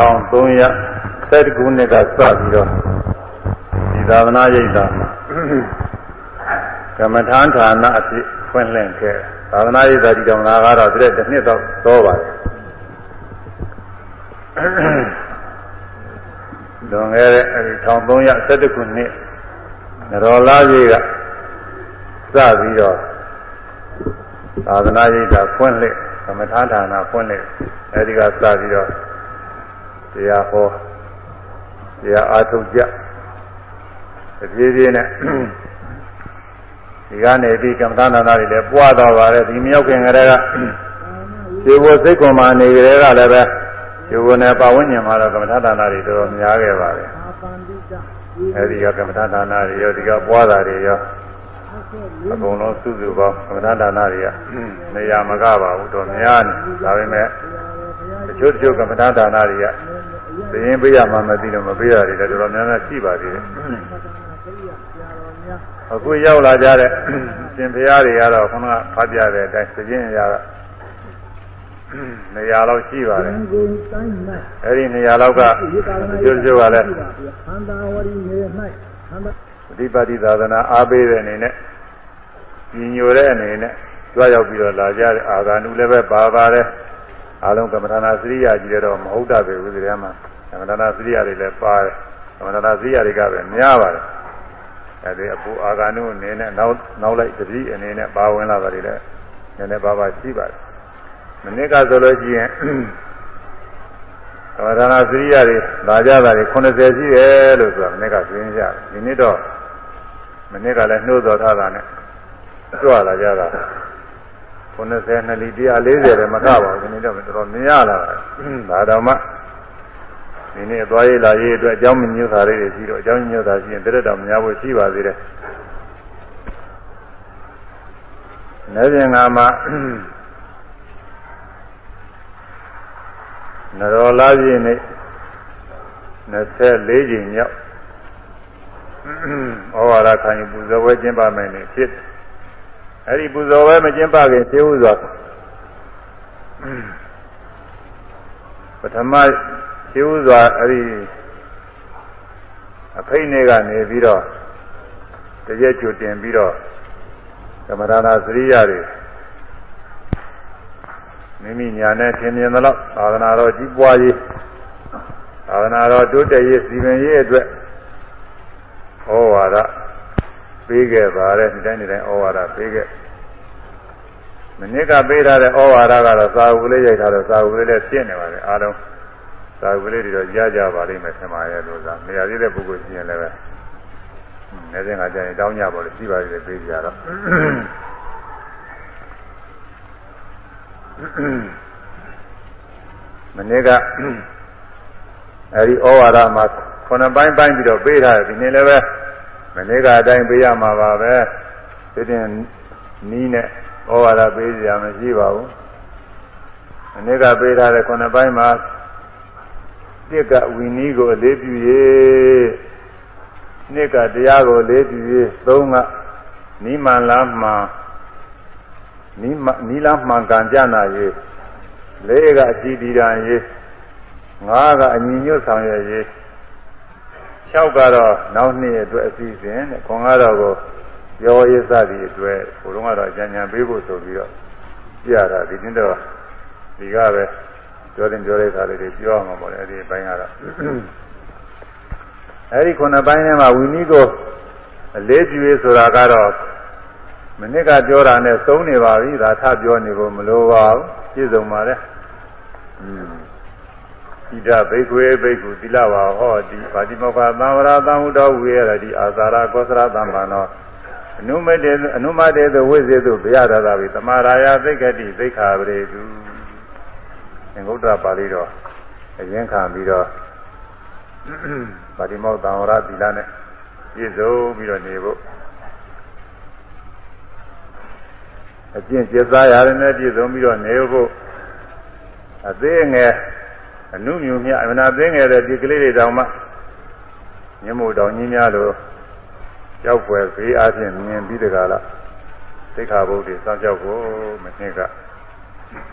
1300ခုနှစ်ကစပြီးတော့ဒီသာသနာ့ရိပ်သာမှာကမ္မထာဌာနအဖြစ်ဖွင့်လှစ်ခဲ့သာသနာ့ရိပ်သာဒီတော်နာကတော့ဒီတစ်နှစ်တော့သောပါတယ်လွန်ခဲ့တဲ့အဲဒီ1312ခုနှစ်နရောလာကြီးကစပြီးတော့သာသနာ့ရိပ်သာဖွင့်လှစ်ကမ္မထာဌာနဖွင့်လှစ်အဲဒီကစပြီးတော့ တရားဟောတရားအားထုတ်ကြအပြေးပြေးနဲ့ဒီကနေပြီးကမ္မထာနာနာတွေလည်းပွားတော့ပါတယ်ဒီမြောက်ခင်ကလေးကဒီဘုစိတ်ကွန်မာနေကြတဲ့ကလည်းပဲဒီဘုနဲ့ပါဝိညာဉ်မှာတော့ကမ္မထာနာနာတွေတော်တော်များခဲ့ပါတယ်အဲဒီကကမ္မထာနာနာတွေရောဒီကပွားတာတွေရောအကုန်လုံးစုစုပေါင်းကမ္မထာနာနာတွေကနေရာမကပါဘူးတော့များနေဒါပေမဲ့တချို့တချို့ကမ္မထာဒါနာတွေက သိရင်ပေးရမှမသိလို့မပေးရတယ်လည်းတော်တော်များများရှိပါသေးတယ်အခုရောက်လာကြတဲ့ရှင်ဘုရားတွေကတော့ခဏဖတ်ပြတဲ့အတိုင်းသိချင်းရတာနေရာလောက်ရှိပါတယ်အဲ့ဒီနေရာလောက်ကကျွတ်ကျွတ်ကလည်းခန္ဓာဝရီနေ၌ခန္ဓာဒီပါတိသာသနာအားပေးတဲ့အနေနဲ့ညီညိုတဲ့အနေနဲ့ကြွရောက်ပြီးတော့လာကြတဲ့အာဂန္တုလည်းပဲပါပါတယ်အားလုံးကမ္မထာနာစရိယာကြီးတော့မဟုတ်တာပဲဦးဇေယျမှာ ကမ္မထာနာစရိယာတွေလည်းပါတယ်ကမ္မထာနာစရိယာတွေကပဲများပါတယ်အဲဒီအပူအာဂန္တုအနေနဲ့နောက်နောက်လိုက်တတိအနေနဲ့ပါဝင်လာတာတွေလည်းနည်းနည်းပါးပါးရှိပါတယ်မနစ်ကဆိုလို့ရှိရင်ကမ္မထာနာစရိယာတွေလာကြတာတွေ80ရှိတယ်လို့ဆိုတာမနစ်ကသိရင်ရတယ်ဒီနေ့တော့မနစ်ကလည်းနှိုးတော်ထားတာနဲ့ကြွလာကြတာ90နှစ်လီ140လည်းမကပါဘူးဒီနေ့တော့တော်တော်မြင်ရလာတာဒါတော့မှ ဒီနေ့သွားရေးလာရေးအတွက်အကြောင်းညွှန်တာလေးတွေရှိတော့အကြောင်းညွှန်တာရှိရင်တရက်တော်များဖို့ရှိပါသေးတယ်။နေပြင်ကမှာနရောလာပြည့်နေ့24ကြိမ်မြောက်ဩဝါဒခံယူပူဇော်ဝဲကျင်းပမယ်နေ့ဖြစ်အဲ့ဒီပူဇော်ဝဲမကျင်းပခင်သေဥစွာပထမ သေဥစွာအဲ့ဒီအဖိတ်နေကနေပြီးတော့တရက်ကျွတင်ပြီးတော့သမထနာစရိယတွေမိမိညာနဲ့သင်မြင်သလောက်သာသနာတော်ကြီးပွားရေးသာသနာတော်တိုးတက်ရေးစီမံရေးအတွက်ဩဝါဒပေးခဲ့ပါတယ်ဒီတိုင်းဒီတိုင်းဩဝါဒပေးခဲ့မနစ်ကပေးထားတဲ့ဩဝါဒကတော့သာဝုလေးရိုက်ထားတော့သာဝုလေးလည်းပြင့်နေပါလေအားလုံး သာဝုလေးတွေတော့ကြားကြပါလိမ့်မယ်ဆင်ပါရဲ့လို့သာနေရာသေးတဲ့ပုဂ္ဂိုလ်ရှိရင်လည်းပဲနေစဉ်ကကြာရင်တောင်းကြပါလို့ရှိပါသေးတယ်ပေးကြတော့မနေ့ကအဲဒီဩဝါဒမှာခုနှစ်ပိုင်းပိုင်းပြီးတော့ပေးထားတယ်ဒီနေ့လည်းပဲမနေ့ကအတိုင်းပေးရမှာပါပဲဒီတင်နီးနဲ့ဩဝါဒပေးကြမရှိပါဘူးမနေ့ကပေးထားတဲ့ခုနှစ်ပိုင်းမှာ တစ်ကဝီနီးကိုအလေးပြု၍နှစ်ကတရားကိုအလေးပြု၍သုံးကနိမန်လားမှနိမနိလားမှန်ကန်ကြနာ၍လေးကအကြည်ဒီရန်၍ငါးကအညီညွတ်ဆောင်ရွက်၍6ကတော့နောက်နှစ်အတွက်အစီအစဉ်တဲ့ခွန်ကတော့ကိုရောရစ်စသည်အတွက်ဘုရုံးကတော့ကြံကြံပေးဖို့ဆိုပြီးတော့ပြတာဒီနေ့တော့ဒီကပဲ ပြောတင်ပြောတဲ့ခါလေးတွေပြောအောင်ပါလေအဲ့ဒီအပိုင်းကတော့အဲ့ဒီခုနှစ်ပိုင်းထဲမှာဝီနည်းကိုအလေးပြုရေးဆိုတာကတော့မနစ်ကပြောတာနဲ့သုံးနေပါပြီဒါထပြောနေဖို့မလိုပါဘူးပြည့်စုံပါလေอืมဣဒဘိက္ခွေဘိက္ခုသီလဝါဟောတိပါတိမောခသံဝရသံဟုတော်ဝေရတိအာသာရကောသရသံဘာနောအနုမတေအနုမတေသဝိဇေတုဗျာဒသာဝိသမာရာယသိက္ခတိသိက္ခာပရိတုသ င်္ဂုတ္တပါဠိတော်အရင်ခံပြီးတော့ပါတိမောသံဝရသီလနဲ့ပြည့်စုံပြီးတော့နေဖို့အကျင့်ကျက်စားရတယ်နဲ့ပြည့်စုံပြီးတော့နေဖို့အသေးငယ်အနုမြူမြအမနာသိငယ်တဲ့ဒီကလေးတွေတောင်မှညမို့တောင်ကြီးများလို့ကြောက်ွယ်ဘေးအားဖြင့်မြင်ပြီးတကားလားသိခါဘုဒ္ဓစောင့်ကြောက်ဖို့မင်းက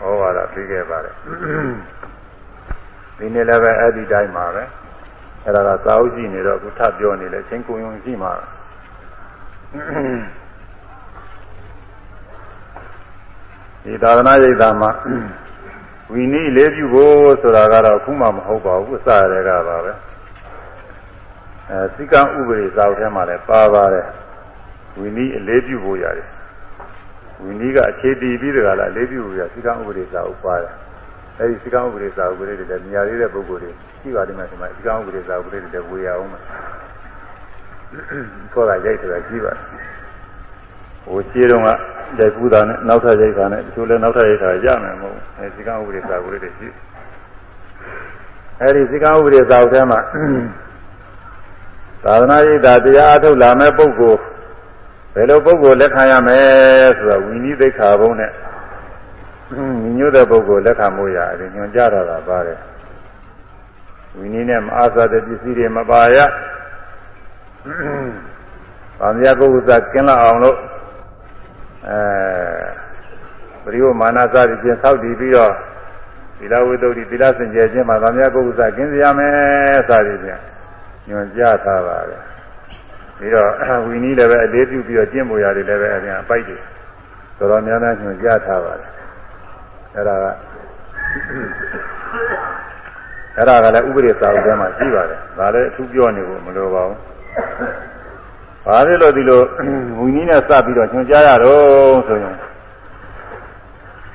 ဩဝါဒပေးခဲ့ပါတယ်ဒီနေ့လည်းပဲအဲ့ဒီတိုင်းပါပဲအဲ့ဒါကသာဥရှိနေတော့အခုထပ်ပြောနေလေချင်းကုံယုံရှိမှာဒီသာသနာ့ရိပ်သာမှာဝီနည်းလေးပြုဖို့ဆိုတာကတော့အခုမှမဟုတ်ပါဘူးအစရတဲ့ကပါပဲအဲစိကံဥပဒေစာအုပ်ထဲမှာလည်းပါပါတယ်ဝီနည်းအလေးပြုဖို့ရတယ် ဝီနည်းကအခြေတည်ပြီးတကလားအလေးပြုဖို့ရစိကံဥပဒေစာအုပ်ပါတယ်အဲဒီစိကံဥပဒေစာအုပ်ကလေးတွေလည်းမြာသေးတဲ့ပုဂ္ဂိုလ်တွေရှိပါလိမ့်မယ်ဒီမှာစိကံဥပဒေစာအုပ်ကလေးတွေလည်းဝေရအောင်မယ်ခေါ်တာရိုက်တယ်ကြီးပါတယ်ဟိုရှင်းတော့ကရိုက်ပူးတာနဲ့နောက်ထပ်ရိုက်တာနဲ့ဒီလိုလဲနောက်ထပ်ရိုက်တာရမယ်မဟုတ်ဘူးအဲစိကံဥပဒေစာအုပ်ကလေးတွေရှိအဲဒီစိကံဥပဒေစာအုပ်ထဲမှာသာသနာ့ရေးတာတရားအထုတ်လာမဲ့ပုဂ္ဂိုလ် ဘယ်လိုပုဂ္ဂိုလ်လက်ခံရမလဲဆိုတော့ဝိနည်းသိက္ခာဘုံနဲ့ညီညွတ်တဲ့ပုဂ္ဂိုလ်လက်ခံမှုရအဲဒီညွန်ကြတာပါပါတယ်ဝိနည်းနဲ့မအားစားတဲ့ပစ္စည်းတွေမပါရဗာမယပုဂ္ဂိုလ်ကကင်းလာအောင်လို့အဲပရိယမာနစသည်ဖြင့်သောက်တည်ပြီးတော့သီလဝိတ္တုသီလစင်ကြယ်ခြင်းမှာဗာမယပုဂ္ဂိုလ်ကကင်းစရာမယ်စသည်ဖြင့်ညွန်ကြထားပါတယ် ပြီးတော့ဝီနည်းလည်းပဲအလေးပြုပြီးတော့ကျင့်ပေါ်ရတယ်လည်းပဲအရင်အပိုက်တွေတော်တော်များများညွန်ကြထားပါတယ်အဲ့ဒါကအဲ့ဒါကလည်းဥပဒေစာအုပ်ထဲမှာရှိပါတယ်ဒါလည်းအထူးပြောနေဖို့မလိုပါဘူးဘာဖြစ်လို့ဒီလိုဝီနည်းနဲ့စပြီးတော့ညွန်ကြရတော့ဆိုရင်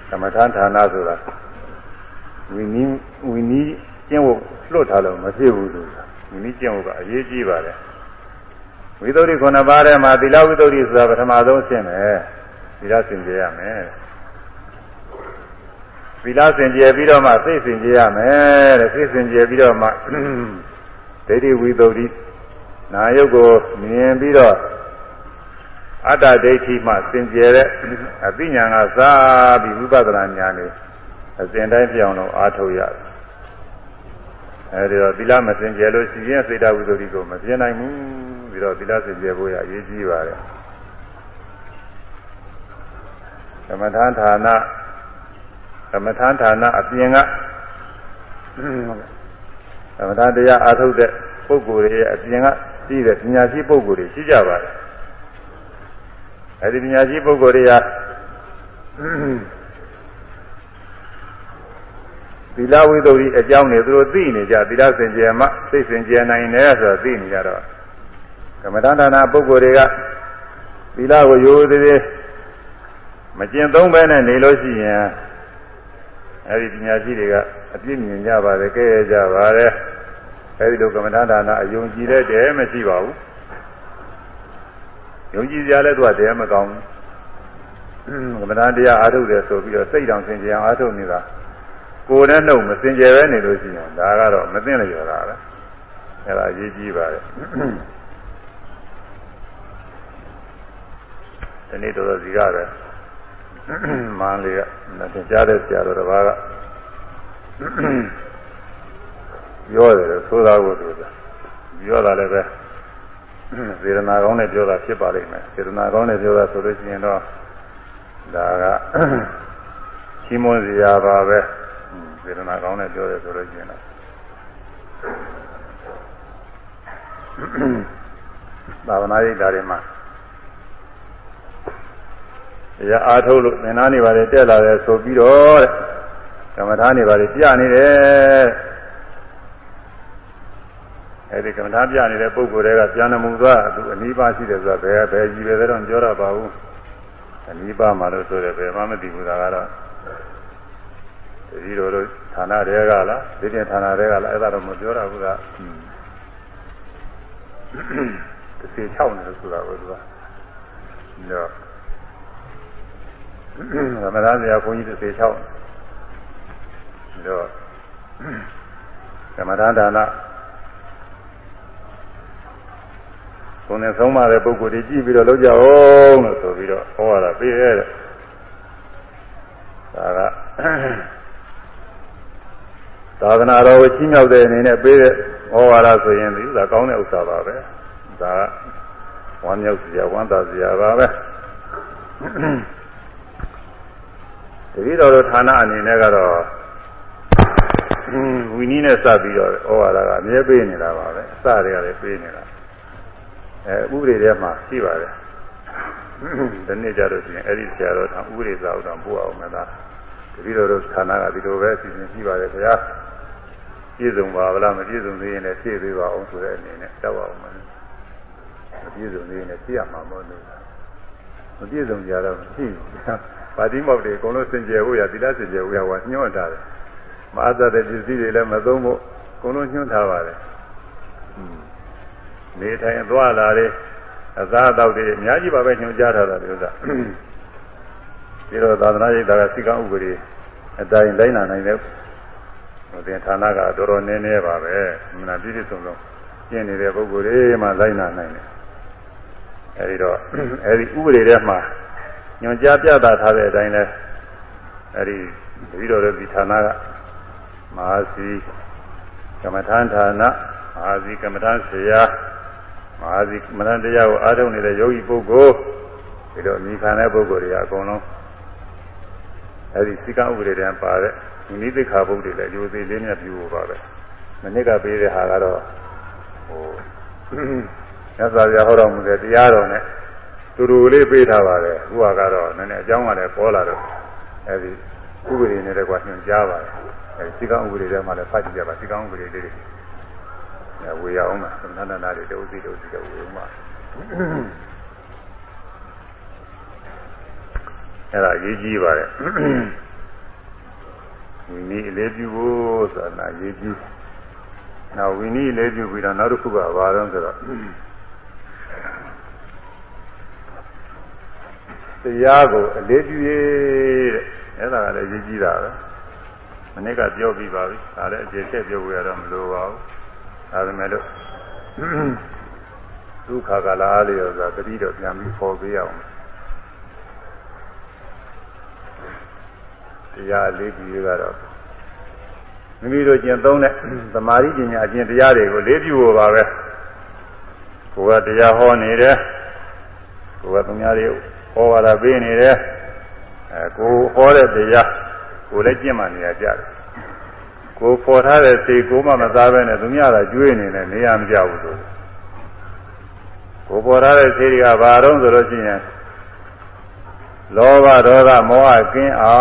သမထဌာနဆိုတာဝီနည်းဝီနည်းကျင့်ဖို့လွတ်ထားလို့မဖြစ်ဘူးလို့ဒီနည်းကျင့်ဖို့ကအရေးကြီးပါတယ် ဝိသုဒ္ဓိခုနှစ်ပါးထဲမှာသီလဝိသုဒ္ဓိဆိုတာပထမဆုံးအဆင့်ပဲသီလစင်ကြယ်ရမယ်သီလစင်ကြယ်ပြီးတော့မှစိတ်စင်ကြယ်ရမယ်တဲ့စိတ်စင်ကြယ်ပြီးတော့မှဒိဋ္ဌိဝိသုဒ္ဓိနာယုတ်ကိုမြင်ပြီးတော့အတ္တဒိဋ္ဌိမှစင်ကြယ်တဲ့အသိဉာဏ်ကစားပြီးဝိပဿနာဉာဏ်နဲ့အစဉ်တိုင်းပြောင်းလို့အားထုတ်ရတယ်အဲဒီတော့သီလမစင်ကြယ်လို့ရှိရင်စေတဝိသုဒ္ဓိကိုမပြင်းနိုင်ဘူး ပြီးတော့သီလစင်ကြယ်ဖို့ရအရေးကြီးပါတယ်သမထဌာနသမထဌာနအပြင်ကသမထတရားအားထုတ်တဲ့ပုဂ္ဂိုလ်တွေရဲ့အပြင်ကရှိတဲ့ပညာရှိပုဂ္ဂိုလ်တွေရှိကြပါတယ်အဲဒီပညာရှိပုဂ္ဂိုလ်တွေကသီလဝိသုဒ္ဓိအကြောင်းတွေသူတို့သိနေကြသီလစင်ကြယ်မှစိတ်စင်ကြယ်နိုင်တယ်ဆိုတော့သိနေကြတော့ ကမ္မဋ္ဌာန်းဌာနပုဂ္ဂိုလ်တွေကသီလကိုရိုးသေးသေးမကျင့်သုံးဘဲနဲ့နေလို့ရှိရင်အဲဒီပညာရှိတွေကအပြည့်မြင်ကြပါတယ်ကဲရကြပါတယ်အဲဒီလိုကမ္မဋ္ဌာန်းဌာနအယုံကြည်တဲ့တည်းမရှိပါဘူးယုံကြည်ကြလဲသူကတည်းမကောင်းဘူးကမ္မဋ္ဌာန်းတရားအားထုတ်တယ်ဆိုပြီးတော့စိတ်တောင်စင်ကြယ်အောင်အားထုတ်နေတာကိုယ်နဲ့နှုတ်မစင်ကြယ်ပဲနေလို့ရှိရင်ဒါကတော့မသိလျော်တာပဲအဲ့ဒါရေးကြည့်ပါလေ ဒီနေ့တော်တော်စီကပဲမန်းလေးကသင်ကြားတဲ့ဆရာတော်တစ်ပါးကပြောတယ်ဆိုတာကိုသူပြောတာလည်းပဲစေရနာကောင်းနဲ့ပြောတာဖြစ်ပါလိမ့်မယ်စေရနာကောင်းနဲ့ပြောတာဆိုလို့ရှိရင်တော့ဒါကချီးမွမ်းစရာပါပဲစေတနာကောင်းနဲ့ပြောတယ်ဆိုလို့ရှိရင်တော့သာဝနာရိပ်ဓာတ်တွေမှာတ ရားအားထုတ်လို့သင်္နာနေပါလေတက်လာတယ်ဆိုပြီးတော့တဲ့ကမ္မထာနေပါလေပြနေတယ်အဲဒီကမ္မထာပြနေတဲ့ပုဂ္ဂိုလ်တွေကပြန်နမှုသွားသူအနိဗ္ဗာန်ရှိတယ်ဆိုတာဘယ်ဘယ်ကြီးပဲတော့ပြောတော့ပါဘူးအနိဗ္ဗာန်မှာလို့ဆိုတယ်ဘယ်မှမသိဘူးဒါကတော့ဒီလိုလိုဌာနတွေကလားဒီပြင်ဌာနတွေကလားအဲ့ဒါတော့မပြောရဘူးကတစ်စီ6နေလို့ဆိုတာပဲသူကတော့ သမထဆရာဘုန်းကြီးတစ်စီ6တော့သမထဒါနဘုန်းနဲ့ဆုံးမတဲ့ပုဂ္ဂိုလ်တွေကြည့်ပြီးတော့လုပ်ကြအောင်လို့ဆိုပြီးတော့ဟောရတာပြည့်ရဲ့ဒါကသာသနာတော်ကိုချီးမြှောက်တဲ့အနေနဲ့ပေးတဲ့ဩဝါဒဆိုရင်ဒီသာကောင်းတဲ့ဥစ္စာပါပဲဒါကဝမ်းမြောက်စရာဝမ်းသာစရာပါပဲ တတိတော်တို့ဌာနအနေနဲ့ကတော့ဝဝီနည်းနဲ့စပြီးတော့ဩဝါဒကအမြဲပေးနေတာပါပဲအစတွေကလည်းပေးနေတာအဲဥပဒေထဲမှာရှိပါတယ်ဒီနေ့ကြတော့ရှင်အဲ့ဒီဆရာတော်ကဥပဒေစာဥတော်ပို့အောင်မလားတတိတော်တို့ဌာနကဒီလိုပဲအစီအစဉ်ရှိပါတယ်ခင်ဗျာပြည့်စုံပါဗလားမပြည့်စုံသေးရင်လည်းဖြည့်ပေးပါအောင်ဆိုတဲ့အနေနဲ့တောက်အောင်မလို့မပြည့်စုံသေးရင်လည်းဖြည့်ရမှာမဟုတ်ဘူးမပြည့်စုံကြတော့မရှိဘူး ပါတိမောက်တွေအကုန်လုံးစင်ကြယ်ဖို့ရသီလစင်ကြယ်ဖို့ရဟောညှို့ထားတယ်မအားတဲ့ပစ္စည်းတွေလည်းမသုံးဖို့အကုန်လုံးညှို့ထားပါတယ်နေထိုင်သွားလာတဲ့အသာအသောက်တွေအများကြီးပါပဲညွှန်ကြားထားတာဒီဥစ္စာဒီတော့သာသနာ့ရေးတာကစိကံဥပဒေအတိုင်းလိုက်နာနိုင်တဲ့ဟိုတင်ဌာနကတော်တော်နည်းနည်းပါပဲမနာပြည့်ပြည့်စုံစုံကျင့်နေတဲ့ပုဂ္ဂိုလ်တွေမှလိုက်နာနိုင်တယ်အဲဒီတော့အဲဒီဥပဒေထဲမှာ ညွန်ကြားပြတာထားတဲ့အတိုင်းလဲအဲဒီတတိတော်ရဲ့ဒီဌာနကမဟာစီကမ္မထာဌာနမဟာစီကမ္မထာဆရာမဟာစီမရဏတရားကိုအားထုတ်နေတဲ့ယောဂီပုဂ္ဂိုလ်ဒီတော့မိခံတဲ့ပုဂ္ဂိုလ်တွေကအကုန်လုံးအဲဒီစိကံဥပဒေတန်းပါတဲ့ဒီနိသိခါဘုတ်တွေလည်းရိုသေလေးမြတ်ပြုဖို့ပါပဲမနစ်ကပေးတဲ့ဟာကတော့ဟိုမြတ်စွာဘုရားဟောတော်မူတဲ့တရားတော်နဲ့ တူတူလေးပေးထားပါတယ်ခုကတော့နည်းနည်းအကြောင်းကလည်းပေါ်လာတော့အဲဒီဥပဒေနဲ့တကွာညွှန်ကြားပါတယ်အဲဒီစိကံဥပဒေထဲမှာလည်းဖတ်ကြည့်ကြပါစိကံဥပဒေလေးတွေဝေရအောင်ပါသမဏနာတွေတုပ်စီတုပ်စီတော့ဝေအောင်ပါအဲ့ဒါရေးကြည့်ပါတယ်ဝိနည်းအလေးပြုဖို့ဆိုတာရေးကြည့်နောက်ဝိနည်းအလေးပြုပြီးတော့နောက်တစ်ခုကဘာလို့ဆိုတော့ တရားကိုအလေးပြုရေးတဲ့အဲ့ဒါကလည်းရေးကြည့်တာပဲမနေ့ကပြောပြီးပါပြီဒါလည်းအခြေချက်ပြောရတော့မလိုပါဘူးဒါပေမဲ့လို့ဒုက္ခကလာလေးရောဆိုတာတတိတော့ပြန်ပြီးပေါ်ပေးအောင်တရားလေးပြီးကတော့မိမိတို့ကျင့်သုံးတဲ့သမာဓိပညာအကျင့်တရားတွေကိုလေးပြုဖို့ပါပဲကိုယ်ကတရားဟောနေတယ်ကိုယ်ကသူများတွေ ဟောဝါဒပေးနေတယ်အဲကိုဟောတဲ့တရားကိုလည်းကျင့်မှနေရကြတယ်ကိုပေါ်ထားတဲ့စိတ်ကိုမှမသားပဲနဲ့သူများကကျွေးနေတယ်နေရမကြဘူးဆိုကိုပေါ်ထားတဲ့စိတ်တွေကဘာတော့ဆိုလို့ရှိရင်လောဘဒေါသမောဟကင်းအော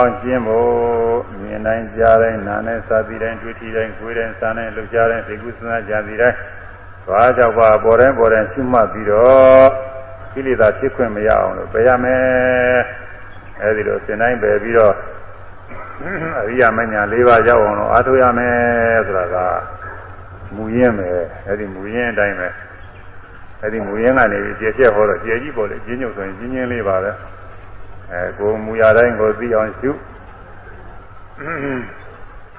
င်ကျင့်ဖို့မြင်တိုင်းကြားတိုင်းနားတိုင်းစာပြီးတိုင်းတွေ့ထိတိုင်းကိုယ်တိုင်းစားတိုင်းလှုပ်ရှားတိုင်းသိကုသနာကြံစီတိုင်းဘာကြောင့်ပါပေါ်တိုင်းပေါ်တိုင်းရှုမှတ်ပြီးတော့ ကိလေသာဖြစ်ခွင့်မရအောင်လို့ပြရမယ်အဲဒီလိုစင်တိုင်းပဲပြီးတော့အရိယာမညာ၄ပါးရောက်အောင်လို့အားထုတ်ရမယ်ဆိုတာကမူရင်းပဲအဲ့ဒီမူရင်းအတိုင်းပဲအဲ့ဒီမူရင်းကနေပြီးကျေကျက်ဟောတော့ကျေကြီးပေါ်လေကျင်းညုပ်ဆိုရင်ကျင်းချင်းလေးပါပဲအဲကိုမူရတိုင်းကိုသိအောင်ရှု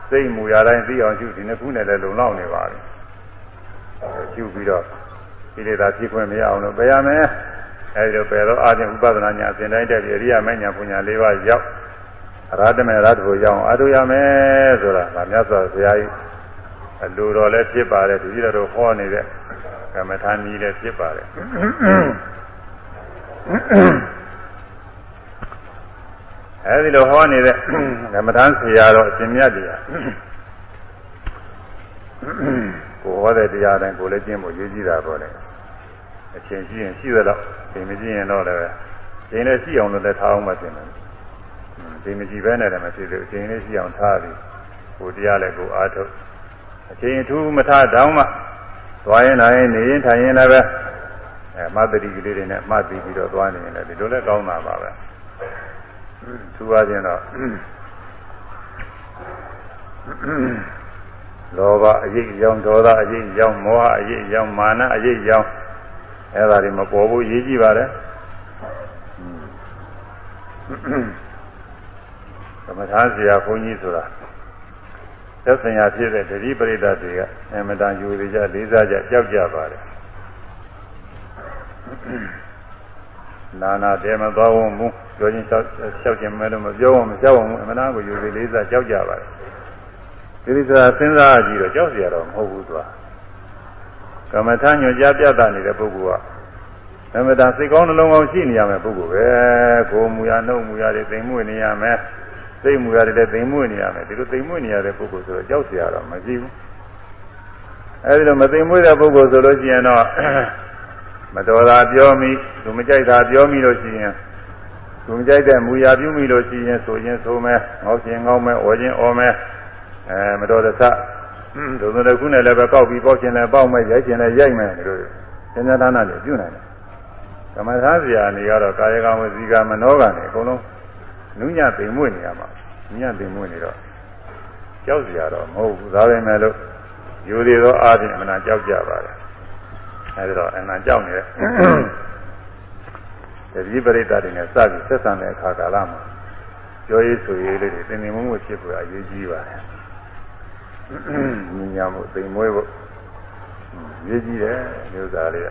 စိတ်မူရတိုင်းသိအောင်ရှုဒီနှစ်ခုနဲ့လည်းလုံလောက်နေပါပြီရှုပြီးတော့ဒီလေသာဖြစ်ခွင့်မရအောင်လို့ပယ်ရမယ် အဲဒီတော့ပယ်တော့အာရုံဥပဒနာညာအစဉ်တိုင်းတက်ပြီးအရိယာမညာပညာ၄ပါးရောက်ရတမေရတ္တကိုရအောင်အားထုတ်ရမယ်ဆိုတာဗာမြတ်စွာဘုရားကြီးအလိုတော်လည်းဖြစ်ပါတယ်ဒီလိုတော့ဟောနေတဲ့ကမ္မထာနည်းလည်းဖြစ်ပါတယ်အဲဒီလိုဟောနေတဲ့ကမ္မထာဆရာတော်အရှင်မြတ်တရားကိုဟောတဲ့တရားတိုင်းကိုလည်းကျင့်ဖို့ရည်ကြီးတာပေါ့လေ အချင်းရှိရင်ရှိရတော့ချိန်မကြည့်ရင်တော့လည်းချိန်လည်းရှိအောင်လည်းထားအောင်မတင်ဘူးဒီမကြည့်ပဲနဲ့လည်းမဖြစ်ဘူးအချိန်လေးရှိအောင်ထားပြီးကိုတရားလည်းကိုအားထုတ်အချိန်ထူးမထားတောင်းမှသွားရင်လာရင်နေရင်ထိုင်ရင်လည်းပဲအဲမသတိကလေးတွေနဲ့မှတ်ပြီးပြီးတော့သွားနေရင်လည်းဒီလိုလည်းကောင်းတာပါပဲထူးပါခြင်းတော့လောဘအရေးအကြောင်းဒေါသအရေးအကြောင်းမောဟအရေးအကြောင်းမာနအရေးအကြောင်း အဲဒါတွေမပေါ်ဘူးရေးကြည့်ပါလေသမထာဆရာဘုန်းကြီးဆိုတာသက်ဆိုင်ရာဖြစ်တဲ့တတိပရိသတ်တွေကအမတန်ယူရကြလေးစားကြကြောက်ကြပါတယ်နာနာတဲမသွားဝမူပြောချင်းလျှောက်လျှောက်ခြင်းမဲလို့မပြောအောင်မကြောက်အောင်အမနာကိုယူရလေးစားကြောက်ကြပါတယ်ဒီလိုဆိုတာစဉ်းစားကြည့်တော့ကြောက်เสียတော့မဟုတ်ဘူးသူ ကကမ္မထာညွှန်ကြားပြတာနေတဲ့ပုဂ္ဂိုလ်ကအမတန်စိတ်ကောင်းနှလုံးကောင်းရှိနေရမယ်ပုဂ္ဂိုလ်ပဲကိုယ်မူရနှုတ်မူရတွေသိမ်မွေ့နေရမယ် စိတ်မူရတယ်လည်းသိမ်မွေ့နေရမယ်ဒီလိုသိမ်မွေ့နေရတဲ့ပုဂ္ဂိုလ်ဆိုတော့ကြောက်เสียတော့မရှိဘူးအဲဒီလိုမသိမ်မွေ့တဲ့ပုဂ္ဂိုလ်ဆိုလို့ရှိရင်တော့မတော်တာပြောမိသူမကြိုက်တာပြောမိလို့ရှိရင်သူမကြိုက်တဲ့မူရာပြုမိလို့ရှိရင်ဆိုရင်ဆိုမယ်ငေါ့ခြင်းငေါ့မယ်ဩခြင်းဩမယ်အဲမတော်တဆ ဒုံတခုနဲ့လည်းပဲကောက်ပြီးပေါက်ခြင်းလည်းပေါက်မယ်ရိုက်ခြင်းလည်းရိုက်မယ်ဒီလိုသင်္ကြန်ဌာနတွေပြုနိုင်တယ်ကမ္မသာဇာနေကတော့ကာယကံဝစီကမနောကံတွေအကုန်လုံးနုညသိမ်မွေ့နေရမှာနုညသိမ်မွေ့နေတော့ကြောက်စရာတော့မဟုတ်ဘူးဒါပဲမဲ့လို့ယူရသောအားဖြင့်အမှန်ကြောက်ကြပါတယ်အဲဒီတော့အမှန်ကြောက်နေတဲ့တတိပရိသတ်တွေနဲ့စပြီးဆက်ဆံတဲ့အခါကာလမှာကြောရေးဆိုရေးလေးတွေသင်္နေမှုမှုဖြစ်ဖို့အရေးကြီးပါတယ် ညညာမှုသိမ်မွေးဖို့ရေးကြီးတယ်ဒီဥစ္စာလေးက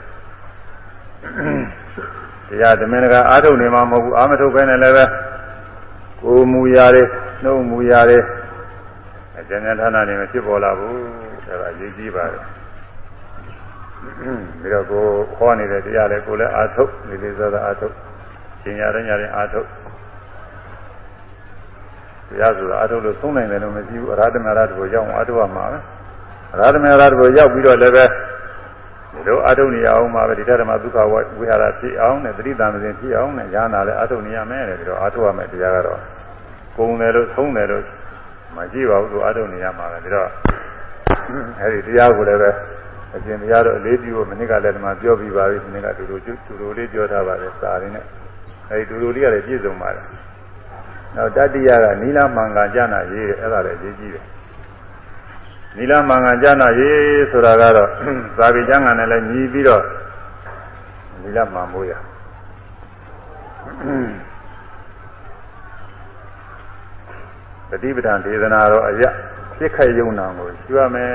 တရားဓမင်းကအာထုတ်နေမှာမဟုတ်ဘူးအာမထုတ်ပဲနဲ့လည်းပဲကိုမူရတယ်နှုတ်မူရတယ်အကျဉ်းဌာနနေမဖြစ်ပေါ်လာဘူးဒါကရေးကြီးပါတယ်ပြီးတော့ကိုဟောနေတဲ့တရားလည်းကိုလည်းအာထုတ်နေလေသောအာထုတ်ရှင်ရတဲ့ညရင်အာထုတ် တရားဆိုတာအာထုတ်လို့သုံးနိုင်တယ်လို့မရှိဘူးအရာဓမရတ်ကိုရောက်အာထုတ်ရမှာပဲအရာဓမရတ်ကိုရောက်ပြီးတော့လည်းပဲဒီလိုအာထုတ်နေရအောင်မှာပဲဒီဓမ္မဒုက္ခဝဝိဟာရဖြစ်အောင်နဲ့သတိတံစဉ်ဖြစ်အောင်နဲ့ညာနာလည်းအာထုတ်နေရမယ်တဲ့ပြီးတော့အာထုတ်ရမယ်တရားကတော့ကုံတယ်လို့သုံးတယ်လို့မရှိပါဘူးသူအာထုတ်နေရမှာပဲပြီးတော့အဲဒီတရားကိုလည်းပဲအရှင်တရားတော့အလေးပြုဖို့မနစ်ကလည်းဒီမှာပြောပြီးပါပြီမနစ်ကတူတူတူတူလေးပြောထားပါတယ်စာရင်းနဲ့အဲဒီတူတူလေးကလည်းပြည့်စုံပါတယ် နောက်တတိယကနီလာမင်္ဂကျနာရေးအဲ့ဒါလည်းရေးကြည့်တယ်နီလာမင်္ဂကျနာရေးဆိုတာကတော့သာဝေကျမ်းဂန်နဲ့လည်းညီပြီးတော့နီလာမင်္မိုးရတတိပဒံဒေသနာတော့အရဖြစ်ခိုက်ယုံနာကိုကျွတ်မယ်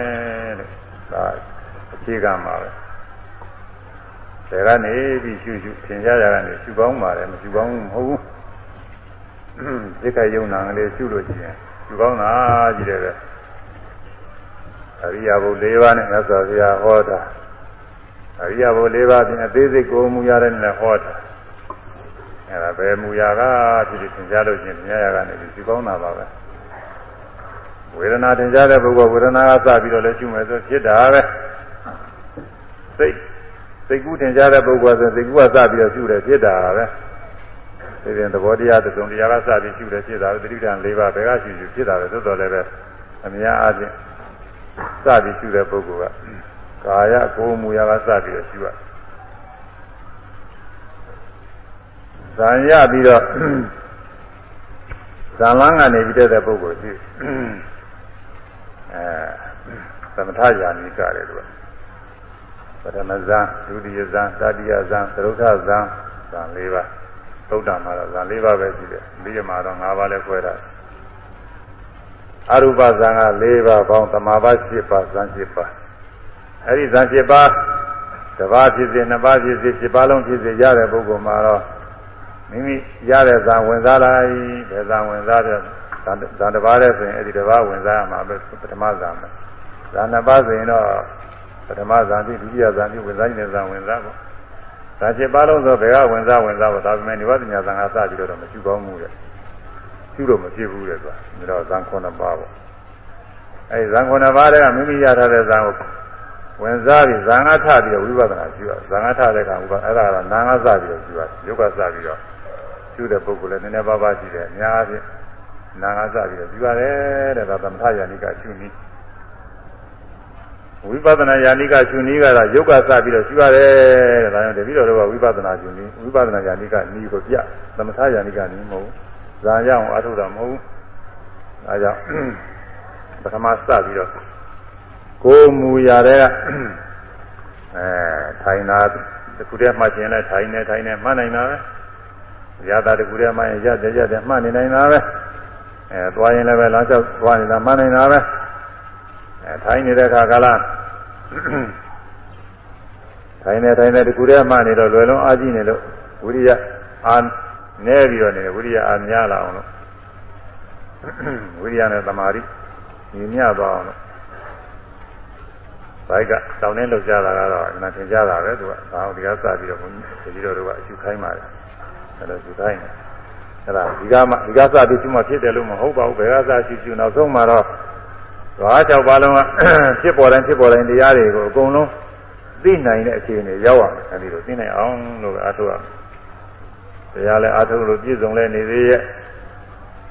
တဲ့ဒါအခြေခံပါပဲဒါကနေပြီးရှုရှုသင်ကြရကနေရှုကောင်းပါတယ်မရှုကောင်းမဟုတ်ဘူး ဖြစ်ခိုက်ယုံနာကလေးရှုလို့ရှိရင်ရှုကောင်းတာကြီးတယ်ပဲအရိယာဘု၄ပါးနဲ့မြတ်စွာဘုရားဟောတာအရိယာဘု၄ပါးပြင်အသေးစိတ်ကိုမူရတဲ့နဲ့ဟောတာအဲဒါပဲမူရကဖြစ်ဖြစ်သင်ကြလို့ရှိရင်သင်ကြရကနေပြီးရှုကောင်းတာပါပဲဝေဒနာတင်ကြတဲ့ပုဂ္ဂိုလ်ဝေဒနာကစပြီးတော့လည်းရှုမယ်ဆိုဖြစ်တာပဲစိတ်စိတ်ကူးတင်ကြတဲ့ပုဂ္ဂိုလ်ဆိုစိတ်ကူးကစပြီးတော့ရှုတယ်ဖြစ်တာပဲ ဒီပြင်သဘောတရားသုံးတရားကစပြီးရှုတယ်ဖြစ်တာပဲသတိဓာန်၄ပါးဘယ်ကရှုရှုဖြစ်တာပဲသို့တော်လည်းပဲအများအားဖြင့်စပြီးရှုတဲ့ပုဂ္ဂိုလ်ကကာယကိုယ်မူရာကစပြီးတော့ရှုရဇံရပြီးတော့ဇံလန်းကနေပြီးတဲ့ပုဂ္ဂိုလ်ရှိအဲသမထယာနိကတယ်သူကပထမဇံဒုတိယဇံတတိယဇံသရုတ်ထဇံဇံ၄ပါး သုဒ္ဓမှာတော့ဇံ၄ပါးပဲရှိတယ်ပြီးရမှာတော့၅ပါးလည်းခွဲတာအရူပဇံက၄ပါးပေါင်းသမာဘ၈ပါးဇံ၈ပါးအဲဒီဇံ၈ပါးတစ်ပါးဖြစ်စေနှစ်ပါးဖြစ်စေ၈ပါးလုံးဖြစ်စေရတဲ့ပုဂ္ဂိုလ်မှာတော့မိမိရတဲ့ဇံဝင်စားလိုက်ဘယ်ဇံဝင်စားတဲ့ဇံတစ်ပါးတဲ့ဆိုရင်အဲဒီတစ်ပါးဝင်စားရမှာပဲပထမဇံပဲဇံနှစ်ပါးဆိုရင်တော့ပထမဇာတိဒုတိယဇာတိဝင်စားနေတဲ့ဇာဝင်စားပေါ့ ဒါချက်ပါလုံးဆိုဘယ်ကဝင်စားဝင်စားပေါ့ဒါပေမဲ့နိဗ္ဗာန်ညာဇာကစပြီးတော့မရှိကောင်းမှုတဲ့ရှိလို့မဖြစ်ဘူးတဲ့ဆိုတာဒါတော့ဇာခုနှစ်ပါးပေါ့အဲဒီဇာခုနှစ်ပါးတည်းကမိမိရထားတဲ့ဇာကိုဝင်စားပြီးဇာငါထပြီးတော့ဝိပဿနာရှိရဇာငါထတဲ့ကဥပအဲ့ဒါကနာငါစပြီးတော့ရှိရယုတ်ကစပြီးတော့ရှိတဲ့ပုဂ္ဂိုလ်လည်းနည်းနည်းပါးပါးရှိတယ်အများအားဖြင့်နာငါစပြီးတော့ရှိရတယ်တဲ့ဒါသမထယာနိကရှိနည်း ဝိပဿနာယာနိကရှင်နီးကတော့ယုတ်ကစပြီးတော့ရှိရတယ်တဲ့ဒါကြောင့်တပည့်တော်တို့ကဝိပဿနာရှင်နီးဝိပဿနာယာနိကနီးကိုပြသမထယာနိကနီးမဟုတ်ဘူးဇာရအောင်အထုတာမဟုတ်ဘူးဒါကြောင့်ပထမစပြီးတော့ကိုမူရတဲ့အဲထိုင်တာတခုတည်းမှကျင်လဲထိုင်နေထိုင်နေမှတ်နိုင်တာပဲရတာတခုတည်းမှရင်ရတဲ့ရတဲ့မှတ်နေနိုင်တာပဲအဲသွားရင်လည်းပဲလမ်းလျှောက်သွားနေတာမှတ်နိုင်တာပဲ အဲထိုင်နေတဲ့အခါကလားထိုင်နေထိုင်နေတကူတည်းမှနေတော့လွယ်လုံးအားကြီးနေလို့ဝိရိယအာနဲပြီးတော့နေဝိရိယအာများလာအောင်လို့ဝိရိယနဲ့သမာဓိညီမျှသွားအောင်လို့ဘိုက်ကတောင်းနေလောက်ကြတာကတော့အမှန်သင်ကြတာပဲသူကဒါအောင်ဒီကစပြီးတော့ဘုန်းကြီးတတိတော်တို့ကအရှုခိုင်းပါတယ်အဲလိုရှုခိုင်းတယ်အဲ့ဒါဒီကမှဒီကစပြီးရှိမှဖြစ်တယ်လို့မဟုတ်ပါဘူးဘယ်ကစရှိရှိနောက်ဆုံးမှတော့ ဘာ၆ပါးလုံးကဖြစ်ပေါ်တိုင်းဖြစ်ပေါ်တိုင်းတရားတွေကိုအကုန်လုံးသိနိုင်တဲ့အခြေအနေရောက်ရမယ်အဲဒီလိုသိနိုင်အောင်လို့အားထုတ်ရမယ်တရားလည်းအားထုတ်လို့ပြည့်စုံလဲနေသေးရဲ့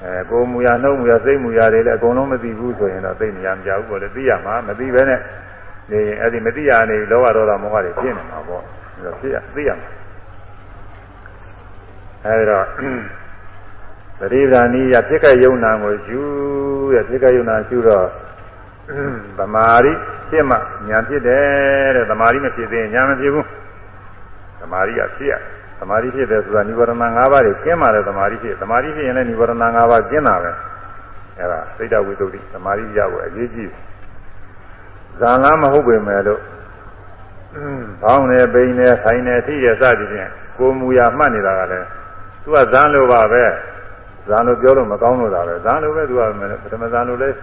အဲကိုယ်မူရနှုတ်မူရစိတ်မူရတွေလည်းအကုန်လုံးမသိဘူးဆိုရင်တော့သိနေရမကြဘူးပေါ့လေသိရမှာမသိဘဲနဲ့နေရင်အဲ့ဒီမသိရနေလောဘဒေါသမောဟတွေဖြစ်နေမှာပေါ့အဲတော့ဖြစ်ရသိရမှာအဲဒီတော့ပရိဒါနိယဖြစ်ခဲ့ယုံနာကိုယူတဲ့ဖြစ်ခဲ့ယုံနာယူတော့ သမာဓိဖြစ်မှညာဖြစ်တယ်တဲ့သမာဓိမဖြစ်သေးရင်ညာမဖြစ်ဘူးသမာဓိကဖြစ်ရသမာဓိဖြစ်တယ်ဆိုတာនិဝရဏ၅ပါးတွေကျင်းပါတယ်သမာဓိဖြစ်သမာဓိဖြစ်ရင်လည်းនិဝရဏ၅ပါးကျင်းတာပဲအဲဒါစိတ်တဝိသုဒ္ဓိသမာဓိရဖို့အရေးကြီးဇာလားမဟုတ်ပေမဲ့လို့ဘောင်းနဲ့ပိန်နဲ့ဆိုင်နဲ့ထိရစသည်ဖြင့်ကိုမူရမှတ်နေတာကလည်းသူကဇာလိုပါပဲဇာလိုပြောလို့မကောင်းလို့တာပဲဇာလိုပဲသူကပထမဇာလိုလည်း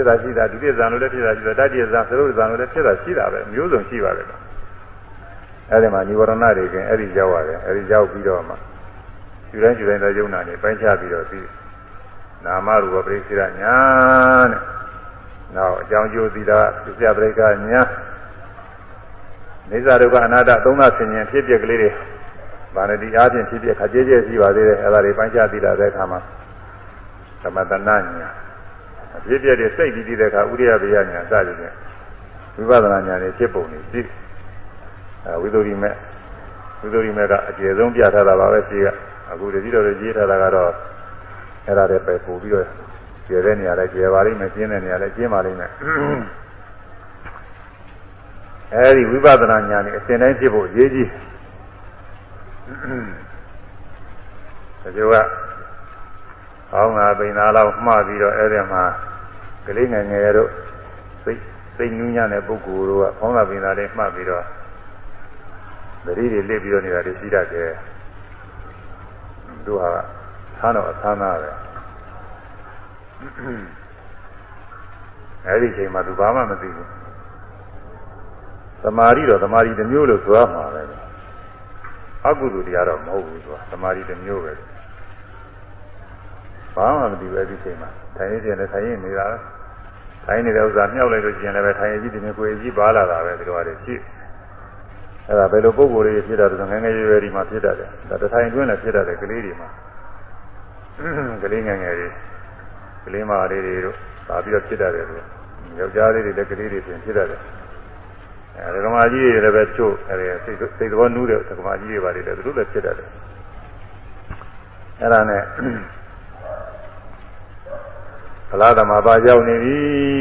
ဖြစ်တာရှိတာဒုတိယဇာလိုလည်းဖြစ်တာရှိတာတတိယဇာသရုပ်ဇာလိုလည်းဖြစ်တာရှိတာပဲမျိုးစုံရှိပါတယ်အဲဒီမှာនិဝရဏတွေကအဲ့ဒီရောက်ရတယ်အဲ့ဒီရောက်ပြီးတော့မှယူတိုင်းယူတိုင်းသောယုံနာနေပိုင်းခြားပြီးတော့ပြီးနာမရူပပရိစ္ဆေရညာတဲ့နောက်အကြောင်းကျိုးသီတာပြပြပရိက္ခညာနေဇာဒုက္ခအနာတ္တသုံးသဆင်ញင်ဖြစ်ပြက်ကလေးတွေဗာဏတိအားဖြင့်ဖြစ်ပြခကြဲကြဲရှိပါသေးတယ်အဲ့ဒါတွေပိုင်းခြားသီတာတဲ့အခါမှာသမတနာညာ အဖြစ်ပြက်တွေစိတ်ပြီးပြီးတဲ့အခါဥရိယဘေယညာစသည်ဖြင့်ဝိပဿနာညာတွေဖြစ်ပုံတွေရှိအဲဝိသုရိမဲ့ဝိသုရိမဲ့ကအကျေဆုံးပြထားတာပါပဲရှိကအခုတတိတော်ရေးထားတာကတော့အဲ့ဒါတွေပဲပို့ပြီးတော့ကျေတဲ့နေရာလဲကျေပါလိမ့်မယ်ကျင်းတဲ့နေရာလဲကျင်းပါလိမ့်မယ်အဲဒီဝိပဿနာဉာဏ်นี่အစဉ်တိုင်းဖြစ်ဖို့အရေးကြီးဒါကြောင့် အောင်းငါပိန်သားလောက်မှားပြီးတော့အဲ့ဒီမှာကလေးငယ်ငယ်တို့စိတ်စိတ်ညူးညံ့တဲ့ပုဂ္ဂိုလ်တို့ကအောင်းငါပိန်သားလေးမှားပြီးတော့သတိတွေလစ်ပြီးတော့နေတာတွေရှိတတ်တယ်သူဟာဆန်းတော့အဆန်းသားပဲအဲ့ဒီချိန်မှာသူဘာမှမသိဘူးသမာဓိတော့သမာဓိတစ်မျိုးလို့ဆိုရမှာပဲအကုသိုလ်တရားတော့မဟုတ်ဘူးသူကသမာဓိတစ်မျိုးပဲ ဘာမှမသိဘူးအဲ့ဒီချိန်မှာထိုင်ရင်းနဲ့ထိုင်ရင်းနေတာထိုင်နေတဲ့ဥစ္စာမြောက်လိုက်လို့ရှိရင်လည်းထိုင်ရည်ကြီးဒီနေ့ကိုယ်ကြီးပါလာတာပဲဒီလိုဟာတွေရှိအဲ့ဒါဘယ်လိုပုံကိုယ်တွေဖြစ်တာလဲငယ်ငယ်ရွယ်ရွယ်ဒီမှာဖြစ်တတ်တယ်ဒါတထိုင်တွင်းလည်းဖြစ်တတ်တယ်ကလေးတွေမှာကလေးငယ်ငယ်တွေကလေးမလေးတွေတို့သာပြီးတော့ဖြစ်တတ်တယ်လို့ယောက်ျားလေးတွေလည်းကလေးတွေပြင်ဖြစ်တတ်တယ်အဲဒကမာကြီးတွေလည်းပဲချို့အဲဒီစိတ်စိတ်သဘောနူးတဲ့ဒကမာကြီးတွေပါလေသူတို့လည်းဖြစ်တတ်တယ်အဲ့ဒါနဲ့ ဖလားသမာပါရောက်နေပြီ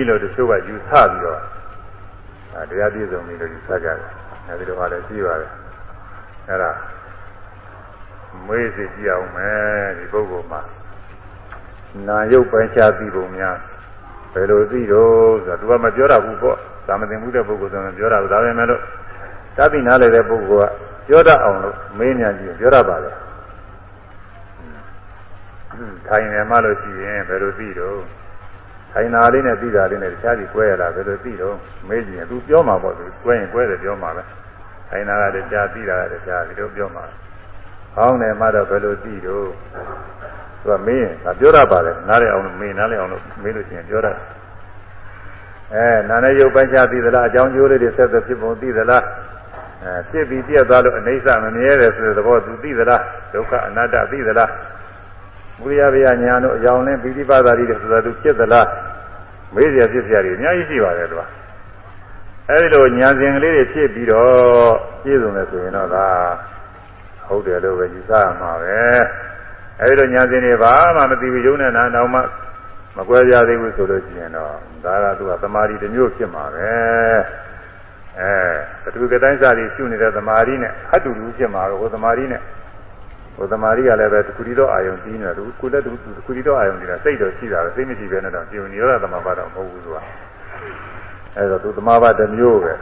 လို့တချို့ကယူဆပြီးတော့အဲတရားပြည့်စုံပြီလို့ယူဆကြတယ်အဲဒီတော့ဟာလည်းရှိပါတယ်အဲ့ဒါမေးစီကြည့်အောင်မယ်ဒီပုဂ္ဂိုလ်မှာနာယုတ်ပိုင်းခြားပြီးပုံများဘယ်လိုသိတော့ဆိုတော့သူကမပြောတာဘူးပေါ့သာမတင်မှုတဲ့ပုဂ္ဂိုလ်ဆိုရင်ပြောတာဘူးဒါပေမဲ့လို့သတိနားလည်းတဲ့ပုဂ္ဂိုလ်ကပြောတတ်အောင်လို့မေးညာကြည့်ပြောတတ်ပါလေထိုင်နေမှလို့ရှိရင်ဘယ်လိုသိတော့ ထိုင်နာလေးနဲ့သိတာလေးနဲ့တခြားကြီးကွဲရတာဘယ်လိုသိတော့မေးကြည့်ရင်သူပြောမှာပေါ့သူကွဲရင်ကွဲတယ်ပြောမှာပဲထိုင်နာကတခြားသိတာကတခြားဒီလိုပြောမှာဟောင်းတယ်မှတော့ဘယ်လိုသိတော့သူကမေးရင်ဒါပြောတတ်ပါတယ်နားရအောင်လို့မေးနားလည်အောင်လို့မေးလို့ရှိရင်ပြောတတ်အဲနာနဲ့ရုပ်ပိုင်းခြားသိသလားအကြောင်းကျိုးလေးတွေဆက်သက်ဖြစ်ပုံသိသလားအဲဖြစ်ပြီးပြတ်သွားလို့အိဋ္ဌမမြဲတယ်ဆိုတဲ့သဘောသူသိသလားဒုက္ခအနတ္တသိသလား ဝိရိယဗျာညာတို့အကြောင်းနဲ့ပိဋိပါဒာတိတွေဆိုတာသူဖြစ်သလားမေးစရာဖြစ်စရာတွေအများကြီးရှိပါတယ်သူကအဲဒီလိုညာစဉ်ကလေးတွေဖြစ်ပြီးတော့ပြည့်စုံတယ်ဆိုရင်တော့ဒါဟုတ်တယ်လို့ပဲယူဆရမှာပဲအဲဒီလိုညာစဉ်တွေဘာမှမသိဘူးယုံနဲ့နာတော့မှမကွဲပြားသေးဘူးဆိုလို့ရှိရင်တော့ဒါကသူကသမာဓိတစ်မျိုးဖြစ်မှာပဲအဲပထဝီကတိုင်းစာတွေရှုနေတဲ့သမာဓိနဲ့အတူတူဖြစ်မှာတော့ဟိုသမာဓိနဲ့ ဟိုသမာဓိကလည်းပဲတခုတည်းတော့အာယုံပြီးနေတယ်သူကိုယ်လည်းတခုတည်းတော့အာယုံနေတာစိတ်တော့ရှိတာပဲစိတ်မရှိဘဲနဲ့တော့ပြုံနိရောဓသမာဘတော့မဟုတ်ဘူးသူကအဲဒါသူသမာဘတစ်မျိုးပဲ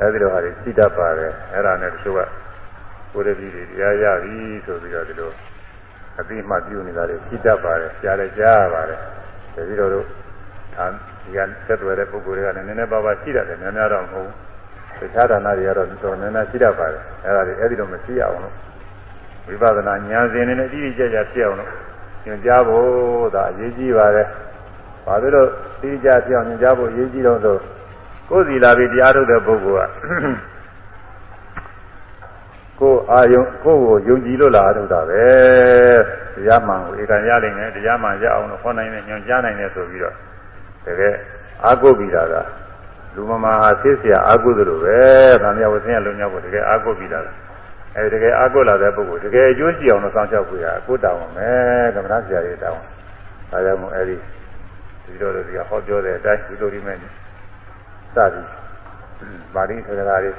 အဲဒီလိုဟာတွေရှိတတ်ပါတယ်အဲ့ဒါနဲ့တချို့ကကိုယ်တည်းကြီးတွေတရားရပြီဆိုပြီးတော့ဒီလိုအသိမှပြုနေတာတွေရှိတတ်ပါတယ်ကြားလည်းကြားရပါတယ်ဒါပြီးတော့တို့အာဒီကဆက်သွယ်တဲ့ပုဂ္ဂိုလ်တွေကလည်းနည်းနည်းပါးပါးရှိတတ်တယ်များများတော့မဟုတ်ဘူးတခြားဌာနတွေကတော့တော်တော်များများရှိတတ်ပါတယ်အဲ့ဒါတွေအဲ့ဒီတော့မရှိအောင်လို့ ဝိပဿနာဉာဏ်စဉ်နဲ့အတိအကျကျဖြစ်အောင်လို့ညွှန်ကြားဖို့ဒါအရေးကြီးပါတယ်။ဘာဖြစ်လို့အတိအကျဖြစ်အောင်ညွှန်ကြားဖို့အရေးကြီးတော့ဆိုကိုယ်စီလာပြီးတရားထုတ်တဲ့ပုဂ္ဂိုလ်ကကိုယ်အာယုံကိုယ်ကိုယုံကြည်လို့လာထုတ်တာပဲ။တရားမှန်ကိုအေကံရနိုင်တယ်တရားမှန်ရအောင်လို့ဟောနိုင်တယ်ညွှန်ကြားနိုင်တယ်ဆိုပြီးတော့တကယ်အာကိုပြီးတာကလူမမာဟာဆေးဆရာအာကိုသလိုပဲ။ဒါမျိုးဝဆင်းရလုံမြောက်ဖို့တကယ်အာကိုပြီးတာလား။ အဲတကယ်အာကိုလာတဲ့ပုဂ္ဂိုလ်တကယ်အကျိုးရှိအောင်လို့စောင့်ရှောက်ဖို့ရအကိုတောင်းမယ်ကမ္ဘာဆရာကြီးတောင်းဒါကြောင့်မို့အဲဒီဒီလိုလိုဒီကဟောပြောတဲ့အတိုင်းဒီလိုဒီမဲ့စသည်ဗာတိထေရကားတွေ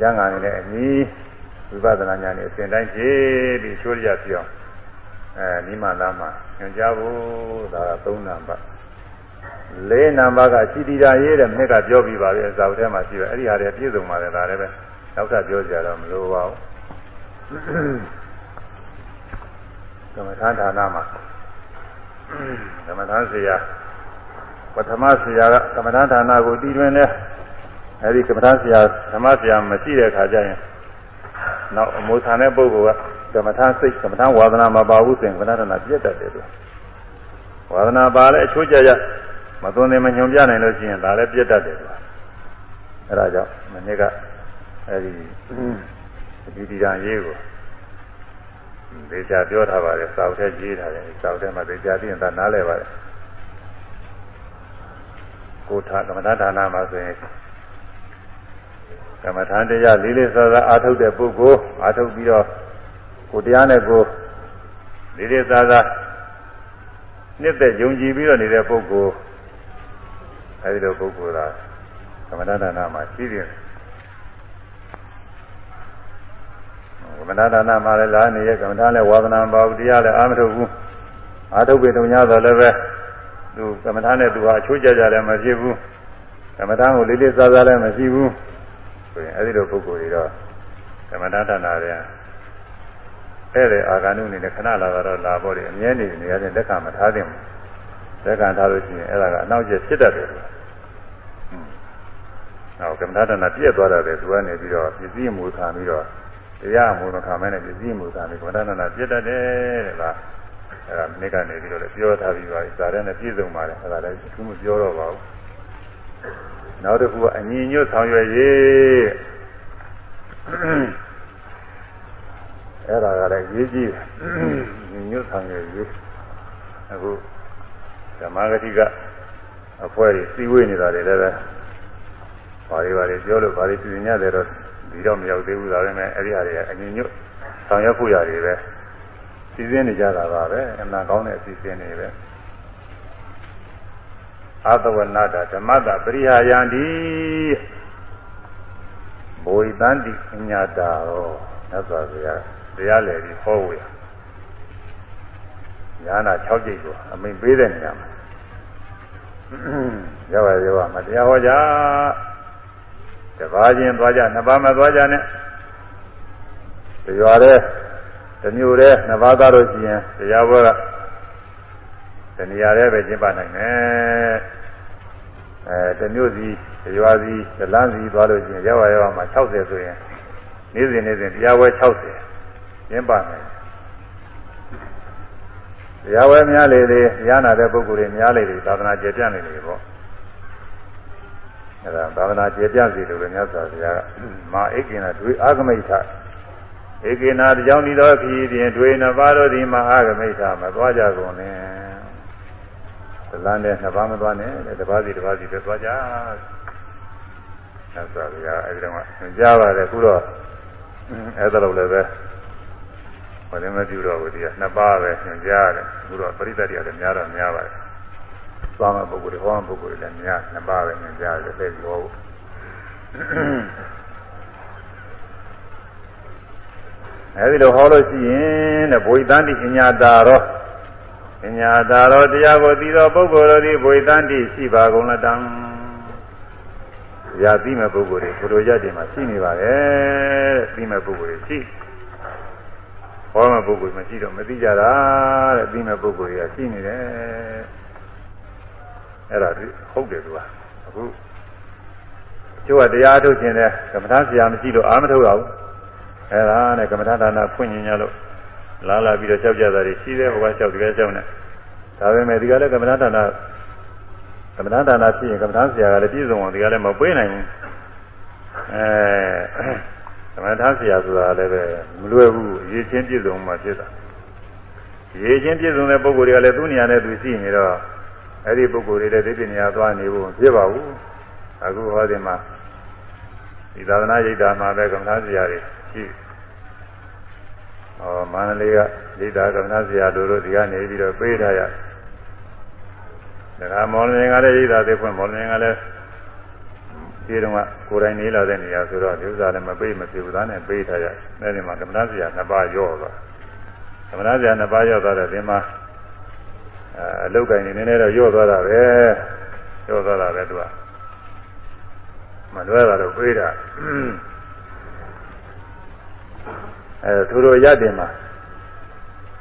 ရဟန်းအနေနဲ့အနည်းဝိပဿနာဉာဏ်နဲ့အစဉ်တိုင်းဖြည့်ပြီးချိုးရပြအောင်အဲနိမလာမှာညွှန်ကြားဖို့ဒါကသုံးနံပါတ်လေးနံပါတ်ကရှိတီတာရေးတဲ့မြစ်ကပြောပြီးပါပြီအစာအုပ်ထဲမှာရှိတယ်အဲ့ဒီဟာတွေပြည့်စုံပါတယ်ဒါလည်းပဲနောက်ထပ်ပြောကြရတော့မလိုပါဘူး ကမ္မထာဌာနမှာကမ္မထာဆရာပထမဆရာကကမ္မထာဌာနကိုတည်တွင်တယ်အဲဒီကမ္မထာဆရာဓမ္မဆရာမရှိတဲ့အခါကျရင်နောက်အမိုးဆန်တဲ့ပုဂ္ဂိုလ်ကကမ္မထာစိတ်ကမ္မထာဝါဒနာမပါဘူးဆိုရင်ကမ္မထာဌာနပြည့်တတ်တယ်သူဝါဒနာပါလဲအချိုးကြကြမသွန်သင်မညွန်ပြနိုင်လို့ရှိရင်ဒါလည်းပြည့်တတ်တယ်သူအဲဒါကြောင့်မနေ့ကအဲဒီ ဒီဒီရန်ရေးကိုဒေချာပြောထားပါတယ်စောက်ထဲရေးထားတယ်စောက်ထဲမှာဒေချာသိရင်ဒါနားလဲပါတယ်ကိုထာကမ္မထာဌာနမှာဆိုရင်ကမ္မထာတရားလေးလေးစားစားအားထုတ်တဲ့ပုဂ္ဂိုလ်အားထုတ်ပြီးတော့ကိုတရားနဲ့ကိုလေးလေးစားစားနှစ်သက်ယုံကြည်ပြီးတော့နေတဲ့ပုဂ္ဂိုလ်အဲဒီလိုပုဂ္ဂိုလ်ကကမ္မထာဌာနမှာရှိတယ် ကမ္မထာဒါနမှာလည်းလာနေရဲ့ကမ္မထာလည်းဝါသနာမပါဘူးတရားလည်းအာမထုတ်ဘူးအာထုတ်ပေတုံရတော့လည်းပဲသူကမ္မထာနဲ့သူဟာအချိုးကြကြလည်းမဖြစ်ဘူးကမ္မထာကိုလေးလေးစားစားလည်းမရှိဘူးဆိုရင်အဲဒီလိုပုဂ္ဂိုလ်တွေတော့ကမ္မထာဒါနတွေအဲ့ဒီအာဂန္တုအနေနဲ့ခဏလာတော့လာဖို့လေအမြဲနေနေရတဲ့လက်ခံမထားသင့်ဘူးလက်ခံထားလို့ရှိရင်အဲ့ဒါကအနောက်ကျဖြစ်တတ်တယ်ဟွန်းနောက်ကမ္မထာဒါနပြည့်သွားတယ်သူကနေပြီးတော့ပစ္စည်းမူခံပြီးတော့ တရားမူတော့ခံမဲနဲ့ပစ္စည်းမူခံပြီးကမ္မဋ္ဌာန်းနာပြတ်တတ်တယ်တဲ့ကအဲဒါမိကနေပြီးတော့လည်းပြောထားပြီးပါပြီဇာတဲ့နဲ့ပြည့်စုံပါတယ်အဲဒါလည်းသူမပြောတော့ပါဘူးနောက်တစ်ခုကအညီညွတ်ဆောင်ရွက်ရေးအဲဒါကလည်းရေးကြည့်ညီညွတ်ဆောင်ရွက်ရေးအခုဓမ္မဂတိကအဖွဲတွေစီဝေးနေတာတွေလည်းပဲဘာတွေဘာတွေပြောလို့ဘာတွေပြင်ညတယ်တော့ ဒီတော့မရောက်သေးဘူးဒါပေမဲ့အဲ့ဒီဟာတွေအငြင်းညွတ်ဆောင်ရွက်ဖို့ရတယ်ပဲစီစဉ်နေကြတာပါပဲအမှန်ကောင်းတဲ့အစီအစဉ်တွေပဲအာသဝနာတာဓမ္မတာပရိဟာယံဒီဘဝိတန္တိအညာတာရောသစ္စာဗျာတရားလေပြီးဟောဝေညာနာ6ကြိတ်ကိုအမိန်ပေးတဲ့နေရာမှာရောက်ရရောက်မတရားဟောကြ တပါးချင်းသွားကြနှစ်ပါးမသွားကြနဲ့တရွာတဲ့တမျိုးတဲ့နှစ်ပါးသားလို့ရှိရင်တရားပွဲကတဏှာတဲ့ပဲကျင့်ပနိုင်မယ်အဲတမျိုးစီတရွာစီတလန်းစီသွားလို့ရှိရင်ရောက်ရရောက်မှာ60ဆိုရင်နေ့စဉ်နေ့စဉ်တရားပွဲ60ကျင့်ပနိုင်တရားဝဲများလေလေရဟနာတဲ့ပုဂ္ဂိုလ်တွေများလေလေသာသနာကျေပြန့်နေလေပေါ့ အဲဒါသာသနာကျေပြန့်စီလို့လည်းမြတ်စွာဘုရားကမာဧကိနာဒွေအာဂမိဋ္ဌဧကိနာတကြောင်ဒီတော်ခီးပြင်ဒွေနှစ်ပါးတို့ဒီမဟာဂမိဋ္ဌမသွားကြကုန်နဲ့သလန်းနဲ့နှစ်ပါးမသွားနဲ့တပါးစီတပါးစီပဲသွားကြမြတ်စွာဘုရားအဲဒီတော့မှကြားပါတယ်ခုတော့အဲဒါလိုလည်းပဲဘာလည်းမပြုတော့ဘူးဒီကနှစ်ပါးပဲညွှန်ကြားတယ်အခုတော့ပရိသတ်တွေကလည်းများတော့များပါတယ် သွားမဲ့ပုဂ္ဂိုလ်တွေဟောမဲ့ပုဂ္ဂိုလ်တွေလည်းများနှစ်ပါးပဲညွှန်ကြားတယ်လက်ပြောဘူးအဲဒီလိုဟောလို့ရှိရင်တဲ့ဘုိတန်တိအညာတာရောအညာတာရောတရားကိုသိသောပုဂ္ဂိုလ်တို့သည်ဘုိတန်တိရှိပါကုန်လတံရာသိမဲ့ပုဂ္ဂိုလ်တွေဘုလိုရတဲ့မှာရှိနေပါရဲ့တဲ့သိမဲ့ပုဂ္ဂိုလ်တွေရှိဟောမဲ့ပုဂ္ဂိုလ်မရှိတော့မသိကြတာတဲ့သိမဲ့ပုဂ္ဂိုလ်တွေကရှိနေတယ် အဲ့ဒါဟုတ်တယ်သူကအခုကျိုးကတရားထုတ်ခြင်းတဲ့ကမ္မထာဆရာမရှိလို့အာမထုတ်ရဘူးအဲ့ဒါနဲ့ကမ္မထာဒါနဖွင့်ညင်ရလို့လာလာပြီးတော့ကြောက်ကြတာတွေရှိတယ်ဟိုကကြောက်ဒီကကြောက်နေဒါပေမဲ့ဒီကလည်းကမ္မဋ္ဌာန်းကမ္မဋ္ဌာန်းဖြစ်ရင်ကမ္မဋ္ဌာန်းဆရာကလည်းပြည့်စုံအောင်ဒီကလည်းမပေးနိုင်ဘူးအဲကမ္မဋ္ဌာန်းဆရာဆိုတာလည်းပဲမလွယ်ဘူးရေးချင်းပြည့်စုံမှဖြစ်တာရေးချင်းပြည့်စုံတဲ့ပုဂ္ဂိုလ်တွေကလည်းသူ့နေရာနဲ့သူရှိနေတော့ အဲ့ဒီပုဂ္ဂိုလ်တွေလည်းဒီပညာသွားနေဖို့ဖြစ်ပါဘူးအခုဟောဒီမှာဒီသာသနာ့ရိပ်သာမှာပဲကမ္မဋ္ဌာန်းဆရာတွေရှိဟောမန္တလေးကရိပ်သာကမ္မဋ္ဌာန်းဆရာတို့တို့ဒီကနေပြီးတော့ပေးထားရဒါကမော်လင်းကလည်းရိပ်သာသိဖွင့်မော်လင်းကလည်းဒီတော့ကကိုယ်တိုင်နေလာတဲ့နေရာဆိုတော့ဒီဥစ္စာလည်းမပေးမဖြစ်ဘူးသားနဲ့ပေးထားရအဲဒီမှာကမ္မဋ္ဌာန်းဆရာနှစ်ပါးရော့သွားကမ္မဋ္ဌာန်းဆရာနှစ်ပါးရော့သွားတော့ဒီမှာ အလုတ်ကိုင်းနေနည်းနည်းတော့ရော့သွားတာပဲရော့သွားတာပဲသူကမလွဲတာတော့ပြေးတာအဲသူတို့ရတဲ့မှာ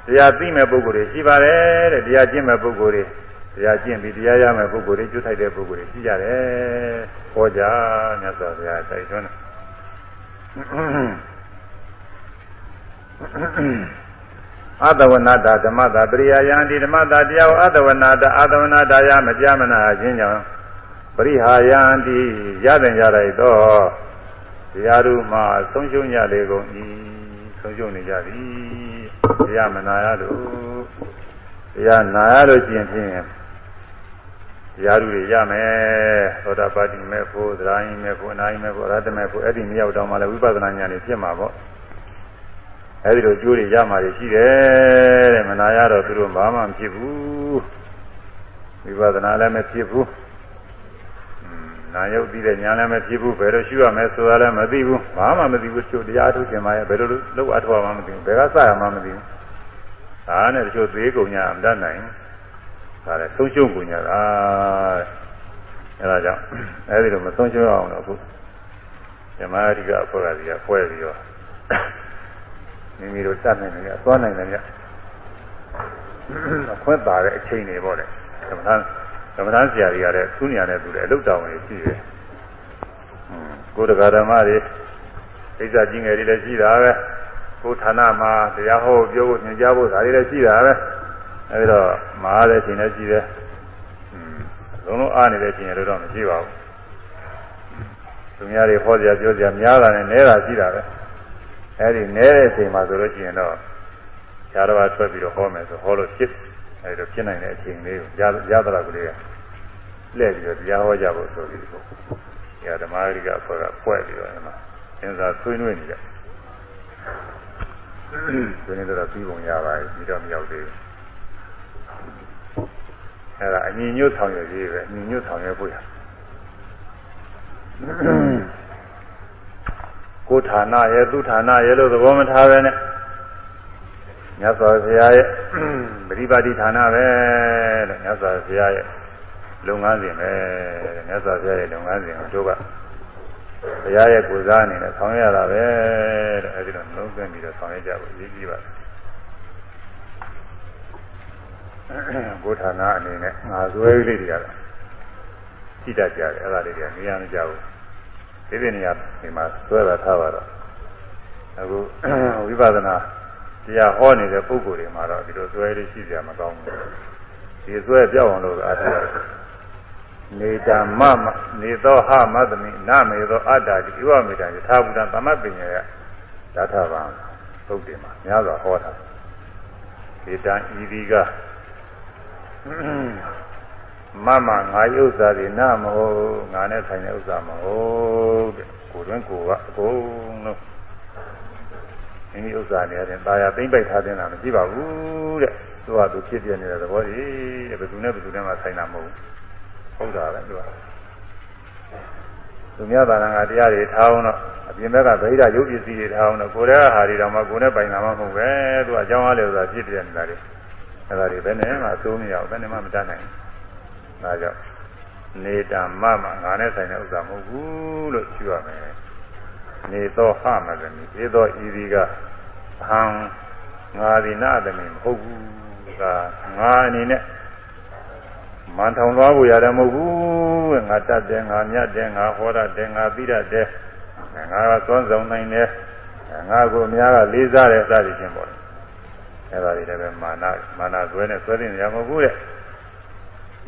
တရားသိမဲ့ပုဂ္ဂိုလ်တွေရှိပါတယ်တဲ့တရားကျင့်မဲ့ပုဂ္ဂိုလ်တွေတရားကျင့်ပြီးတရားရမဲ့ပုဂ္ဂိုလ်တွေကျွတ်ထိုက်တဲ့ပုဂ္ဂိုလ်တွေရှိကြတယ်ဟောကြားမြတ်စွာဘုရားတိုက်တွန်းတယ် အတဝနာတာဓမ္မတာပရိယာယံဒီဓမ္မတာတရားအတဝနာတာအတဝနာတာယမကြမနာခြင်းကြောင့်ပရိဟာယံဒီရတဲ့ရလိုက်တော့တရားတို့မှာဆုံးရှုံးကြလေကုန်ဤဆုံးရှုံးနေကြသည်တရားမနာရလို့တရားနာရလို့ကျင်ဖြင့်တရားတို့ရမယ်သောတာပတိမေဖို့သရာယိမေဖို့အနာယိမေဖို့အရဟတမေဖို့အဲ့ဒီမြောက်တော့မှလည်းဝိပဿနာဉာဏ်နဲ့ဖြစ်မှာပေါ့ အဲဒီလိုကျိုးတွေရမှာရှိတယ်တဲ့မနာရတော့သူတို့ဘာမှမဖြစ်ဘူးဝိပဿနာလည်းမဖြစ်ဘူးနာယုတ်ပြီးတဲ့ညာလည်းမဖြစ်ဘူးဘယ်လိုရှုရမလဲဆိုတာလည်းမသိဘူးဘာမှမသိဘူးချို့တရားထုတ်ခြင်းမရဘယ်လိုလုပ်အထောက်အမှမသိဘူးဘယ်ကစရမှမသိဘူးဒါနဲ့တချို့သေးကုန်ညာမတတ်နိုင်ဒါလည်းဆုံးရှုံးကုန်ညာတာအဲဒါကြောင့်အဲဒီလိုမဆုံးရှုံးအောင်တော့အခုဓမ္မအဓိကအဖွဲ့ကကြီးကဖွဲ့ပြီးတော့ မိမိတို့တတ်နိုင်တယ်အသွားနိုင်တယ်ညအခွင့်ပါတဲ့အချိန်တွေပေါ့လေကမ္ဘာကမ္ဘာဆရာတွေကလည်းသူ့နေရာနဲ့သူလည်းအလုတောင်းနေရှိတယ်ကိုယ်တရားဓမ္မတွေဣဇာကြီးငယ်တွေလည်းရှိတာပဲကိုယ်ဌာနမှာတရားဟောပြောဖို့ညွှန်ကြားဖို့ဒါတွေလည်းရှိတာပဲအဲဒီတော့မအားတဲ့ချိန်လည်းရှိတယ်လုံးလုံးအားနေတဲ့ချိန်လည်းတော့မရှိပါဘူးသူများတွေဟောကြပြောကြများတာနဲ့နဲတာရှိတာပဲ အဲဒီနဲတဲ့အချိန်မှာဆိုလို့ရှိရင်တော့ဈာတော်ထွက်ပြီးတော့ဟောမယ်ဆိုဟောလို့ဖြစ်အဲဒီတော့ဖြစ်နိုင်တဲ့အချိန်လေးကိုရရသလားကလေးကလှည့်ပြီးတော့တရားဟောကြဖို့ဆိုပြီးတော့ဒီဓမ္မဂရိကအဖွဲ့ကဖွဲ့ပြီးတော့ဒီမှာသင်္သာဆွေးနွေးနေကြဆွေးနွေးတော့ပြီးပုံရပါပြီပြီးတော့မရောက်သေးဘူးအဲဒါအညီညွတ်ဆောင်ရွက်ရေးပဲအညီညွတ်ဆောင်ရွက်ဖို့ရ ကိုဌာနရဲ့သူဌာနရဲ့လို့သဘောမထားပဲနဲ့မြတ်စွာဘုရားရဲ့ပရိပါတိဌာနပဲလို့မြတ်စွာဘုရားရဲ့လုပ်ငန်းစဉ်ပဲမြတ်စွာဘုရားရဲ့လုပ်ငန်းစဉ်ကိုတို့ကဘုရားရဲ့ကိုယ်စားအနေနဲ့ဆောင်ရွက်ရတာပဲတဲ့အဲဒီတော့လုံးသွင်းပြီးတော့ဆောင်ရွက်ကြဖို့ရည်ကြည်ပါကိုဌာနအနေနဲ့ငါဇွဲလေးတွေကတော့ရှိတတ်ကြတယ်အဲ့ဒါလေးတွေကနေရာမကြဘူး ဒီဒီနေရာဒီမှာဆွဲတာထားပါတော့အခုဝိပဿနာတရားဟောနေတဲ့ပုဂ္ဂိုလ်တွေမှာတော့ဒီလိုဆွဲလေးရှိကြမကောင်းဘူးဒီဆွဲပြောက်အောင်လို့အားထုတ်ရတယ်နေတမမနေသောဟမသမိနမေသောအတ္တတိဝမေတ္တာယထာဘုဒ္ဓသမပညာယဓာထဗံသုတ်တယ်မှာများစွာဟောတာဒီတံဤဒီက မမငါဥစ္စာတွေနာမဟုတ်ငါနဲ့ဆိုင်တဲ့ဥစ္စာမဟုတ်တဲ့ကိုယ်တွင်ကိုယ်ကအကုန်လုံးမိမိဥစ္စာတွေတဲ့ตาရသိမ့်ပိုက်ထားတဲ့နာမရှိပါဘူးတဲ့သူကသူဖြစ်ပြနေတဲ့သဘောကြီးတဲ့ဘယ်သူနဲ့ဘယ်သူနဲ့မှဆိုင်တာမဟုတ်ဘူးဟုတ်တာပဲသူကသူများသာနာကတရားတွေထားအောင်တော့အပြင်ဘက်ကဗိဓာရုပ်ပစ္စည်းတွေထားအောင်တော့ကိုယ်ရဲ့အာဟာတွေတော့မှကိုယ်နဲ့ပိုင်တာမှမဟုတ်ပဲသူကအကြောင်းအားလျော်စွာဖြစ်ပြနေတာတွေအဲဒါတွေဘယ်နဲ့မှအစိုးမရဘူးဘယ်နဲ့မှမတတ်နိုင်ဘူး ဒါကြောင့်နေတာမမငါနဲ့ဆိုင်တဲ့ဥစ္စာမဟုတ်ဘူးလို့ชื่อရမယ်နေသောဟမသမိဧသောဤဒီကဟံငါဒီနာသမီးမဟုတ်ဘူးကငါအနေနဲ့မန်ထောင်သွားဖို့ရတယ်မဟုတ်ဘူးငါတတ်တယ်ငါမြတ်တယ်ငါဟောတယ်ငါပြီးတယ်ငါကသွန်းဆောင်နိုင်တယ်ငါကိုအများကလေးစားတယ်စသည်ဖြင့်ပေါ့အဲ့ဒါတွေလည်းပဲမာနမာနဇွဲနဲ့ဆွဲတဲ့နေရာမဟုတ်ဘူးတဲ့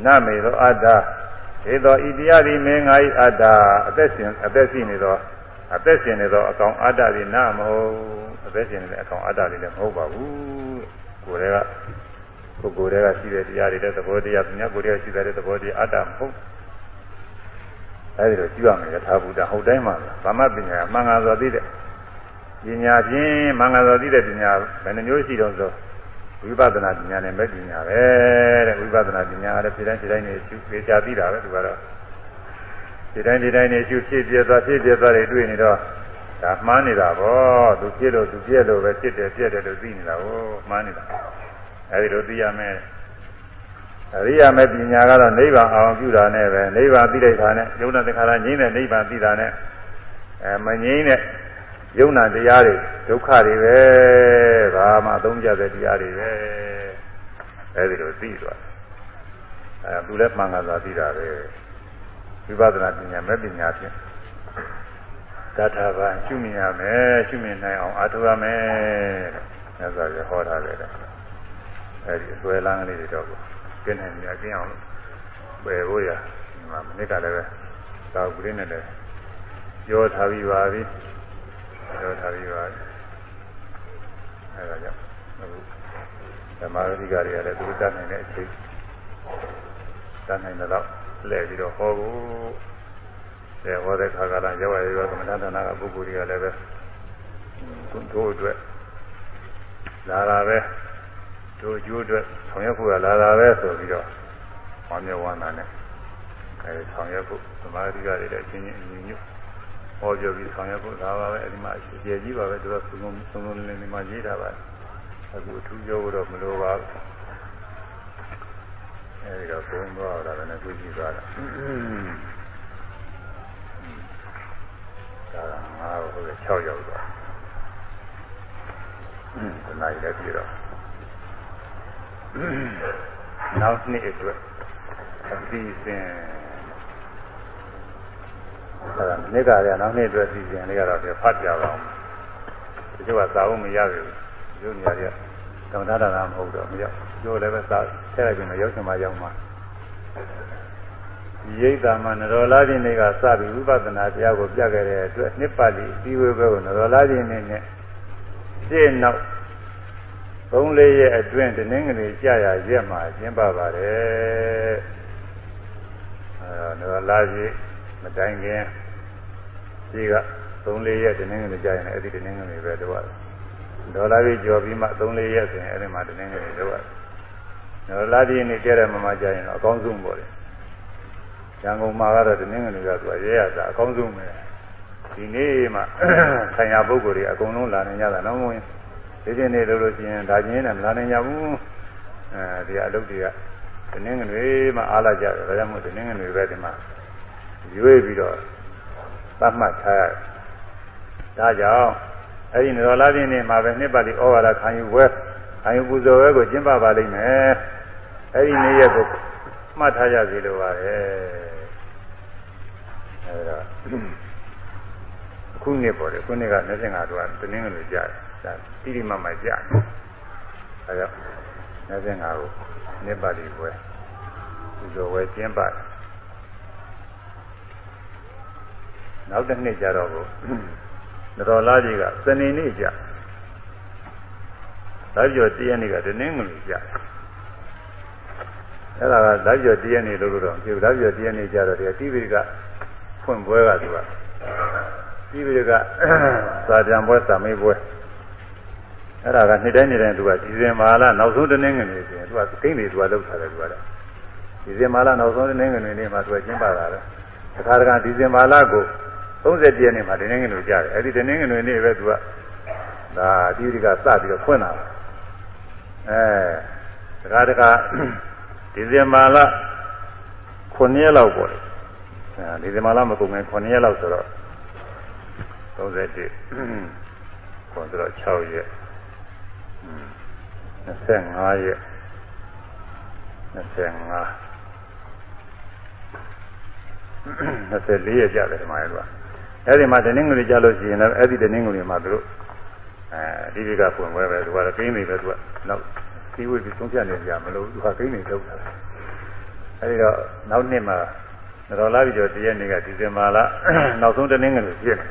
နမေသောအတ္တေသောဣတိယတိမေငါဤအတ္တအသက်ရှင်အသက်ရှိနေသောအသက်ရှင်နေသောအကောင်အတ္တတွေနာမဟုတ်အသက်ရှင်နေတဲ့အကောင်အတ္တတွေလည်းမဟုတ်ပါဘူးကိုယ်တည်းကကိုယ်ကိုယ်တည်းကရှိတဲ့တရားတွေတဲ့သဘောတရားပညာကိုယ်တည်းကရှိတဲ့သဘောတရားအတ္တမဟုတ်အဲဒီလိုကြည့်ရမယ်သာဘုဒ္ဓဟုတ်တိုင်းမှာဗမပညာမှန်ကန်စွာသိတဲ့ပညာဖြင့်မှန်ကန်စွာသိတဲ့ပညာဘယ်နှမျိုးရှိတော့ဆို ဝိပဿနာပညာနဲ့မဲ့ပညာပဲတဲ့ဝိပဿနာပညာကလည်းဖြေတိုင်းဖြေတိုင်းနေရှုပေချာသိတာပဲသူကတော့ဖြေတိုင်းဖြေတိုင်းနေရှုဖြစ်ပြသွားဖြစ်ပြသွားတွေတွေ့နေတော့ဒါမှားနေတာပေါ့သူဖြစ်လို့သူပြက်လို့ပဲဖြစ်တယ်ပြက်တယ်လို့သိနေတာကိုမှားနေတာအဲဒီလိုသိရမယ်အရိယာမေပညာကတော့နိဗ္ဗာန်အောင်ပြုတာနဲ့ပဲနိဗ္ဗာန်သိတဲ့ခါနဲ့ယုံနာတခါလာငြိမ့်တဲ့နိဗ္ဗာန်သိတာနဲ့အဲမငြိမ့်တဲ့ ယုံနာတရားတွေဒုက္ခတွေပဲဘာမှသုံးကြတဲ့တရားတွေပဲအဲဒီလိုသိသွားအဲသူလည်းမှန်ကန်စွာသိတာပဲဝိပဿနာပညာမဲ့ပညာဖြင့်တထာဘာရှုမြင်ရမယ်ရှုမြင်နိုင်အောင်အားထုတ်ရမယ်တဲ့မြတ်စွာဘုရားဟောထားတယ်အဲဒီအစွဲလန်းကလေးတွေတော့ကျင်းနေမြကျင်းအောင်ပယ်ဖို့ရဒီမှာမနစ်ကလည်းပဲသာဝတိနဲ့လည်းပြောထားပြီးပါပြီ ပြောထားပြီးပါပြီအဲဒါကြောင့်အခုဓမ္မဂရိကတွေကလည်းသူတတ်နိုင်တဲ့အချိန်တတ်နိုင်တော့လဲပြီးတော့ဟောဖို့အဲဟောတဲ့ခါကလည်းရောက်ရရောသမထဌာနကပုဂ္ဂိုလ်တွေကလည်းပဲသူတို့အတွက်လာတာပဲတို့ကျိုးအတွက်ဆောင်ရွက်ဖို့ကလာတာပဲဆိုပြီးတော့ဝမ်းမြောက်ဝမ်းသာနဲ့အဲဆောင်ရွက်ဖို့သမာဓိကတွေလည်းအချင်းချင်းအညီညွတ် ဟောပြောပြီးဆောင်ရွက်ဖို့ဒါပါပဲအဲဒီမှာအကျေကြီးပါပဲသူကသုံးလုံးသုံးလုံးလေးလေးမှာရေးထားပါတယ်အခုအထူးပြောတော့မလိုပါဘူးအဲဒီတော့ဘုံသွားတာလည်းသူကြည့်သွားတာဒါကငါ့ကို6ရောက်သွားဒီနေ့လည်းပြီးတော့နောက်နှစ်အတွက်အစီအစဉ် အဲဒါနေ့ကလည်းနောက်နှစ်အတွက်အစီအစဉ်လေးကတော့ဖတ်ကြပါအောင်ဒီကသာဝမရဘူးရုပ်ညာတွေကကမ္မထာဒါနမဟုတ်တော့မရောက်ကျိုးလည်းပဲသာထည့်လိုက်ပြီးမရောက်ချင်မှရောက်မှာရိတ်တာမှာနရောလာခြင်းတွေကစပြီးဝိပဿနာတရားကိုပြခဲ့တဲ့အတွက်နှစ်ပတ်လီပြီးဝဲဘဲကိုနရောလာခြင်းနဲ့ရှင်းနောက်သုံးလေးရဲ့အတွင်းတနင်္ဂနွေကြာရရက်မှာကျင်းပပါတယ်အဲတော့လာကြီး မတိုင်ခင်ဒီကသုံးလေးရက်တနင်္ဂနွေကြာရင်အဲ့ဒီတနင်္ဂနွေပဲတော့ဒေါ်လာကြီးကြော်ပြီးမှသုံးလေးရက်ဆိုရင်အဲ့ဒီမှာတနင်္ဂနွေတော့ဒေါ်လာကြီးနေကြတဲ့မှာမှကြာရင်တော့အကောင်းဆုံးပေါ့လေရန်ကုန်မှာကတော့တနင်္ဂနွေကသူရဲရတာအကောင်းဆုံးပဲဒီနေ့မှဆိုင်ရာပုဂ္ဂိုလ်တွေအကုန်လုံးလာနေကြတာတော့မဟုတ်ဒီဒီနေ့လို့လို့ရှိရင်ဒါချင်းနဲ့မလာနိုင်ကြဘူးအဲဒီအလုပ်တွေကတနင်္ဂနွေမှအားလာကြတယ်ဒါကြောင့်မို့တနင်္ဂနွေပဲဒီမှာ ရွေးပြီးတော့သတ်မှတ်ထားရတယ်ဒါကြောင့်အဲဒီနရောလာပြင်းနေမှာပဲနှစ်ပတ်ဒီဩဝါဒခံယူဝဲခံယူပူဇော်ဝဲကိုကျင်းပပါလိမ့်မယ်အဲဒီနေ့ရက်ကိုမှတ်ထားကြစီလိုပါပဲအဲဒါအခုနှစ်ပေါ်တယ်ခုနှစ်က25တော့တနင်္ဂနွေကြာတယ်ဒါတိတိမမကြတယ်အဲဒါ25ကိုနိဗ္ဗာန်ကိုပဲဒီလိုပဲကျင်းပါတယ် နောက်တစ်နှစ်ကျတော့ကိုတော်လားကြီးကစနေနေ့ကြာဒါကြောင့်တည့်ရနေ့ကတနင်္ဂနွေကြာအဲ့ဒါကဓာတ်ကြောတည့်ရနေ့လို့လို့တော့ဒီဓာတ်ကြောတည့်ရနေ့ကြာတော့ဒီတိပိကဖွင့်ပွဲကသူကတိပိကသာကြံပွဲသာမေးပွဲအဲ့ဒါကနှစ်တိုင်းနှစ်တိုင်းသူကဒီဇင်ဘာလနောက်ဆုံးတနင်္ဂနွေဆိုရင်သူကကိန်းတွေသူကလောက်ထားတယ်သူကလည်းဒီဇင်ဘာလနောက်ဆုံးတနင်္ဂနွေနေ့မှာသူကကျင်းပတာလေတခါတခါဒီဇင်ဘာလကို 30ရက်နေ့မှာတနင်္ဂနွေကြတယ်အဲ့ဒီတနင်္ဂနွေနေ့ပဲသူကဒါဒီဒီကစပြီးတော့ဖွင့်လာတယ်အဲတခါတခါဒီဇင်ဘာလ9ရက်လောက်ပေါ့လေအဲဒီဇင်ဘာလမကုန်ခင်9ရက်လောက်ဆိုတော့31ခွန်ဆိုတော့6ရက်25ရက်25 24ရက်ကြတယ်ဒီမှာလေ အဲ့ဒီမှာတနင်္ဂနွေကြလို့ရှိရင်လည်းအဲ့ဒီတနင်္ဂနွေမှာသူတို့အဲဒီဒီကပွင့်ပွဲပဲသူကတော့ကိန်းနေပဲသူကနောက်စီဝေးပြီးသုံးဖြတ်နေကြမလို့သူကကိန်းနေထုတ်တာအဲဒီတော့နောက်နှစ်မှာတော်လာပြီးတော့တရက်နေ့ကဒီဇင်ဘာလနောက်ဆုံးတနင်္ဂနွေပြည့်တယ်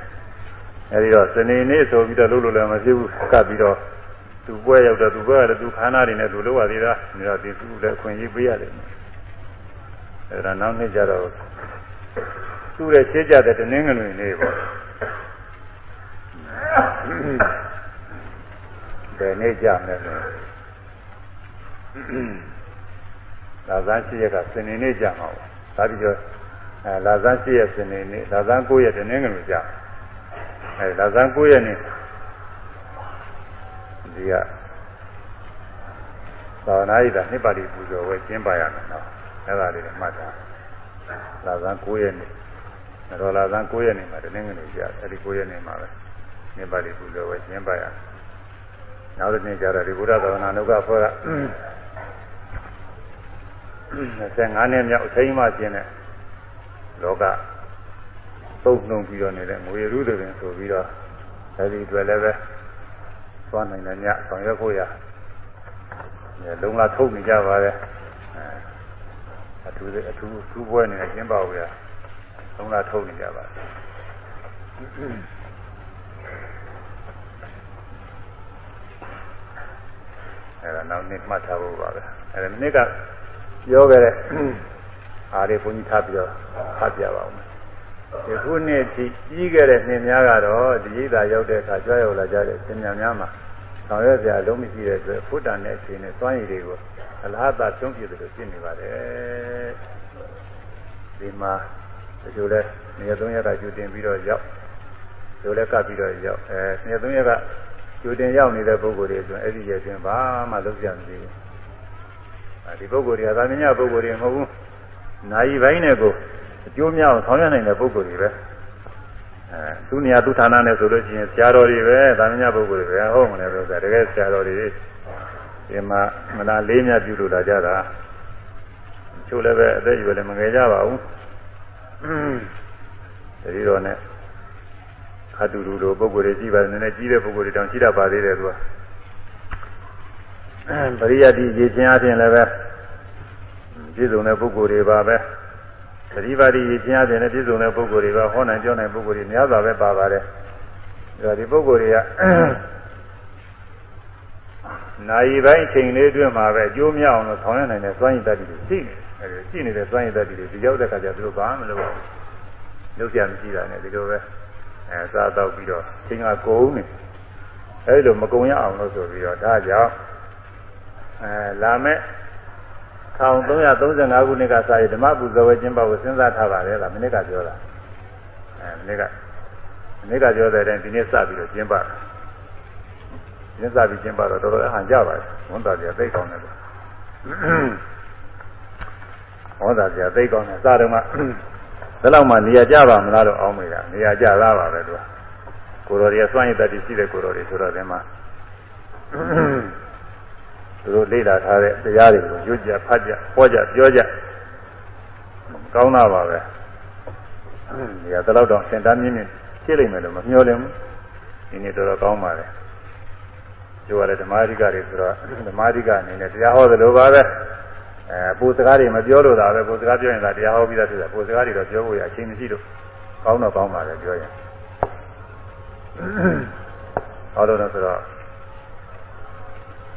အဲဒီတော့စနေနေ့ဆိုပြီးတော့လို့လို့လည်းမဖြစ်ဘူးကပ်ပြီးတော့သူပွဲရောက်တော့သူပွဲရတယ်သူခန္ဓာတွေနဲ့သူလို့ရသေးတာဒါတော့ဒီသူလည်းအခွင့်အရေးပေးရတယ်အဲဒါနောက်နှစ်ကျတော့ သူ့ရဲ့ရှင်းကြတဲ့တနင်္ဂနွေနေ့ပေါ့ဘယ်နေ့ကြမလဲဆိုလာဇန်ရှိရကစနေနေ့ကြမှာပေါ့ဒါပြီးတော့အဲလာဇန်ရှိရစနေနေ့လာဇန်9ရက်တနင်္ဂနွေကြအဲလာဇန်9ရက်နေ့ဒီကသာဝနာ့ဤတာနှစ်ပါးတိပူဇော်ဝဲကျင်းပရမယ်နော်အဲ့ဒါလေးမှတ်ထားလာဇန်9ရက်နေ့ တော်လာဇန်9ရက်နေ့မှာတနင်္ဂနွေကြအဲ့ဒီ9ရက်နေ့မှာပဲနှစ်ပါးတိပူဇော်ဝဲကျင်းပရမယ်နောက်တစ်နေ့ကျတော့ဒီဘုရားသာသနာ့နုကဖွဲ့က25နှစ်မြောက်အချိန်မှကျင်းတဲ့လောကသုံးနှုံပြီးတော့နေတဲ့ငွေရုတွေပင်ဆိုပြီးတော့အဲဒီအတွက်လည်းပဲသွားနိုင်တဲ့ညဆောင်ရွက်ဖို့ရလုံလာထုတ်နေကြပါလေအထူးအထူးအထူးပွဲနေကျင်းပဖို့ရ လုံလာထုတ်နေကြပါအဲဒါနောက်နေ့မှတ်ထားဖို့ပါပဲအဲဒါနေ့ကပြောခဲ့တဲ့အားလေးဘုန်းကြီးထားပြီးတော့ဖတ်ပြပါဦးဒီခုနှစ်ထိကြီးခဲ့တဲ့နှစ်များကတော့ဒီရိသာရောက်တဲ့အခါကြွရောက်လာကြတဲ့သင်ညာများမှာဆောင်ရွက်စရာလုံးမရှိတဲ့အတွက်ဖုတ္တန်တဲ့အချိန်နဲ့သွမ်းရည်တွေကိုအလားတာကျုံးပြတယ်လို့ရှင်းနေပါတယ်ဒီမှာ ဒီလိုလဲနေရာသုံးရက်ကကျူတင်ပြီးတော့ရောက်ဒီလိုလဲကပ်ပြီးတော့ရောက်အဲနေရာသုံးရက်ကကျူတင်ရောက်နေတဲ့ပုဂ္ဂိုလ်တွေဆိုရင်အဲ့ဒီရဲ့ချင်းဘာမှလုပ်ကြမသိဘူးအဲဒီပုဂ္ဂိုလ်တွေကသာမညပုဂ္ဂိုလ်တွေမဟုတ်ဘူးနာယီပိုင်းနဲ့ကိုအကျိုးများအောင်ဆောင်ရွက်နိုင်တဲ့ပုဂ္ဂိုလ်တွေပဲအဲသူနေရာသူဌာနနဲ့ဆိုလို့ရှိရင်ဆရာတော်တွေပဲသာမညပုဂ္ဂိုလ်တွေပဲဟုတ်မလဲလို့ဆိုတာတကယ်ဆရာတော်တွေဒီမှာမလားလေးမြတ်ပြုလို့လာကြတာချို့လည်းပဲအသက်အရွယ်လည်းမငယ်ကြပါဘူး တတိတော်နဲ့ခတ်တူတူလိုပုဂ္ဂိုလ်တွေကြီးပါတယ်နည်းနည်းကြီးတဲ့ပုဂ္ဂိုလ်တွေတောင်ကြီးတတ်ပါသေးတယ်သူကပရိယတ်ဒီရေချင်းအချင်းလည်းပဲပြည့်စုံတဲ့ပုဂ္ဂိုလ်တွေပါပဲသတိပါတိရခြင်းအပြင်လည်းပြည့်စုံတဲ့ပုဂ္ဂိုလ်တွေပါဟောနိုင်ပြောနိုင်ပုဂ္ဂိုလ်တွေများစွာပဲပါပါတယ်ဒါဒီပုဂ္ဂိုလ်တွေကနာယီပိုင်းချိန်လေးအတွင်းမှာပဲအကျိုးများအောင်လို့ဆောင်ရနိုင်တဲ့စွမ်းရည်တတ်တွေရှိနေတယ် ရှိနေတဲ့စွမ်းရည်တတ်တွေဒီရောက်တဲ့အခါကျသူတို့ဘာမှမလုပ်ဘူးလုပ်ကြမရှိတာနဲ့ဒီလိုပဲအဲစားတော့ပြီးတော့ချိန်ကကုန်နေအဲဒီလိုမကုန်ရအောင်လို့ဆိုပြီးတော့ဒါကြောင့်အဲလာမဲ့1335ခုနှစ်ကစရဓမ္မပူဇော်ဝဲကျင်းပဖို့စဉ်းစားထားပါတယ်လားမနေ့ကပြောတာအဲမနေ့ကမနေ့ကပြောတဲ့အတိုင်းဒီနေ့စပြီးတော့ကျင်းပတယ်ဒီနေ့စပြီးကျင်းပတော့တော်တော်အဟန်ကြပါတယ်ဝန်တော်ကြီးသိကောင်းတယ် လို့ဝန်တော်ကြီးသိကောင်းတယ်စတော့မှဘယ်လောက်မှနေရာကြပါမလားတော့အောင်းမေးတာနေရာကြသားပါပဲသူကကိုတော်တွေစွန့်ရည်တတ်ရှိတဲ့ကိုတော်တွေဆိုတော့ဒီမှာသူတို့လေ့လာထားတဲ့တရားတွေကိုရွတ်ကြဖတ်ကြဟောကြပြောကြကောင်းတာပါပဲဒီကတလောက်တော့စင်တန်းမြင့်မြင့်ဖြစ်လိမ့်မယ်လို့မမျှော်လင့်ဘူးဒီနေ့တော်တော်ကောင်းပါလေပြောရတဲ့ဓမ္မအဓိကတွေဆိုတော့ဓမ္မအဓိကအနေနဲ့တရားဟောသလိုပါပဲ အဲပူစကားတွေမပြောလို့တာပဲပူစကားပြောရင်သာတရားဟောပြီးသားဖြစ်တယ်ပူစကားတွေတော့ပြောဖို့ရအချိန်မရှိလို့ကောင်းတော့ကောင်းပါလေပြောရင်ဟောလို့တော့ဆိုတော့